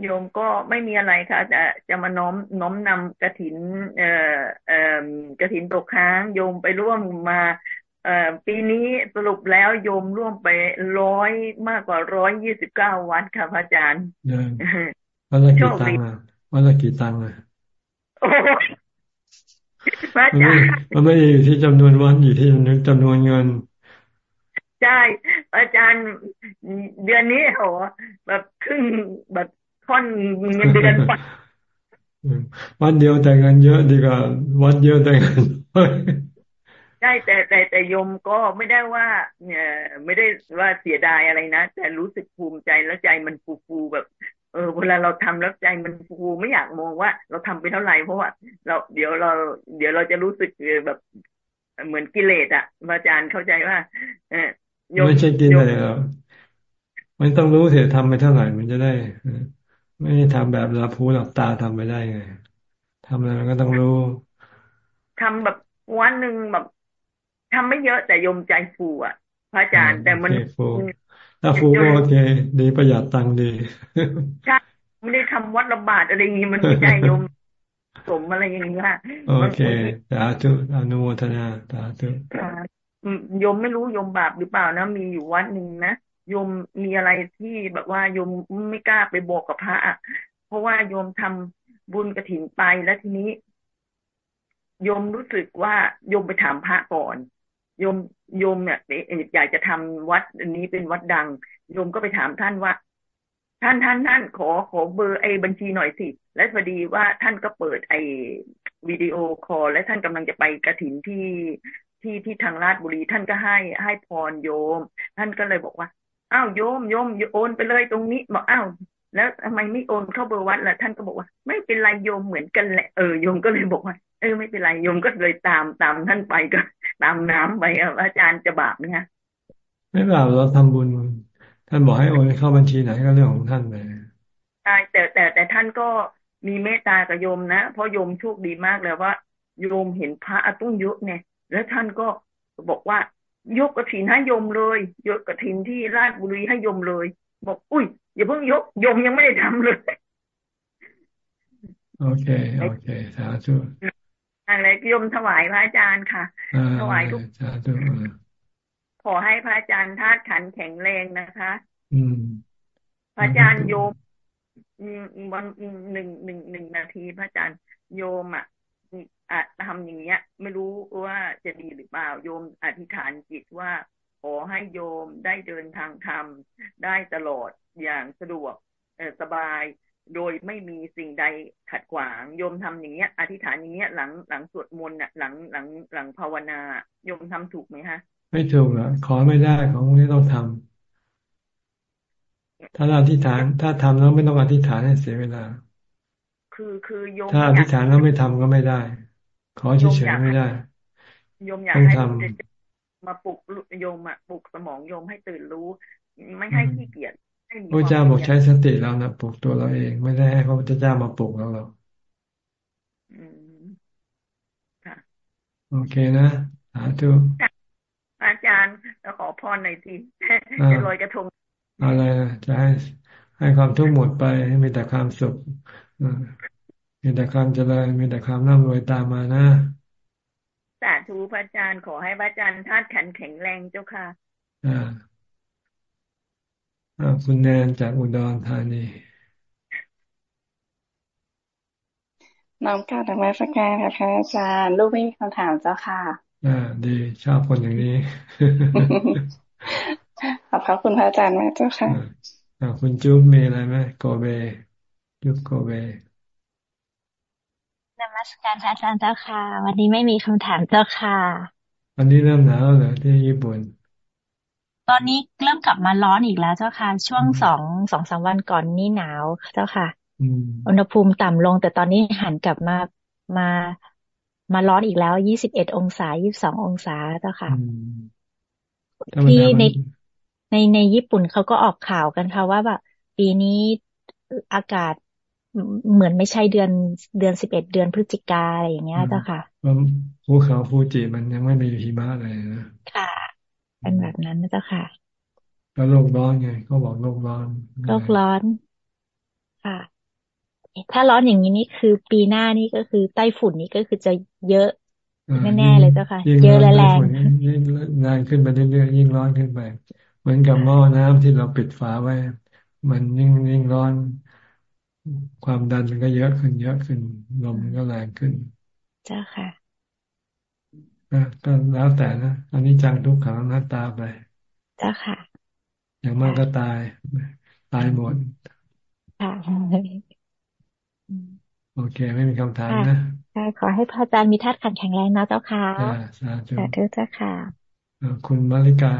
โยมก็ไม่มีอะไรค่ะ จะจะมาน้อมน้อมนำกระถิน เอ่อเอ่อกระถินตกค้างโยมไปร่วมมาเอ่อปีนี้สรุปแล้วโยมร่วมไปร้อยมากกว่าร้อยยี่สิบเก้าวัดค่ะพระอาจารย์วันละกี่ตังค์วันละกี่ตังค์อะพระอาจารย์มันไม่อยู่ที่จำนวนวันอยู่ที่จำนวนเงินใช่อาจารย์เดือนนี้โหแบบครึ่งแบบ ท่อนเงินเดือนวันเดียวแต่เงินเยอะดีกว่าวันเดียวแต่เงินใช่แต่แต่แต่ยมก็ไม่ได้ว่าเนี่ยไม่ได้ว่าเสียดายอะไรนะ แต่รู้สึกภูมิใจแล้วใจมันฟูฟูแบบเออเวลาเราทำแล้วใจมันฟูไม่อยากมองว่า เราทำไปเท่าไหร่เพราะว่า เราเดี๋ยวเรา เดี๋ยวเราจะรู้สึกแบบเหมือนกิเลสอะอาจารย์เข้าใจว่า เออไม่ใช่กินเลยหรอมันต้องรู้เถอะทำไปเท่าไหร่มันจะได้ ไม่ได้ทำแบบเราพูหลับตาทำไปได้ไงทำอะไรมันก็ต้องรู้ทำแบบวันหนึ่งแบบทำไม่เยอะแต่ยมใจฟูอะ พระอาจารย์แต่มันถ้าฟูก็โอเคดีประหยัดตังค์ดีใช่ไม่ได้ทำวัดระบาดอะไรอย่างนี้มันไม่ใช่ยมสมอะไรอย่างนี้ค่ะโอเคสาธุอนุโมทนาสาธุยมไม่รู้ยมบาปหรือเปล่านะ มีอยู่วัดหนึ่งนะ โยมมีอะไรที่แบบว่าโยมไม่กล้าไปบอกกับพระเพราะว่าโยมทำบุญกระถินไปแล้วทีนี้ โยมรู้สึกว่าโยมไปถามพระก่อนโยมโยมเนี่ยอยากจะทำวัดอันนี้เป็นวัดดังโยมก็ไปถามท่านว่า ท่านท่านท่านขอขอเบอร์ไอ้บัญชีหน่อยสิและพอดีว่าท่านก็เปิดไอ้ video call และท่านกำลังจะไปกระถินที่ที่ที่ทางราชบุรี ท่านก็ให้ให้พรโยม ท่านก็เลยบอกว่า อ้าวโยมโยมโอนไปเลยตรงนี้บอกอ้าวแล้วทำไมไม่โอนเข้าเบอร์วัดล่ะท่านก็บอกว่า ไม่เป็นไรโยมเหมือนกันแหละเออโยมก็เลยบอกว่าเออไม่เป็นไรโยมก็เลยตามตามท่านไปก็ ตามน้ำไปอาจารย์จะบาปไหมคะไม่บาปเราทำบุญ ท่านบอกให้โอนเข้าบัญชีไหนก็เรื่องของท่านไปใช่แต่แต่แต่ท่านก็มีเมตตากับโยมนะเพราะโยมโชคดีมากเลยว่า โยมเห็นพระอาตุ้งเยอะเนี่ยแล้วท่านก็บอกว่า ยกกระถินให้โยมเลย ยกกระถินที่ราชบุรีให้โยมเลย บอก อุ้ยอย่าเพิ่งยกโยมยังไม่ได้ทำเลยโอเคโอเคสาธุอะไรโยมถวายพระอาจารย์ค่ะ ถวายทุกสาธุขอให้พระอาจารย์ธาตุขันแข็งแรงนะคะ อืม พระอาจารย์โยมวันหนึ่งหนึ่งหนึ่งนาทีพระอาจารย์โยมอะอาจ ทำอย่างเงี้ย ไม่รู้ว่าจะดีหรือเปล่าโยมอธิษฐานจิตว่าขอให้โยมได้เดินทางธรรมได้ตลอดอย่างสะดวกสบาย โดยไม่มีสิ่งใดขัดขวาง โยมทำอย่างเงี้ย อธิษฐานอย่างเงี้ยหลังหลังสวดมนต์น่ะหลังหลังหลังภาวนา โยมทำถูกไหมคะไม่ถูกอะขอไม่ได้ของพวกนี้ต้องทำถ้าอธิษฐานถ้าทำแล้วไม่ต้องอธิษฐานให้เสียเวลา คือคือโยมถ้าอธิษฐานแล้วไม่ทำก็ไม่ได้ ขอเฉยๆไม่ได้โยมอยากให้มาปลุกโยมอะปลุกสมองโยมให้ตื่นรู้ ไม่ให้ขี้เกียจพระเจ้าบอกใช้สติแล้วนะปลุกตัวเราเองไม่ได้ให้พระพุทธเจ้ามาปลุกเราเราโอเคนะสาธุอาจารย์จะขอพรหน่อยทีจะลอยกระทงอะไรจะให้ให้ความทุกข์หมดไปให้มีแต่ความสุข มีแต่ความเจริญมีแต่ความร่ำรวยตามมานะสาธุพระอาจารย์ขอให้พระอาจารย์ธาตุขันแข็งแรงเจ้าค่ะ อ่าอ่าคุณแนนจากอุดรธานีน้องกาธรรมสการค่ะพระอาจารย์ลูกไม่มีคำถามเจ้าค่ะ อ่า ดีชอบคนอย่างนี้ ขอบพระคุณพระอาจารย์มากเจ้าค่ะอ่าคุณจุ๊บมีอะไรไหมโกเบ จุ๊บโกเบน มัสการพระอาจารย์เจ้าค่ะ วันนี้ไม่มีคำถามเจ้าค่ะ วันนี้เริ่มหนาวเหรอที่ญี่ปุ่น ตอนนี้เริ่มกลับมาร้อนอีกแล้วเจ้าค่ะ ช่วงสองสองสามวันก่อนนี่หนาวเจ้าค่ะอุณหภูมิต่ำลง แต่ตอนนี้หันกลับมามามาร้อนอีกแล้วยี่สิบเอ็ดองศายี่บสององศาเจ้าค่ะที่ในในในญี่ปุ่นเขาก็ออกข่าวกันค่ะว่าแบบปีนี้อากาศ เหมือนไม่ใช่เดือนเดือนสิบเอ็ดเดือนพฤศจิกาอะไรอย่างเงี้ยเจ้าค่ะภูเขาฟูจิมันยังไม่มีหิมะเลยนะค่ะเป็นแบบนั้นนะเจ้าค่ะก็โลกร้อนไงเขาบอกโลกร้อนโลกร้อนค่ะ ถ้าร้อนอย่างนี้นี่คือปีหน้านี่ก็คือไต้ฝุ่นนี่ก็คือจะเยอะแน่ๆเลยเจ้าค่ะ เยอะและแรงยิ่งแรงขึ้นไปเรื่อยๆยิ่งร้อนขึ้นไป เหมือนกับหม้อน้ำที่เราปิดฝาไว้ มันยิ่งยิ่งร้อน ความดันมันก็เยอะขึ้น เยอะขึ้นลมมันก็แรงขึ้น เจ้าค่ะก็แล้วแต่นะอันนี้จังทุกขังหน้าตาไป เจ้าค่ะ อย่างมากก็ตาย ตายหมดโอเค ไม่มีคำถามนะขอให้พระอาจารย์มีธาตุขันแข็งแรงนะเจ้าค่ะสาธุเจ้าค่ะคุณมาริกา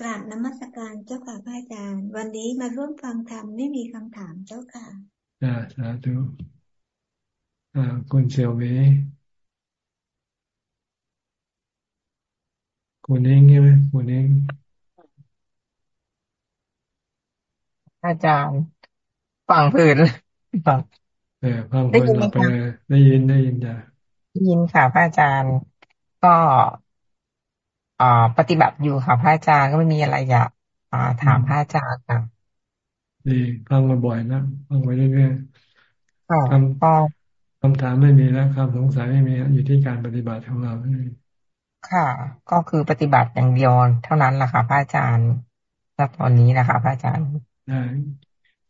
กราบนมัสการเจ้าค่ะพระอาจารย์ วันนี้มาร่วมฟังธรรมไม่มีคำถามเจ้าค่ะอ่าสาธุอ่าคุณเซียวเวคุณเองใช่ไหมคุณเองอาจารย์ฟังพื้นฟังเออฟังพื้นเราไปเลยได้ยินได้ยินจ้ะได้ยินค่ะพระอาจารย์ ก็ อ่าปฏิบัติอยู่ค่ะพระอาจารย์ก็ไม่มีอะไรอยากอ่าถามพระอาจารย์ค่ะดีฟังมาบ่อยนะฟังไปเรื่อยๆคำคำถามไม่มีแล้วคำสงสัยไม่มีอยู่ที่การปฏิบัติของเราค่ะ ก็คือปฏิบัติอย่างเดียวเท่านั้นแหละค่ะพระอาจารย์ณตอนนี้นะคะพระอาจารย์ได้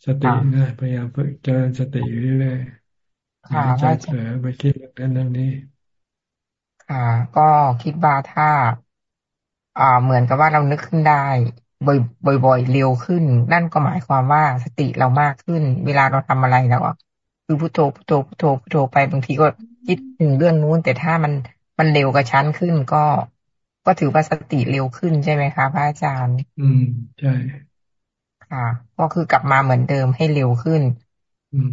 สตินะพยายามฝึกเจริญสติอยู่เรื่อยๆอย่าใจเผลอไปคิดเรื่องนั้นเรื่องนี้ ค่ะ ก็คิดว่าถ้า อ่าเหมือนกับว่าเรานึกขึ้นได้บ่อยบ่อยเร็วขึ้น นั่นก็หมายความว่าสติเรามากขึ้น เวลาเราทำอะไรแล้วคือพุทโธพุทโธพุทโธพุทโธไปบางทีก็คิดถึงเรื่องนู้น แต่ถ้ามันมันเร็วกระชั้นขึ้นก็ ก็ถือว่าสติเร็วขึ้นใช่ไหมคะพระอาจารย์ อืมใช่ค่ะ ก็คือกลับมาเหมือนเดิมให้เร็วขึ้น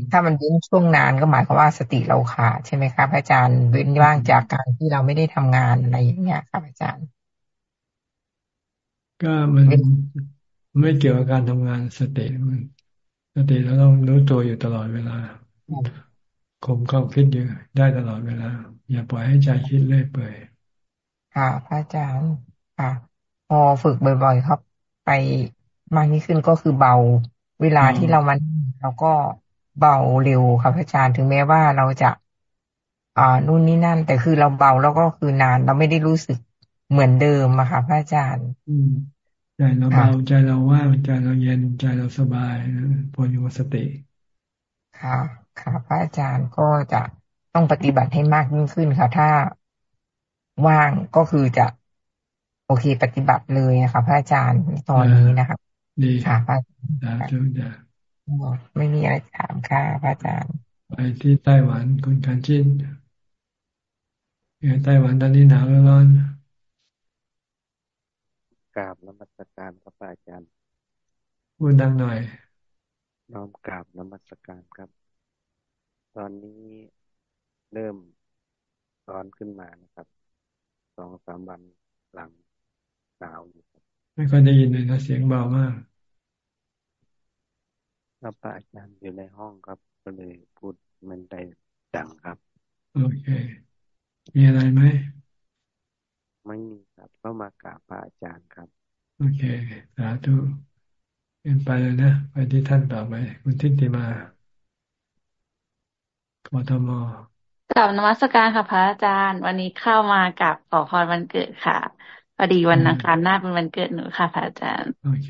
ถ้ามันยิ่งช่วงนานก็หมายความว่าสติเราขาดใช่ไหมครับอาจารย์เว้นว่างจากการที่เราไม่ได้ทำงานอะไรอย่างเงี้ยครับอาจารย์ ก็มันไม่เกี่ยวกับการทำงานสติมันสติเราต้องรู้ตัวอยู่ตลอดเวลาข่มความคิดอยู่ได้ตลอดเวลา อย่าปล่อยให้ใจคิดเรื่อยเปื่อยค่ะพระอาจารย์ค่ะ พอฝึกบ่อยๆครับ ไปมากยิ่งขึ้นก็คือเบา เวลาที่เรามันเราก็เบาเร็วครับพระอาจารย์ถึงแม้ว่าเราจะ อ่านู่นนี่นั่น แต่คือเราเบาแล้วก็คือนาน เราไม่ได้รู้สึกเหมือนเดิมอะค่ะพระอาจารย์ อืมใจ เราเบาใจเราว่างใจเราเย็นใจเราสบายพออยู่สติค่ะค่ะพระอาจารย์ก็จะต้องปฏิบัติให้มากยิ่งขึ้นค่ะ ถ้าว่างก็คือจะ โอเคปฏิบัติเลยนะคะพระอาจารย์ตอนนี้นะคะดีค่ะพระอาจารย์ไม่มีอะไรถามค่ะพระอาจารย์ ไปที่ไต้หวันคุณกันจินไต้หวันตอนนี้หนาวร้อน กราบนมัสการพระอาจารย์พูดดังหน่อย น้อมกราบนมัสการครับ ตอนนี้เริ่มร้อนขึ้นมานะครับสองสามวันหลังหนาวอยู่ครับไม่ค่อยได้ยินเลยนะเสียงเบามากพระอาจารย์อยู่ในห้องครับ ก็เลยพูดมันได้ดังครับ โอเค มีอะไรไหม ไม่มีครับ ก็มากราบพระอาจารย์ครับ โอเคสาธุเป็นไปเลยนะ ไปที่ท่านต่อไปคุณทิติมากทมกับนมัสการค่ะพระอาจารย์ วันนี้เข้ามากับขอพรวันเกิดค่ะพอดีวันอังคารหน้าเป็นวันเกิดหนูค่ะพระอาจารย์ โอเค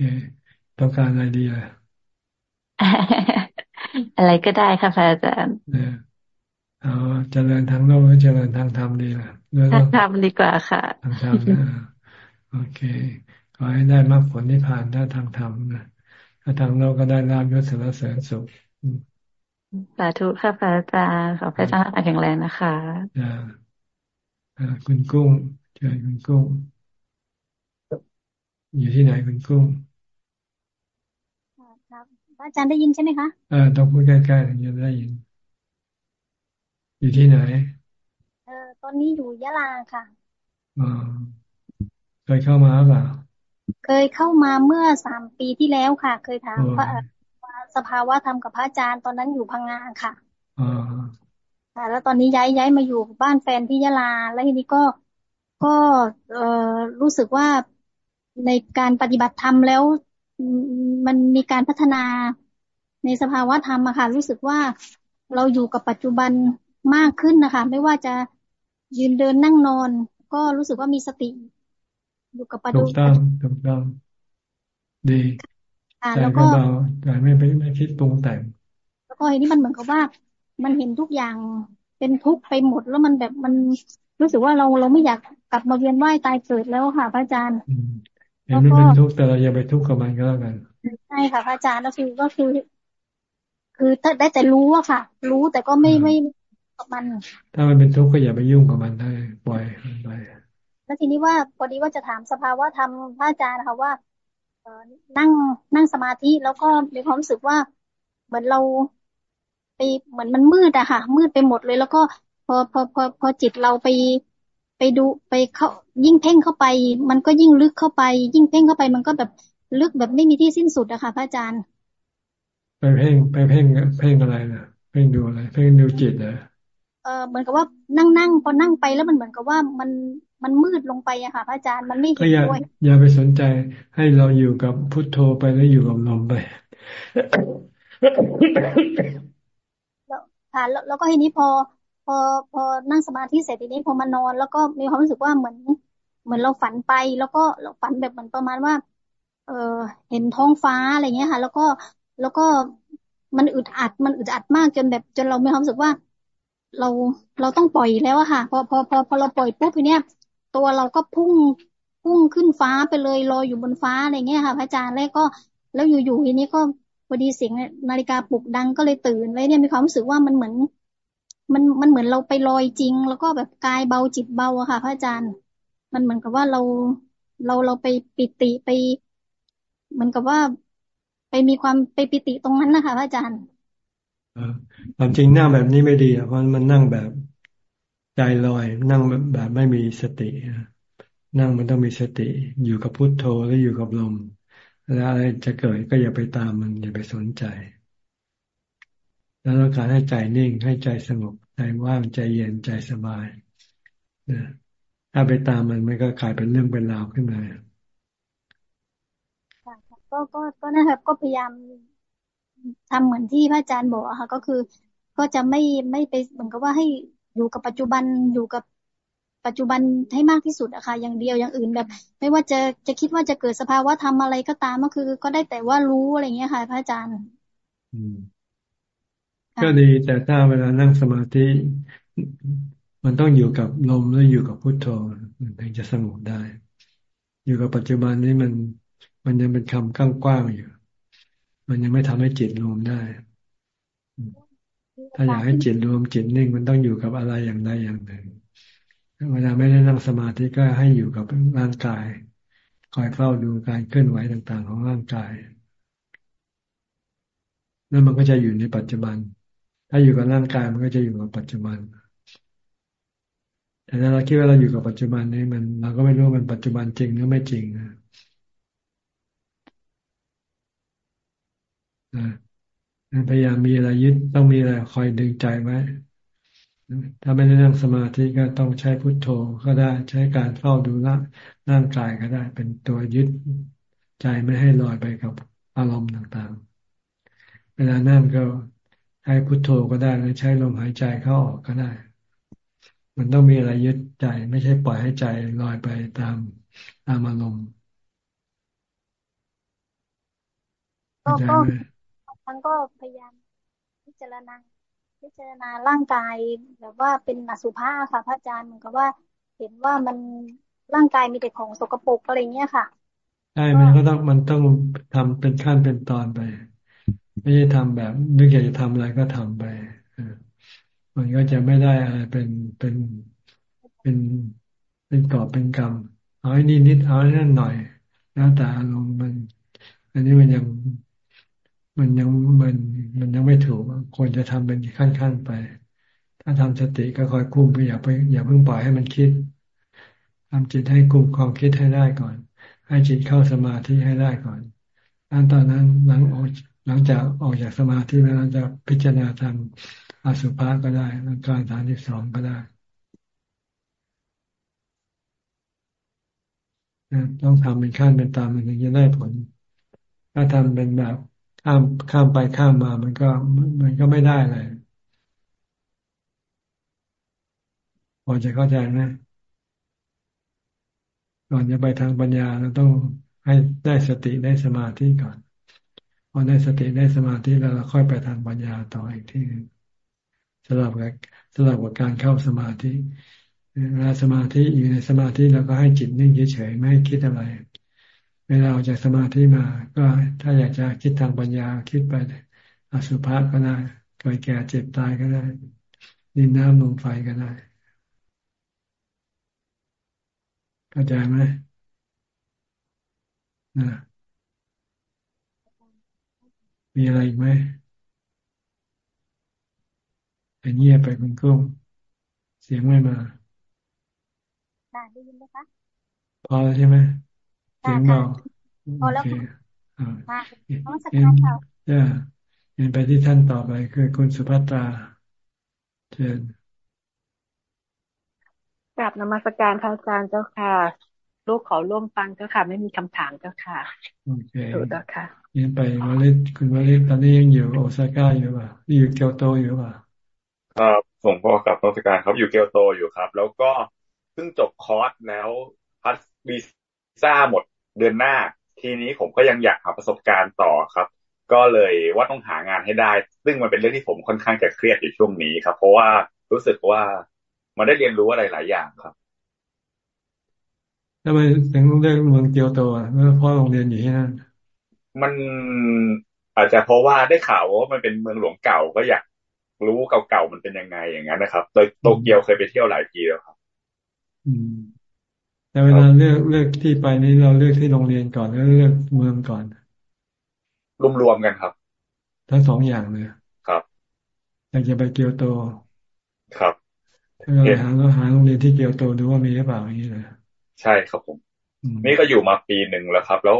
ต้องการอะไรดีล่ะอะไรก็ได้ค่ะพระอาจารย์ เอาเจริญทางโลกหรือเจริญทางธรรมดีล่ะทางธรรมดีกว่าค่ะทางธรรมนะโอเคขอให้ได้มากผลที่ผ่านได้ทางธรรมนะถ้าทางโลกก็ได้ลาบยศสารเสริญสุขสาธุค่ะพระอาจารย์ขอพระอาจารย์แข็งแรงนะคะอ่าคุณกุ้งเชิญคุณกุ้ง อยู่ที่ไหนคุณกุ้งครับพอาจารย์ได้ยินใช่ไหมคะเออต้องพูดใกล้ๆถึงจะได้ยิน อยู่ที่ไหน เออตอนนี้อยู่ยะลาค่ะอ๋อเคยเข้ามาหรือเปล่า เคยเข้ามาเมื่อสามปีที่แล้วค่ะ เคยถามพระสภาวะธรรมกับพระอาจารย์ตอนนั้นอยู่พังงาค่ะอ๋อค่ะแล้วตอนนี้ย้ายย้ายมาอยู่บ้านแฟนที่ยะลา แล้วทีนี้ก็ก็เอ่อรู้สึกว่าในการปฏิบัติธรรมแล้ว มันมีการพัฒนาในสภาวะธรรมอะค่ะ รู้สึกว่าเราอยู่กับปัจจุบัน มากขึ้นนะคะ ไม่ว่าจะยืนเดินนั่งนอน ก็รู้สึกว่ามีสติอยู่กับปัจจุบันถูกต้องถูกต้อง ดีใจก็เบาใจไม่ไปไม่คิดปรุงแต่ง แล้วก็อันนี้มันเหมือนกับว่า มันเห็นทุกอย่างเป็นทุกข์ไปหมดแล้วมันแบบมันรู้สึกว่าเราเราไม่อยากกลับมาเวียนว่ายตายเกิดแล้วค่ะพระอาจารย์เห็นมันเป็นทุกข์แต่เราอย่าไปทุกข์กับมันก็แล้วกันใช่ค่ะพระอาจารย์แล้วคือก็คือ คือถ้าได้แต่รู้อะค่ะ รู้แต่ก็ไม่ไม่ กับมัน ถ้ามันเป็นทุกข์ก็อย่าไปยุ่งกับมันได้ปล่อยมันไปแล้วทีนี้ว่าพอดีว่าจะถามสภาวะธรรมพระอาจารย์นะคะว่านั่งนั่งสมาธิแล้วก็มีความรู้สึกว่า เหมือนเราไปเหมือนมันมืดอะค่ะ มืดไปหมดเลย แล้วก็พอพอพอพอจิตเราไปไปดูไปเข้ายิ่งเพ่งเข้าไป มันก็ยิ่งลึกเข้าไป ยิ่งเพ่งเข้าไป มันก็แบบลึกแบบไม่มีที่สิ้นสุดอะค่ะพระอาจารย์ ไปเพ่งไปเพ่งเพ่งอะไรนะเพ่งดูอะไร เพ่งดูจิตนะ เออเหมือนกับว่านั่งนั่งพอนั่งไปแล้วมันเหมือนกับว่ามันมันมืดลงไปอะค่ะพระอาจารย์มันไม่เห็นด้วยอย่าไปสนใจให้เราอยู่กับพุทโธไปแล้วอยู่กับลมไปแล้วค่ะแล้วก็ทีนี้พอ พอพอนั่งสมาธิเสร็จทีนี้พอมานอน แล้วก็มีความรู้สึกว่าเหมือน เหมือนเราฝันไป แล้วก็เราฝันแบบเหมือนประมาณว่า เออเห็นท้องฟ้าอะไรเงี้ยค่ะ แล้วก็แล้วก็มันอึดอัดมันอึดอัดมากจนแบบจนเรามีความรู้สึกว่า เราเราต้องปล่อยแล้วอะค่ะ พอพอพอพอเราปล่อยปุ๊บทีเนี้ยตัวเราก็พุ่งพุ่งขึ้นฟ้าไปเลยลอยอยู่บนฟ้าอะไรเงี้ยค่ะ พระอาจารย์แล้วก็ แล้วอยู่ๆทีนี้ก็พอดีเสียงนาฬิกาปลุกดังก็เลยตื่นเลยเนี่ยมีความรู้สึกว่ามันเหมือน มันมันเหมือนเราไปลอยจริง แล้วก็แบบกายเบาจิตเบาอะค่ะ พระอาจารย์ มันเหมือนกับว่าเราเราเราไปปิติไป เหมือนกับว่าไปมีความไปปิติตรงนั้นนะคะพระอาจารย์ ความจริงนั่งแบบนี้ไม่ดีเพราะมันนั่งแบบใจลอย นั่งแบบไม่มีสติ นั่งมันต้องมีสติ อยู่กับพุทโธแล้วอยู่กับลม แล้วอะไรจะเกิดก็อย่าไปตามมันอย่าไปสนใจ แล้วต้องการให้ใจนิ่งให้ใจสงบใจว่างใจเย็นใจสบายนะถ้าไปตามมันมันก็กลายเป็นเรื่องเป็นราวขึ้นมาก็ก็ก็นะครับก็พยายาม ทำเหมือนที่พระอาจารย์บอกค่ะ ก็คือ ก็จะไม่ไม่ไปเหมือนกับว่าให้อยู่กับปัจจุบันอยู่กับปัจจุบันให้มากที่สุดอะค่ะอย่างเดียวอย่างอื่นแบบ ไม่ว่าจะจะคิดว่าจะเกิดสภาวะทำอะไรก็ตามก็คือ ก็ได้แต่ว่ารู้อะไรเงี้ยค่ะ พระอาจารย์ก็ดีแต่ถ้าเวลานั่งสมาธิ มันต้องอยู่กับลมแล้วอยู่กับพุทโธมันถึงจะสงบได้ อยู่กับปัจจุบันนี้มัน มันยังเป็นคำกว้างๆอยู่ มันยังไม่ทำให้จิตรวมได้ ถ้าอยากให้จิตรวมจิตนิ่งมันต้องอยู่กับอะไรอย่างใดอย่างหนึ่งเวลาไม่ได้นั่งสมาธิก็ให้อยู่กับร่างกาย คอยเฝ้าดูการเคลื่อนไหวต่างๆ ของร่างกาย แล้วมันก็จะอยู่ในปัจจุบัน ถ้าอยู่กับร่างกายมันก็จะอยู่กับปัจจุบันแต่ถ้าเราคิดว่าเราอยู่กับปัจจุบันนี้มันเราก็ไม่รู้มันปัจจุบันจริงหรือไม่จริงนะ พยายามมีอะไรยึดต้องมีอะไรคอยดึงใจไว้ ถ้าไม่ได้นั่งสมาธิก็ต้องใช้พุทโธก็ได้ใช้การเฝ้าดูร่างร่างกายก็ได้ เป็นตัวยึดใจไม่ให้ลอยไปกับอารมณ์ต่างๆ เวลานั่งก็ใช้พุทโธก็ได้หรือใช้ลมหายใจเข้าออกก็ได้ มันต้องมีอะไรยึดใจ ไม่ใช่ปล่อยให้ใจลอยไปตามตามอารมณ์ก็ก็มั นก็พยายามพิจารณาพิจารณาร่างกายแบบว่าเป็นอสุภะค่ะ พระอาจารย์เหมือนกับว่า เห็นว่ามันร่างกายมีแต่ของสกปรกอะไรเงี้ยค่ะใช่มันก็ต้องมันต้องทำเป็นขั้นเป็นตอนไป ไม่ใช่ทำแบบนึกอยากจะทำอะไรก็ทำไปมันก็จะไม่ได้อะไรเป็นเป็นเป็นเป็นกอบเป็นกรรมเอาไอ้นี่นิดเอาไอ้นั่นหน่อย แล้วแต่อารมณ์มัน อันนี้มันยัง มันยังมันมันยังไม่ถูกควรจะทำเป็นขั้นๆไป ถ้าทำสติก็คอยคุมไปอย่าไปอย่าเพิ่งปล่อยให้มันคิดทำจิตให้คุมความคิดให้ได้ก่อน ให้จิตเข้าสมาธิให้ได้ก่อนอันตอนนั้นหลังออกหลังจากออกจากสมาธิแล้วจะพิจารณาทำอสุภะก็ได้อาการฐานที่สองก็ได้ต้องทำเป็นขั้นเป็นตามมันถึงจะได้ผล ถ้าทำเป็นแบบ ข้ามข้ามไปข้ามมา มันก็มันก็ไม่ได้เลยพอจะเข้าใจไหมก่อนจะไปทางปัญญาเราต้องให้ได้สติได้สมาธิก่อนพอได้สติได้สมาธิแล้วเราค่อยไปทางปัญญาต่ออีกที่หนึ่งสลับกับสลับกับการเข้าสมาธิเวลาสมาธิอยู่ในสมาธิเราก็ให้จิตนิ่งเฉยๆไม่ให้คิดอะไร เวลาออกจากสมาธิมา ก็ถ้าอยากจะคิดทางปัญญาคิดไปอสุภะก็ได้เกิดแก่เจ็บตายก็ได้ดินน้ำลมไฟก็ได้เข้าใจไหมนะมีอะไรอีกไหมเงียบไปคุณกุ้งเสียงไม่มาได้ยินไหมคะ พอแล้วใช่ไหม เสียงเบาพอแล้วค่ะมาน้องสักการค่ะจ้าเห็นไปที่ท่านต่อไปคือคุณสุภัตราเชิญกลับนมัสการพระอาจารย์เจ้าค่ะ ลูกขอร่วมฟังเจ้าค่ะ ไม่มีคำถามเจ้าค่ะโอเคถูกแล้วค่ะยังไปวาลิศคุณวาลิศตอนนี้ยังอยู่โอซาก้าอยู่ป่ะอยู่เกียวโตอยู่ป่ะครับส่งพ่อกับนมัสการครับอยู่เกียวโตอยู่ครับ แล้วก็เพิ่งจบคอร์สแล้วพัสวีซ่าหมด เดือนหน้า ทีนี้ผมก็ยังอยากหาประสบการณ์ต่อครับ ก็เลยว่าต้องหางานให้ได้ ซึ่งมันเป็นเรื่องที่ผมค่อนข้างจะเครียดอยู่ช่วงนี้ครับ เพราะว่ารู้สึกว่ามันได้เรียนรู้อะไรหลายอย่างครับทำไมถึงเลือกเมืองเกียวโตอะเพราะโรงเรียนอยู่ที่นั่นมันอาจจะเพราะว่าได้ข่าวว่ามันเป็นเมืองหลวงเก่าก็อยากรู้เก่าๆมันเป็นยังไงอย่างนั้นนะครับโดยโตเกียวเคยไปเที่ยวหลายทีแล้วครับ อืม แต่เวลาเลือกเลือกที่ไปนี้เราเลือกที่โรงเรียนก่อนแล้วเลือกเมืองก่อนรวมๆกันครับ ทั้งสองอย่างเลยครับอยากจะไปเกียวโต ครับถ้าเราหาเราหาโรงเรียนที่เกียวโตดูว่ามีหรือเปล่าอย่างนี้เลยใช่ครับผมนี่ก็อยู่มาปีหนึ่งแล้วครับ แล้ว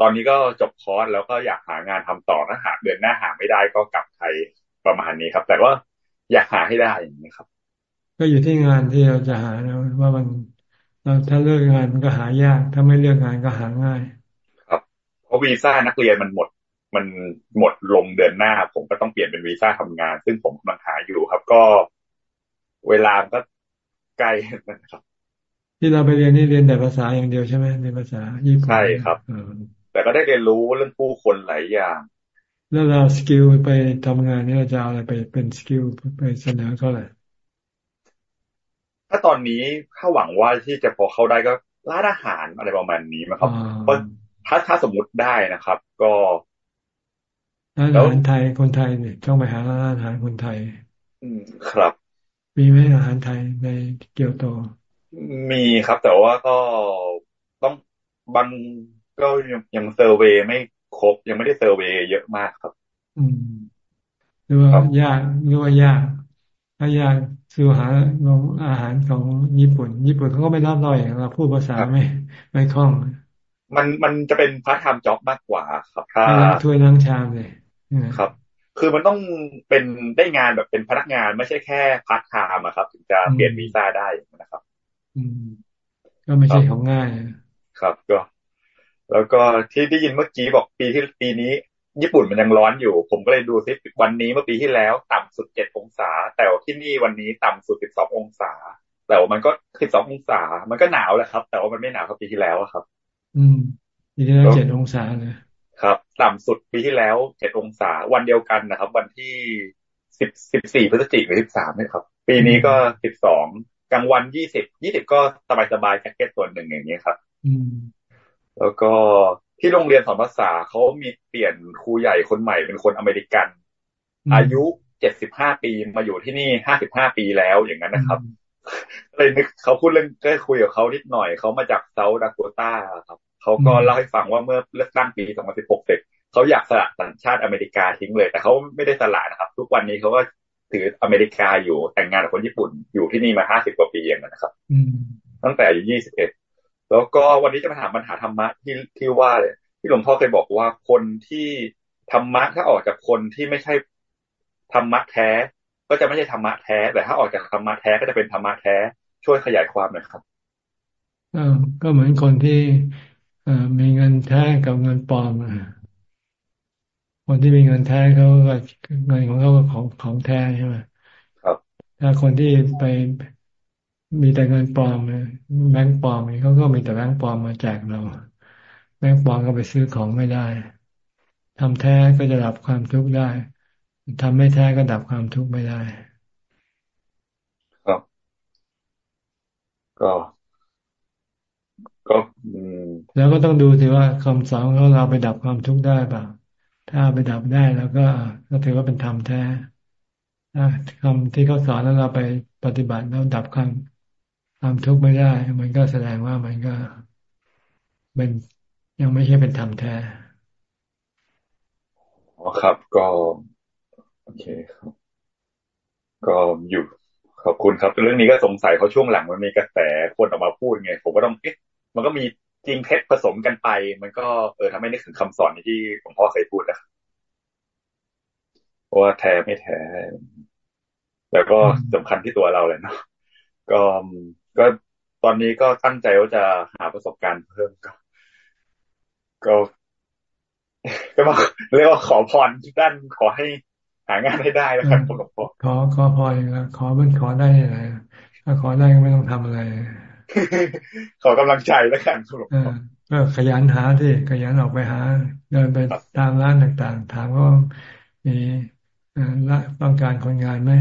ตอนนี้ก็จบคอร์สแล้วก็อยากหางานทำต่อถ้าหาเดือนหน้าหาไม่ได้ก็กลับไทยประมาณนี้ครับ แต่ว่าอยากหาให้ได้อย่างนี้ครับ ก็อยู่ที่งานที่เราจะหานะว่ามัน เราถ้าเลือกงานมันก็หายาก ถ้าไม่เลือกงานก็หาง่าย ครับเพราะวีซ่านักเรียนมันหมด มันหมดลงเดือนหน้า ผมก็ต้องเปลี่ยนเป็นวีซ่าทำงาน ซึ่งผมกำลังหาอยู่ครับก็เวลาก็ใกล้นะครับ ที่เราไปเรียนนี่เรียนแต่ภาษาอย่างเดียวใช่ไหมในภาษาญี่ปุ่นใช่ครับแต่ก็ได้เรียนรู้เรื่องผู้คนหลายอย่าง แล้วเรา skill ไปทำงานนี่เราจะเอาอะไรไปเป็น skill ไปเสนอเขาเลย ถ้าตอนนี้ถ้าหวังว่าที่จะพอเข้าได้ก็ร้านอาหารอะไรประมาณนี้นะครับเพราะถ้าถ้าสมมุติได้นะครับ ก็ร้านอาหารไทยคนไทยเนี่ยต้องไปหาร้านอาหารคนไทย อืมครับ มีไหมอาหารไทยในเกียวโต มีครับแต่ว่าก็ต้องบางก็ยังยังเซอร์เวย์ไม่ครบยังไม่ได้เซอร์เวย์เยอะมากครับ อืมหรือว่ายากหรือว่ายาก ถ้ายากซื้อหาลงอาหารของญี่ปุ่น ญี่ปุ่นเขาก็ไม่รับเราอย่างเราพูดภาษาไม่ไม่คล่อง มันมันจะเป็น part-time job มากกว่า ครับถ้าถ้วยล้างชามเลยครับ คือมันต้องเป็นได้งานแบบเป็นพนักงานไม่ใช่แค่พาร์ทไทม์อะครับถึงจะเปลี่ยนวีซ่าได้นะครับ อืม ก็ไม่ใช่ของง่ายครับก็แล้วก็ที่ได้ยินเมื่อกี้บอกปีที่ปีนี้ ญี่ปุ่นมันยังร้อนอยู่ ผมก็เลยดูซิวันนี้เมื่อปีที่แล้ว ต่ำสุดเจ็ดองศา แต่ที่นี่วันนี้ต่ำสุดสิบสององศา แต่ว่ามันก็สิบสององศา มันก็หนาวแหละครับ แต่ว่ามันไม่หนาวเท่าปีที่แล้วครับ อืมปีที่แล้วเจ็ดองศาเลยครับ ต่ำสุดปีที่แล้วเจ็ดองศา วันเดียวกันนะครับ วันที่สิบสิบสี่พฤศจิกายนหรือสิบสามนี่ครับ ปีนี้ก็สิบสองกลางวันยี่สิบยี่สิบก็สบายสบายแจ็คเก็ตตัวหนึ่งอย่างนี้ครับ อืมแล้วก็ ที่โรงเรียนสอนภาษาเขามีเปลี่ยนครูใหญ่คนใหม่เป็นคนอเมริกัน อายุเจ็ดสิบห้าปีมาอยู่ที่นี่ห้าสิบห้าปีแล้วอย่างนั้นนะครับเลยนึกเขาพูดเรื่องก็คุยกับเขานิดหน่อยเขามาจากเซาท์ดาโกตาครับเขาก็เล่าให้ฟังว่าเมื่อเลือกตั้งปีสองพันสิบหกเสร็จเขาอยากสละสัญชาติอเมริกาทิ้งเลย แต่เขาไม่ได้สละนะครับ ทุกวันนี้เขาก็ถืออเมริกาอยู่แต่งงานกับคนญี่ปุ่นอยู่ที่นี่มาห้าสิบกว่าปีอย่างนะครับตั้งแต่อายุยี่สิบเอ็ด แล้วก็วันนี้จะมาถามปัญหาธรรมะที่ที่ว่าเลยที่หลวงพ่อเคยบอกว่าคนที่ธรรมะถ้าออกจากคนที่ไม่ใช่ธรรมะแท้ ก็จะไม่ใช่ธรรมะแท้ แต่ถ้าออกจากธรรมะแท้ก็จะเป็นธรรมะแท้ ช่วยขยายความหน่อยครับก็เหมือนคนที่มีเงินแท้กับเงินปลอมคนที่มีเงินแท้เขาก็เงินของเขาของของแท้ใช่ไหมครับ ถ้าคนที่ไป มีแต่เงินปลอมแบงก์ปลอมเขาก็มีแต่แบงก์ปลอมมาแจกเรา แบงก์ปลอมก็ไปซื้อของไม่ได้ทำแท้ก็จะดับความทุกข์ได้ทำไม่แท้ก็ดับความทุกข์ไม่ได้ ครับ ก็ ก็แล้วก็ต้องดูสิว่าคำสอนของเราไปดับความทุกข์ได้เปล่าถ้าไปดับได้แล้วก็ก็ถือว่าเป็นธรรมแท้ถ้าคำที่เขาสอนแล้วเราไปปฏิบัติแล้วดับความ ความทุกข์ไม่ได้ มันก็แสดงว่ามันก็เป็นยังไม่ใช่เป็นธรรมแท้อ๋อครับ ก็โอเคครับ ก็อยู่ขอบคุณครับ เรื่องนี้ก็สงสัยเขาช่วงหลังมันมีกระแสคนออกมาพูดไง ผมก็ต้องเอ๊ะมันก็มีจริงเท็จผสมกันไป มันก็เออทำให้นึกถึงคำสอนที่หลวงพ่อเคยพูดอะว่าแท้ไม่แท้ แล้วก็สำคัญที่ตัวเราเลยเนาะก็ ก็ตอนนี้ก็ตั้งใจว่าจะหาประสบการณ์เพิ่มก็ ก็ก็มาเรียกว่าขอพรด้านขอให้หางานให้ได้แล้วกันหลวงพ่อขอขอพรขอมันขอได้ยังไงถ้าขอได้ก็ไม่ต้องทำอะไร ขอกำลังใจแล้วกันหลวงพ่อก็ขยันหาที่ขยันออกไปหา เดินไปตามร้านต่างๆ ถามว่ามีต้องการคนงานไหม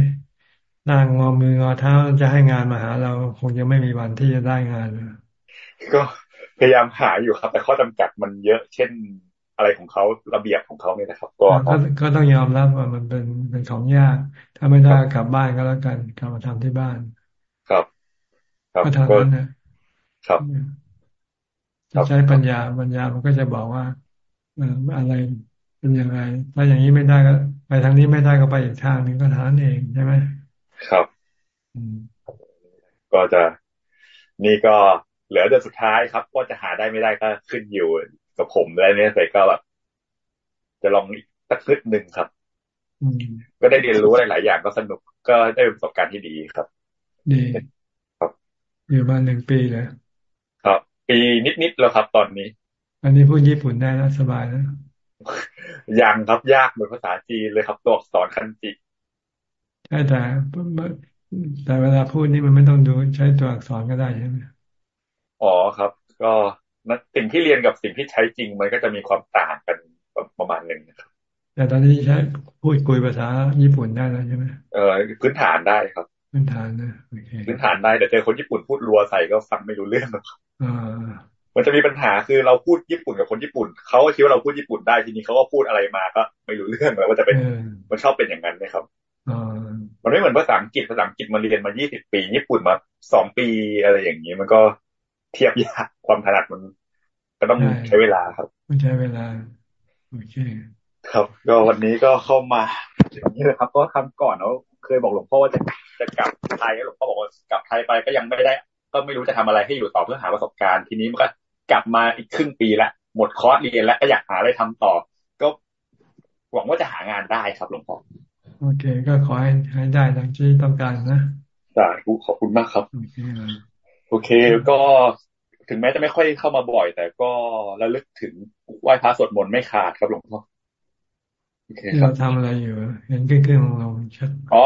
นั่งงอมืองอเท้าจะให้งานมาหาเราคงจะไม่มีวันที่จะได้งานก็พยายามหาอยู่ครับ แต่ข้อจำกัดมันเยอะ เช่นอะไรของเขาระเบียบของเขาเนี่ยนะครับ ก็ก็ต้องยอมรับว่ามันเป็นเป็นของยาก ถ้าไม่ได้กลับบ้านก็แล้วกันกลับมาทำที่บ้านครับก็ทำนั้นนะครับจะใช้ปัญญาปัญญามันก็จะบอกว่าอะไรเป็นยังไงถ้าอย่างนี้ไม่ได้ก็ ไปทางนี้ไม่ได้ก็ไปอีกทางหนึ่งก็ทานเองใช่ไหม ครับ ก็จะ นี่ก็เหลือเดือนสุดท้ายครับ ก็จะหาได้ไม่ได้ก็ขึ้นอยู่กับผมแล้วเนี่ยใส่ก็แบบ จะลองสักนิดหนึ่งครับก็ได้เรียนรู้อะไรหลายอย่างก็สนุกก็ได้ประสบการณ์ที่ดีครับ ดีครับอยู่มาหนึ่งปีแล้วครับ ปีนิด ๆ แล้วครับ ตอนนี้ อันนี้พูดญี่ปุ่นได้แล้วสบายแล้วยังครับยากเหมือนภาษาจีนเลยครับ ตัวอักษรคันจิ ใช่แต่แต่เวลาพูดนี่มันไม่ต้องดูใช้ตัวอักษรก็ได้ใช่ไหมอ๋อครับ ก็สิ่งที่เรียนกับสิ่งที่ใช้จริงมันก็จะมีความต่างกันประมาณหนึ่งนะครับ แต่ตอนนี้ใช้พูดคุยภาษาญี่ปุ่นได้แล้วใช่ไหมเออพื้นฐานได้ครับ พื้นฐานนะโอเคพื้นฐานได้แต่เจอคนญี่ปุ่นพูดรัวใส่ก็ฟังไม่รู้เรื่องหรอกมันจะมีปัญหาคือเราพูดญี่ปุ่นกับคนญี่ปุ่นเขาคิดว่าเราพูดญี่ปุ่นได้ทีนี้เขาก็พูดอะไรมาก็ไม่รู้เรื่องแล้วว่าจะเป็นมันชอบเป็นอย่างนั้นไหมครับ มันไม่เหมือนภาษาอังกฤษภาษาอังกฤษมันเรียนมายี่สิบปี ญี่ปุ่นมาสองปีอะไรอย่างนี้ มันก็เทียบยากความถนัดมัน ก็ต้องใช้เวลาครับมันใช้เวลาโอเคครับ ก็วันนี้ก็เข้ามาอย่างนี้เลยครับก็คำก่อนเราเคยบอกหลวงพ่อว่าจะจะกลับไทยหลวงพ่อบอกว่ากลับไทยไปก็ยังไม่ได้ ก็ไม่รู้จะทำอะไรให้อยู่ต่อเพื่อหาประสบการณ์ทีนี้มันก็กลับมาอีกครึ่งปีแล้วหมดคอร์สเรียนแล้วก็อยากหาอะไรทำต่อ ก็หวังว่าจะหางานได้ครับหลวงพ่อ โอเค ก็ขอให้ให้ได้ดังที่ต้องการนะสาธุขอบคุณมากครับโอเคโอเค ก็ถึงแม้จะไม่ค่อยเข้ามาบ่อย แต่ก็ระลึกถึงไหว้พระสวดมนต์ไม่ขาดครับหลวงพ่อเราทำอะไรอยู่ เห็นขึ้นๆของเราชัดอ๋อ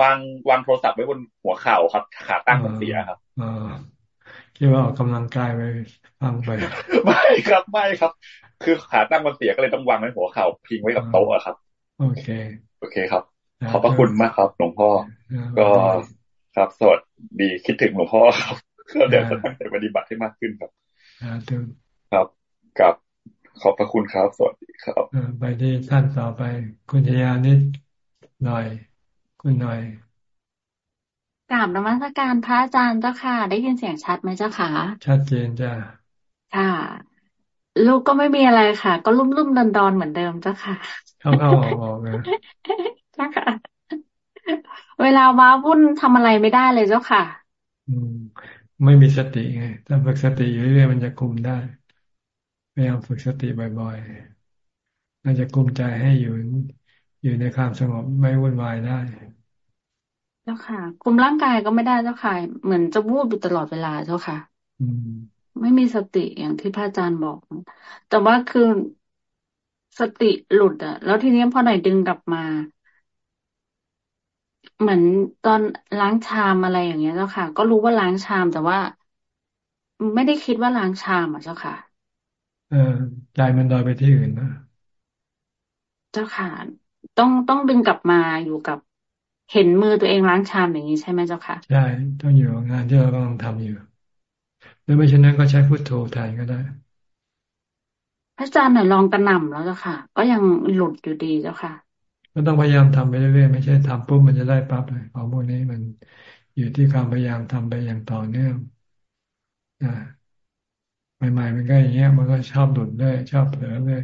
วางวางโทรศัพท์ไว้บนหัวเข่าครับ ขาตั้งมันเสียครับอ๋อคิดว่าออกกำลังกายไปฟังไป ไม่ครับไม่ครับ คือขาตั้งมันเสียก็เลยต้องวางไว้หัวเข่าพิงไว้กับโต๊ะครับ โอเค โอเคครับ ขอบพระคุณมากครับหลวงพ่อ ก็ครับสวัสดีคิดถึงหลวงพ่อครับเดี๋ยวจะตั้งใจปฏิบัติให้มากขึ้นครับครับกับขอบพระคุณครับ สวัสดีครับไปที่ท่านต่อไป คุณชยานิดหน่อย คุณหน่อยกราบนมัสการพระอาจารย์เจ้าค่ะ ได้ยินเสียงชัดไหมเจ้าค่ะ ชัดเจนจ้าค่ะ ลูกก็ไม่มีอะไรค่ะ ก็รุ่มรุ่มดอนดอนเหมือนเดิมเจ้าค่ะเข้าเข้าออกออกนะ เจ้าค่ะ เวลาว้าวุ่นทำอะไรไม่ได้เลยเจ้าค่ะ อืมไม่มีสติไงถ้าฝึกสติอยู่เรื่อยๆมันจะคุมได้พยายามฝึกสติบ่อยๆน่าจะคุมใจให้อยู่อยู่ในความสงบไม่วุ่นวายได้เจ้าค่ะ คุมร่างกายก็ไม่ได้เจ้าค่ะ เหมือนจะวูบอยู่ตลอดเวลาเจ้าค่ะ อืมไม่มีสติอย่างที่พระอาจารย์บอก แต่ว่าคือสติหลุดอะแล้วทีนี้พอหน่อยดึงกลับมา เหมือนตอนล้างชามอะไรอย่างเงี้ยเจ้าค่ะ ก็รู้ว่าล้างชามแต่ว่า ไม่ได้คิดว่าล้างชามอะเจ้าค่ะเออใจมันลอยไปที่อื่นนะเจ้าค่ะ ต้องต้องดึงกลับมาอยู่กับเห็นมือตัวเองล้างชามอย่างนี้ใช่ไหมเจ้าค่ะใช่ต้องอยู่งานที่เรากำลังทำอยู่หรือไม่เช่นนั้นก็ใช้พุทโธแทนก็ได้ พระอาจารย์น่ะลองกระหน่ำแล้วเจ้าค่ะ ก็ยังหลุดอยู่ดีเจ้าค่ะ ก็ต้องพยายามทำไปเรื่อยๆไม่ใช่ทำปุ๊บมันจะได้ปั๊บเลยของพวกนี้มันอยู่ที่ความพยายามทำไปอย่างต่อเนื่องนะใหม่ๆมันก็อย่างเงี้ย มันก็ชอบหลุดเลยชอบเผลอเลย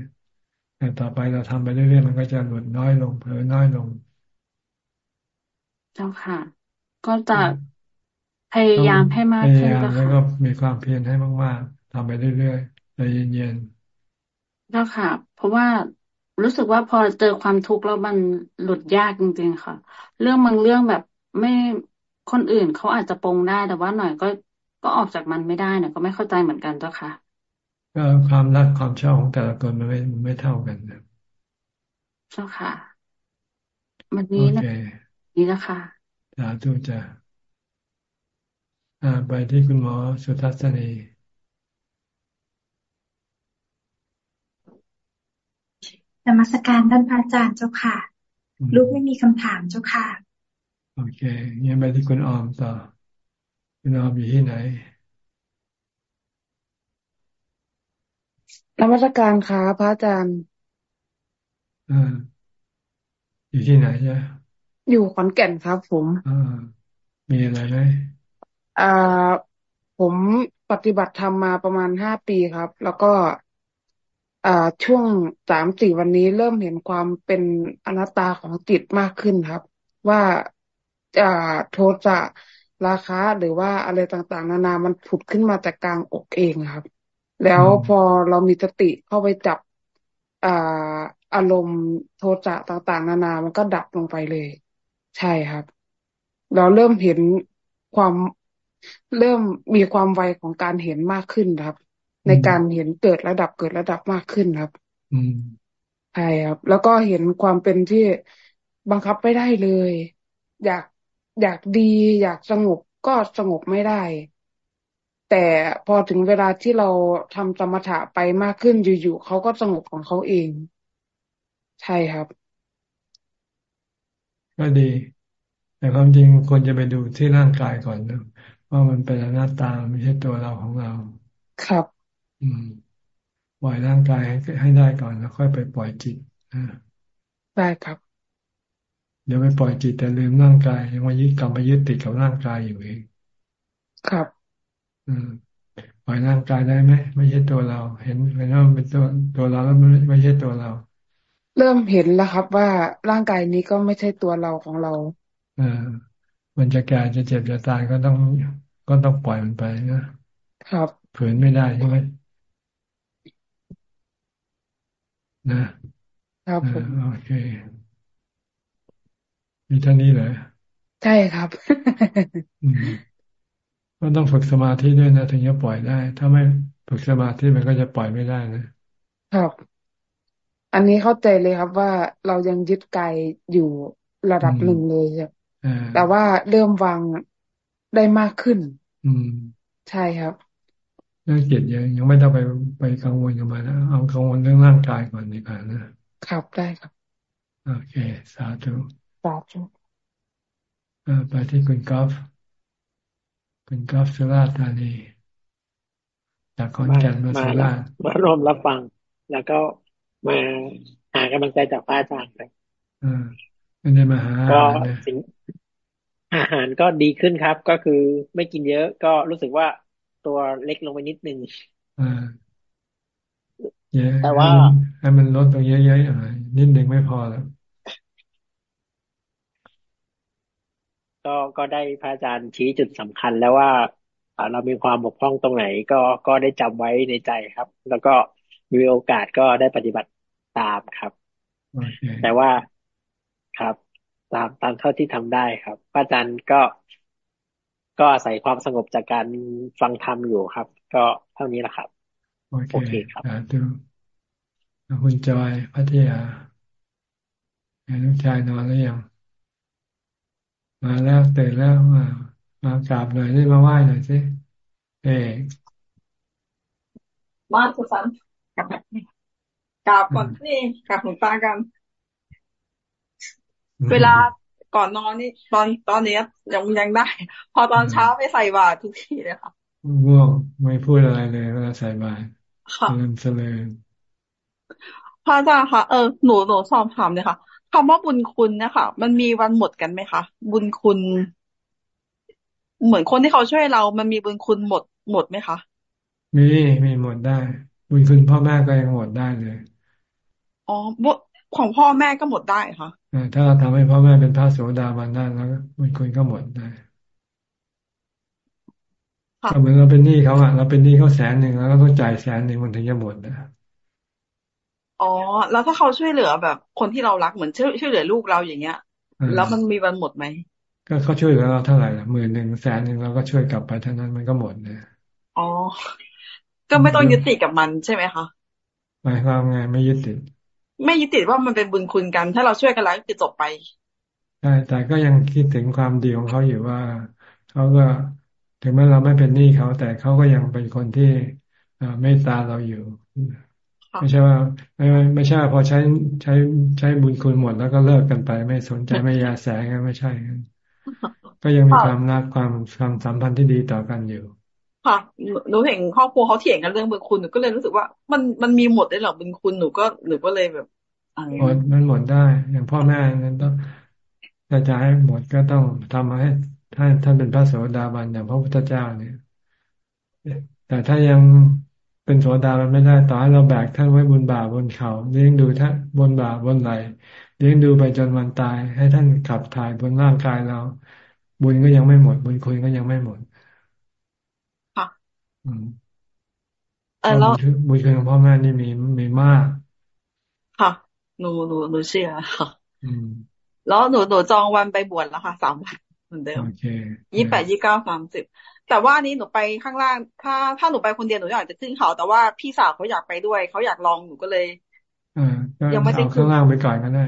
แต่ต่อไปเราทำไปเรื่อยๆมันก็จะหลุดน้อยลงเผลอน้อยลง เจ้าค่ะ ก็จะพยายามให้มากขึ้นเจ้าค่ะแล้วก็มีความเพียรให้มากๆทำไปเรื่อยๆใจเย็นๆเจ้าค่ะ เพราะว่า รู้สึกว่าพอเจอความทุกข์แล้วมันหลุดยากจริงๆค่ะ เรื่องบางเรื่องแบบไม่คนอื่นเขาอาจจะปรงได้แต่ว่าหน่อยก็ก็ออกจากมันไม่ได้เนี่ยก็ไม่เข้าใจเหมือนกันเจ้าค่ะก็ความรักความชอบของแต่ละคนมันไม่ไม่เท่ากันนะเจ้าค่ะวันนี้นะนี่นะคะสาธุจ้ะอ่าไปที่คุณหมอสุทัศนีน มัสการท่านพระอาจารย์เจ้าค่ะ ลูกไม่มีคำถามเจ้าค่ะ โอเคงั้นไปที่คุณออมต่อ คุณออมอยู่ที่ไหนนมัสการค่ะพระอาจารย์อ่าอยู่ที่ไหนจ๊ะอยู่ขอนแก่นครับ ผมอ่ามีอะไรไหมอ่าผมปฏิบัติธรรมมาประมาณห้าปีครับ แล้วก็ อ่าช่วงสามสี่วันนี้เริ่มเห็นความเป็นอนัตตาของจิตมากขึ้นครับ ว่าอ่าโทสะราคะหรือว่าอะไรต่างๆ นานามันผุดขึ้นมาจากกลางอกเองครับ แล้วพอเรามีสติเข้าไปจับอ่าอารมณ์โทสะต่างๆ นานา มันก็ดับลงไปเลย ใช่ครับ เราเริ่มเห็นความเริ่มมีความไวของการเห็นมากขึ้นครับ ในการเห็นเกิดระดับเกิดระดับมากขึ้นครับอืมใช่ครับ แล้วก็เห็นความเป็นที่บังคับไม่ได้เลย อยากอยากดี อยากสงบก็สงบไม่ได้ แต่พอถึงเวลาที่เราทำสมถะไปมากขึ้นอยู่ๆเขาก็สงบของเขาเอง ใช่ครับ ก็ดี แต่ความจริงควรจะไปดูที่ร่างกายก่อนนะว่ามันเป็นหน้าตาไม่ใช่ตัวเราของเรา ครับอืม ปล่อยร่างกายให้ได้ก่อนแล้วค่อยไปปล่อยจิตได้ครับ เดี๋ยวไปปล่อยจิตแต่ลืมร่างกายยังมายึดกลับมายึดติดกับร่างกายอยู่เองครับ อืมปล่อยร่างกายได้ไหมไม่ใช่ตัวเรา เห็นเห็นว่าเป็นตัวตัวเราแล้วไม่ไม่ใช่ตัวเรา เริ่มเห็นแล้วครับ ว่าร่างกายนี้ก็ไม่ใช่ตัวเราของเราเออมันจะแก่จะเจ็บจะตายก็ต้องก็ต้องปล่อยมันไปนะครับฝืนไม่ได้ใช่ไหม นะครับผมโอเคมีเท่านี้เหรอใช่ครับก็ต้องฝึกสมาธิด้วยนะถึงจะปล่อยได้ ถ้าไม่ฝึกสมาธิมันก็จะปล่อยไม่ได้นะครับ อันนี้เข้าใจเลยครับว่าเรายังยึดกายอยู่ระดับหนึ่งเลยแต่ว่าเริ่มวางได้มากขึ้น อืม ใช่ครับเรื่องจิตยังยังไม่ต้องไปไปกังวลกับมันนะเอากังวลเรื่องร่างกายก่อนดีกว่านะครับได้ครับโอเค สาธุสาธุไปที่คุณกอล์ฟคุณกอล์ฟสุราธานีจากคอนแก่นมาสุราษฎร์มาร่วมรับฟัง แล้วก็มาหากำลังใจจากพระอาจารย์ไปอ่าไม่ได้มาหาก็สิ่งอาหารก็ดีขึ้นครับ ก็คือไม่กินเยอะก็รู้สึกว่า ตัวเล็กลงไปนิดนึงแต่ว่าให้มันลดตรงเยอะๆหน่อยนิดหนึ่งไม่พอแล้วก็ก็ได้พระอาจารย์ชี้จุดสำคัญแล้วว่าเรามีความบกพร่องตรงไหน ก็ก็ได้จำไว้ในใจครับ แล้วก็มีโอกาสก็ได้ปฏิบัติตามครับ okay. แต่ว่าครับ ตามตามเท่าที่ทำได้ครับ พระอาจารย์ก็ ก็อาศัยความสงบจากการฟังธรรมอยู่ครับ ก็เท่านี้แหละครับ โอเคครับดูคุณจอยพัทยาลูกชายนอนแล้วยังมาแล้วตื่นแล้วมามากราบหน่อยได้มาไหว้หน่อยสิเอกมาสุสันกลับกราบก่อนนี่กราบหลวงตากัน เวลา ก่อนนอนนี่ตอนตอนนี้ยังยังได้ พอตอนเช้าไปใส่บาตรทุกทีเลยค่ะง่วงไม่พูดอะไรเลยเวลาใส่บาตรเริ่มเสลยพระอาจารย์คะเออหนูหนูสอบถามเลยค่ะคำว่าบุญคุณนะคะมันมีวันหมดกันไหมคะบุญคุณ เหมือนคนที่เขาช่วยเรา มันมีบุญคุณหมดหมดไหมคะมีมีหมดได้ บุญคุณพ่อแม่ก็ยังหมดได้เลยอ๋อบุ ของพ่อแม่ก็หมดได้ค่ะถ้าเราทำให้พ่อแม่เป็นพระโสดาบันได้แล้วบุญคุณก็หมดได้ก็เหมือนเราเป็นหนี้เขาอะเราเป็นหนี้เขาแสนหนึ่งแล้วเราต้องจ่ายแสนหนึ่งมันถึงจะหมดนะอ๋อ แล้วถ้าเขาช่วยเหลือแบบ คนที่เรารักเหมือนช่วยช่วยเหลือลูกเราอย่างเงี้ย แล้วมันมีวันหมดไหมก็เขาช่วยเหลือเราเท่าไหร่ละหมื่นหนึ่งแสนหนึ่งเราก็ช่วยกลับไปเท่านั้นมันก็หมดเลยอ๋อ ก็ไม่ต้องยึดติดกับมันใช่ไหมคะหมายความไงไม่ยึดติด ไม่ยึดติดว่ามันเป็นบุญคุณกัน ถ้าเราช่วยกันแล้วก็คือจบไปใช่แต่ก็ยังคิดถึงความดีของเขาอยู่ว่าเขาก็ถึงแม้เราไม่เป็นหนี้เขา แต่เขาก็ยังเป็นคนที่เมตตาเราอยู่ ไม่ใช่ว่าไม่ไม่ใช่พอใช้ใช้ใช้บุญคุณหมดแล้วก็เลิกกันไปไม่สนใจไม่ยาแสงไม่ใช่ก็ยังมีความรักความความสัมพันธ์ที่ดีต่อกันอยู่ ค่ะหนูเห็นครอบครัวเขาเถียงกันเรื่องบุญคุณหนูก็เลยรู้สึกว่า มันมันมีหมดได้หรอบุญคุณหนูก็หนูก็เลยแบบหมดมันหมดได้ อย่างพ่อแม่นั้นต้องถ้าจะให้หมดก็ต้องทำให้ท่านท่านเป็นพระโสดาบันอย่างพระพุทธเจ้าเนี่ย แต่ถ้ายังเป็นโสดามันไม่ได้ต่อให้เราแบกท่านไว้บนบ่าบนเขาเลี้ยงดูท่านบนบ่าบนไหลเลี้ยงดูไปจนวันตาย ให้ท่านขับถ่ายบนร่างกายเรา บุญก็ยังไม่หมด บุญคุณก็ยังไม่หมด แล้วบุญคุณของพ่อแม่นี่มีมีมาก ค่ะหนูหนูหนูเชื่อค่ะอืมแล้วหนูหนูจองวันไปบวชแล้วค่ะสามวันเหมือนเดิมยี่แปดยี่เก้าสามสิบแต่ว่านี้หนูไปข้างล่าง ถ้าถ้าหนูไปคนเดียวหนูอยากจะขึ้นเขา แต่ว่าพี่สาวเขาอยากไปด้วย เขาอยากลองหนูก็เลยยังไม่ได้ขึ้นข้างล่างไปก่อนก็ได้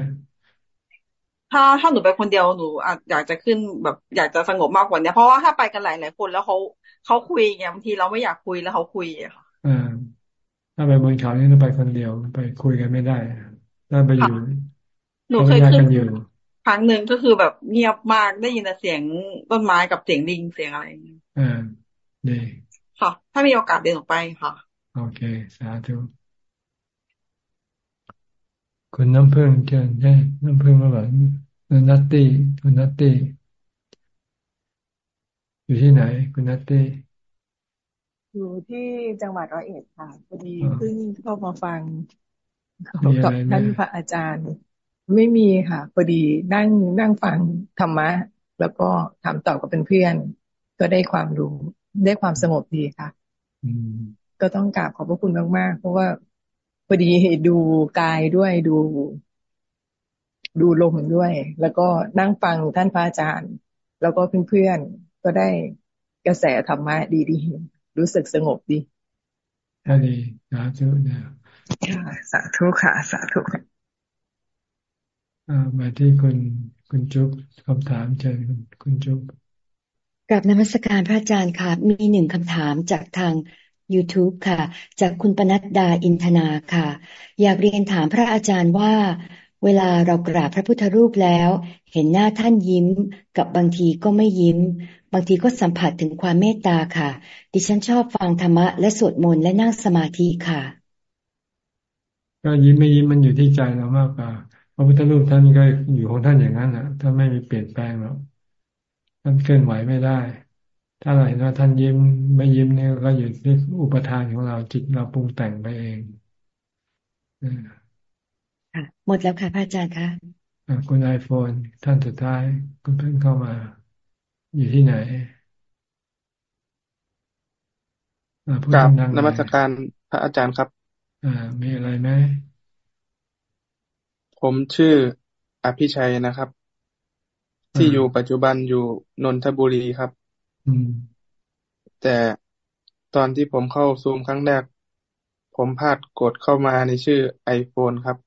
ถ้าถ้าหนูไปคนเดียวหนูอาจอยากจะขึ้นแบบอยากจะสงบมากกว่านี้เพราะว่าถ้าไปกันหลายหลายคนแล้วเขาเขาคุยไงบางทีเราไม่อยากคุยแล้วเขาคุยอะค่ะอ่าถ้าไปบนเขานี่ต้องไปคนเดียวไปคุยกันไม่ได้ถ้าไปอยู่หนูเคยขึ้นครั้งหนึ่งก็คือแบบเงียบมากได้ยินแต่เสียงต้นไม้กับเสียงลิงเสียงอะไรอ่าดีค่ะ ถ้ามีโอกาสเดินออกไปค่ะ โอเค สาธุ คุณน้ำพึ่งเชิญใช่น้ำพึ่งมาแบบนัตตี้คุณนัตตี้ อยู่ที่ไหน คุณนัตตี้อยู่ที่จังหวัดร้อยเอ็ดค่ะพอดีเพิ่งเข้ามาฟังกับท่านพระอาจารย์ ไม่มีค่ะพอดีนั่งนั่งฟังธรรมะ แล้วก็ถามตอบกับเป็นเพื่อน ก็ได้ความรู้ได้ความสงบดีค่ะก็ต้องกราบขอบพระคุณมากๆ เพราะว่าพ อดีดูกายด้วยดู ดูลมด้วย แล้วก็นั่งฟังท่านพระอาจารย์ แล้วก็เพื่อนๆก็ได้กระแสธรรมะดีๆรู้สึกสงบดีดีสาธุนะสาธุค่ะ สาธุค่ะมาที่คุณคุณจุ๊บคำถามเชิญคุณจุ๊บกับนมัสการพระอาจารย์ค่ะ มีหนึ่งคำถามจากทาง YouTube ค่ะ จากคุณปนัดดาอินทนาค่ะ อยากเรียนถามพระอาจารย์ว่า เวลาเรากราบพระพุทธรูปแล้ว เห็นหน้าท่านยิ้ม กับบางทีก็ไม่ยิ้ม บางทีก็สัมผัสถึงความเมตตาค่ะ ดิฉันชอบฟังธรรมะและสวดมนต์และนั่งสมาธิค่ะ ก็ยิ้มไม่ยิ้มมันอยู่ที่ใจเรามากกว่าพระพุทธรูปท่านก็อยู่ของท่านอย่างนั้นนะท่านไม่มีเปลี่ยนแปลงหรอกท่านเคลื่อนไหวไม่ได้ ถ้าเราเห็นว่าท่านยิ้มไม่ยิ้มเนี่ยก็อยู่ที่อุปทานของเราจิตเราปรุงแต่งไปเองค่ะหมดแล้วค่ะพระอาจารย์คะคุณไอโฟนท่านสุดท้าย คุณเพิ่งเข้ามา อยู่ที่ไหนกับนมัสการพระอาจารย์ครับอ่ามีอะไรไหมผมชื่ออภิชัยนะครับ ที่อยู่ปัจจุบันอยู่นนทบุรีครับอืม แต่ตอนที่ผมเข้าซูมครั้งแรก ผมพลาดกดเข้ามาในชื่อไอโฟนครับ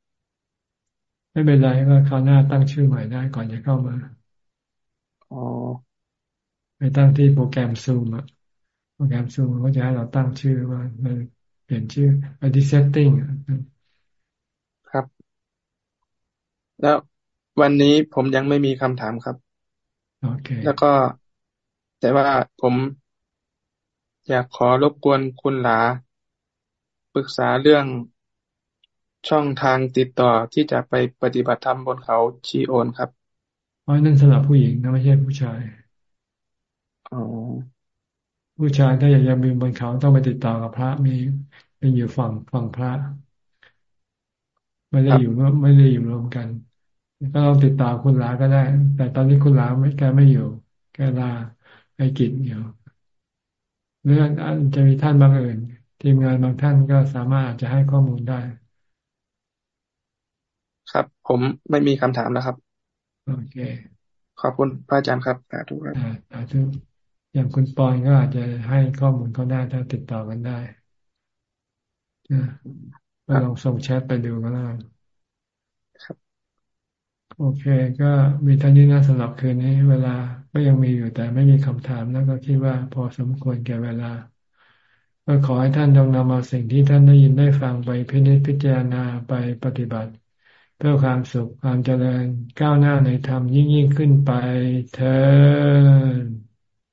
ไม่เป็นไรก็คราวหน้าตั้งชื่อใหม่ได้ก่อนจะเข้ามาอ๋อไปตั้งที่โปรแกรมซูมอะโปรแกรมซูมเขาจะให้เราตั้งชื่อว่าเปลี่ยนชื่อไปที่ setting ครับ แล้ววันนี้ผมยังไม่มีคำถามครับ โอเค แล้วก็ แต่ว่าผมอยากขอรบกวนคุณหลา ปรึกษาเรื่องช่องทางติดต่อที่จะไปปฏิบัติธรรมบนเขาชีโอนครับอ๋อนั่นสำหรับผู้หญิงนะไม่ใช่ผู้ชายอ๋อผู้ชายถ้าอยากจะมีบนเขาต้องไปติดต่อกับพระมีเป็นอยู่ฝั่งฝั่งพระ ไม่ได้อยู่ไม่ได้อยู่รวมกัน ก็ลองติดต่อคุณหลาก็ได้ แต่ตอนนี้คุณหลาไม่แกไม่อยู่แกลา ไปกิจอยู่หรืออาจจะมีท่านบางอื่น ทีมงานบางท่านก็สามารถจะให้ข้อมูลได้ ครับ ผมไม่มีคำถามแล้วครับ โอเค ขอบคุณพระอาจารย์ครับสาธุครับสาธุอย่างคุณปอนก็อาจจะให้ข้อมูลเขาได้ถ้าติดต่อกันได้ก็ลองส่งแชทไปดูก็ได้ครับ โอเค ก็มีท่านี้นะสำหรับคืนนี้ เวลาก็ยังมีอยู่แต่ไม่มีคำถามแล้วก็คิดว่าพอสมควรแก่เวลา ก็ขอให้ท่านจงนำเอาสิ่งที่ท่านได้ยินได้ฟังไปพิจิตพิจารณาไปปฏิบัติ เพื่อความสุขความเจริญก้าวหน้าในธรรมยิ่งยิ่งขึ้นไปเธอ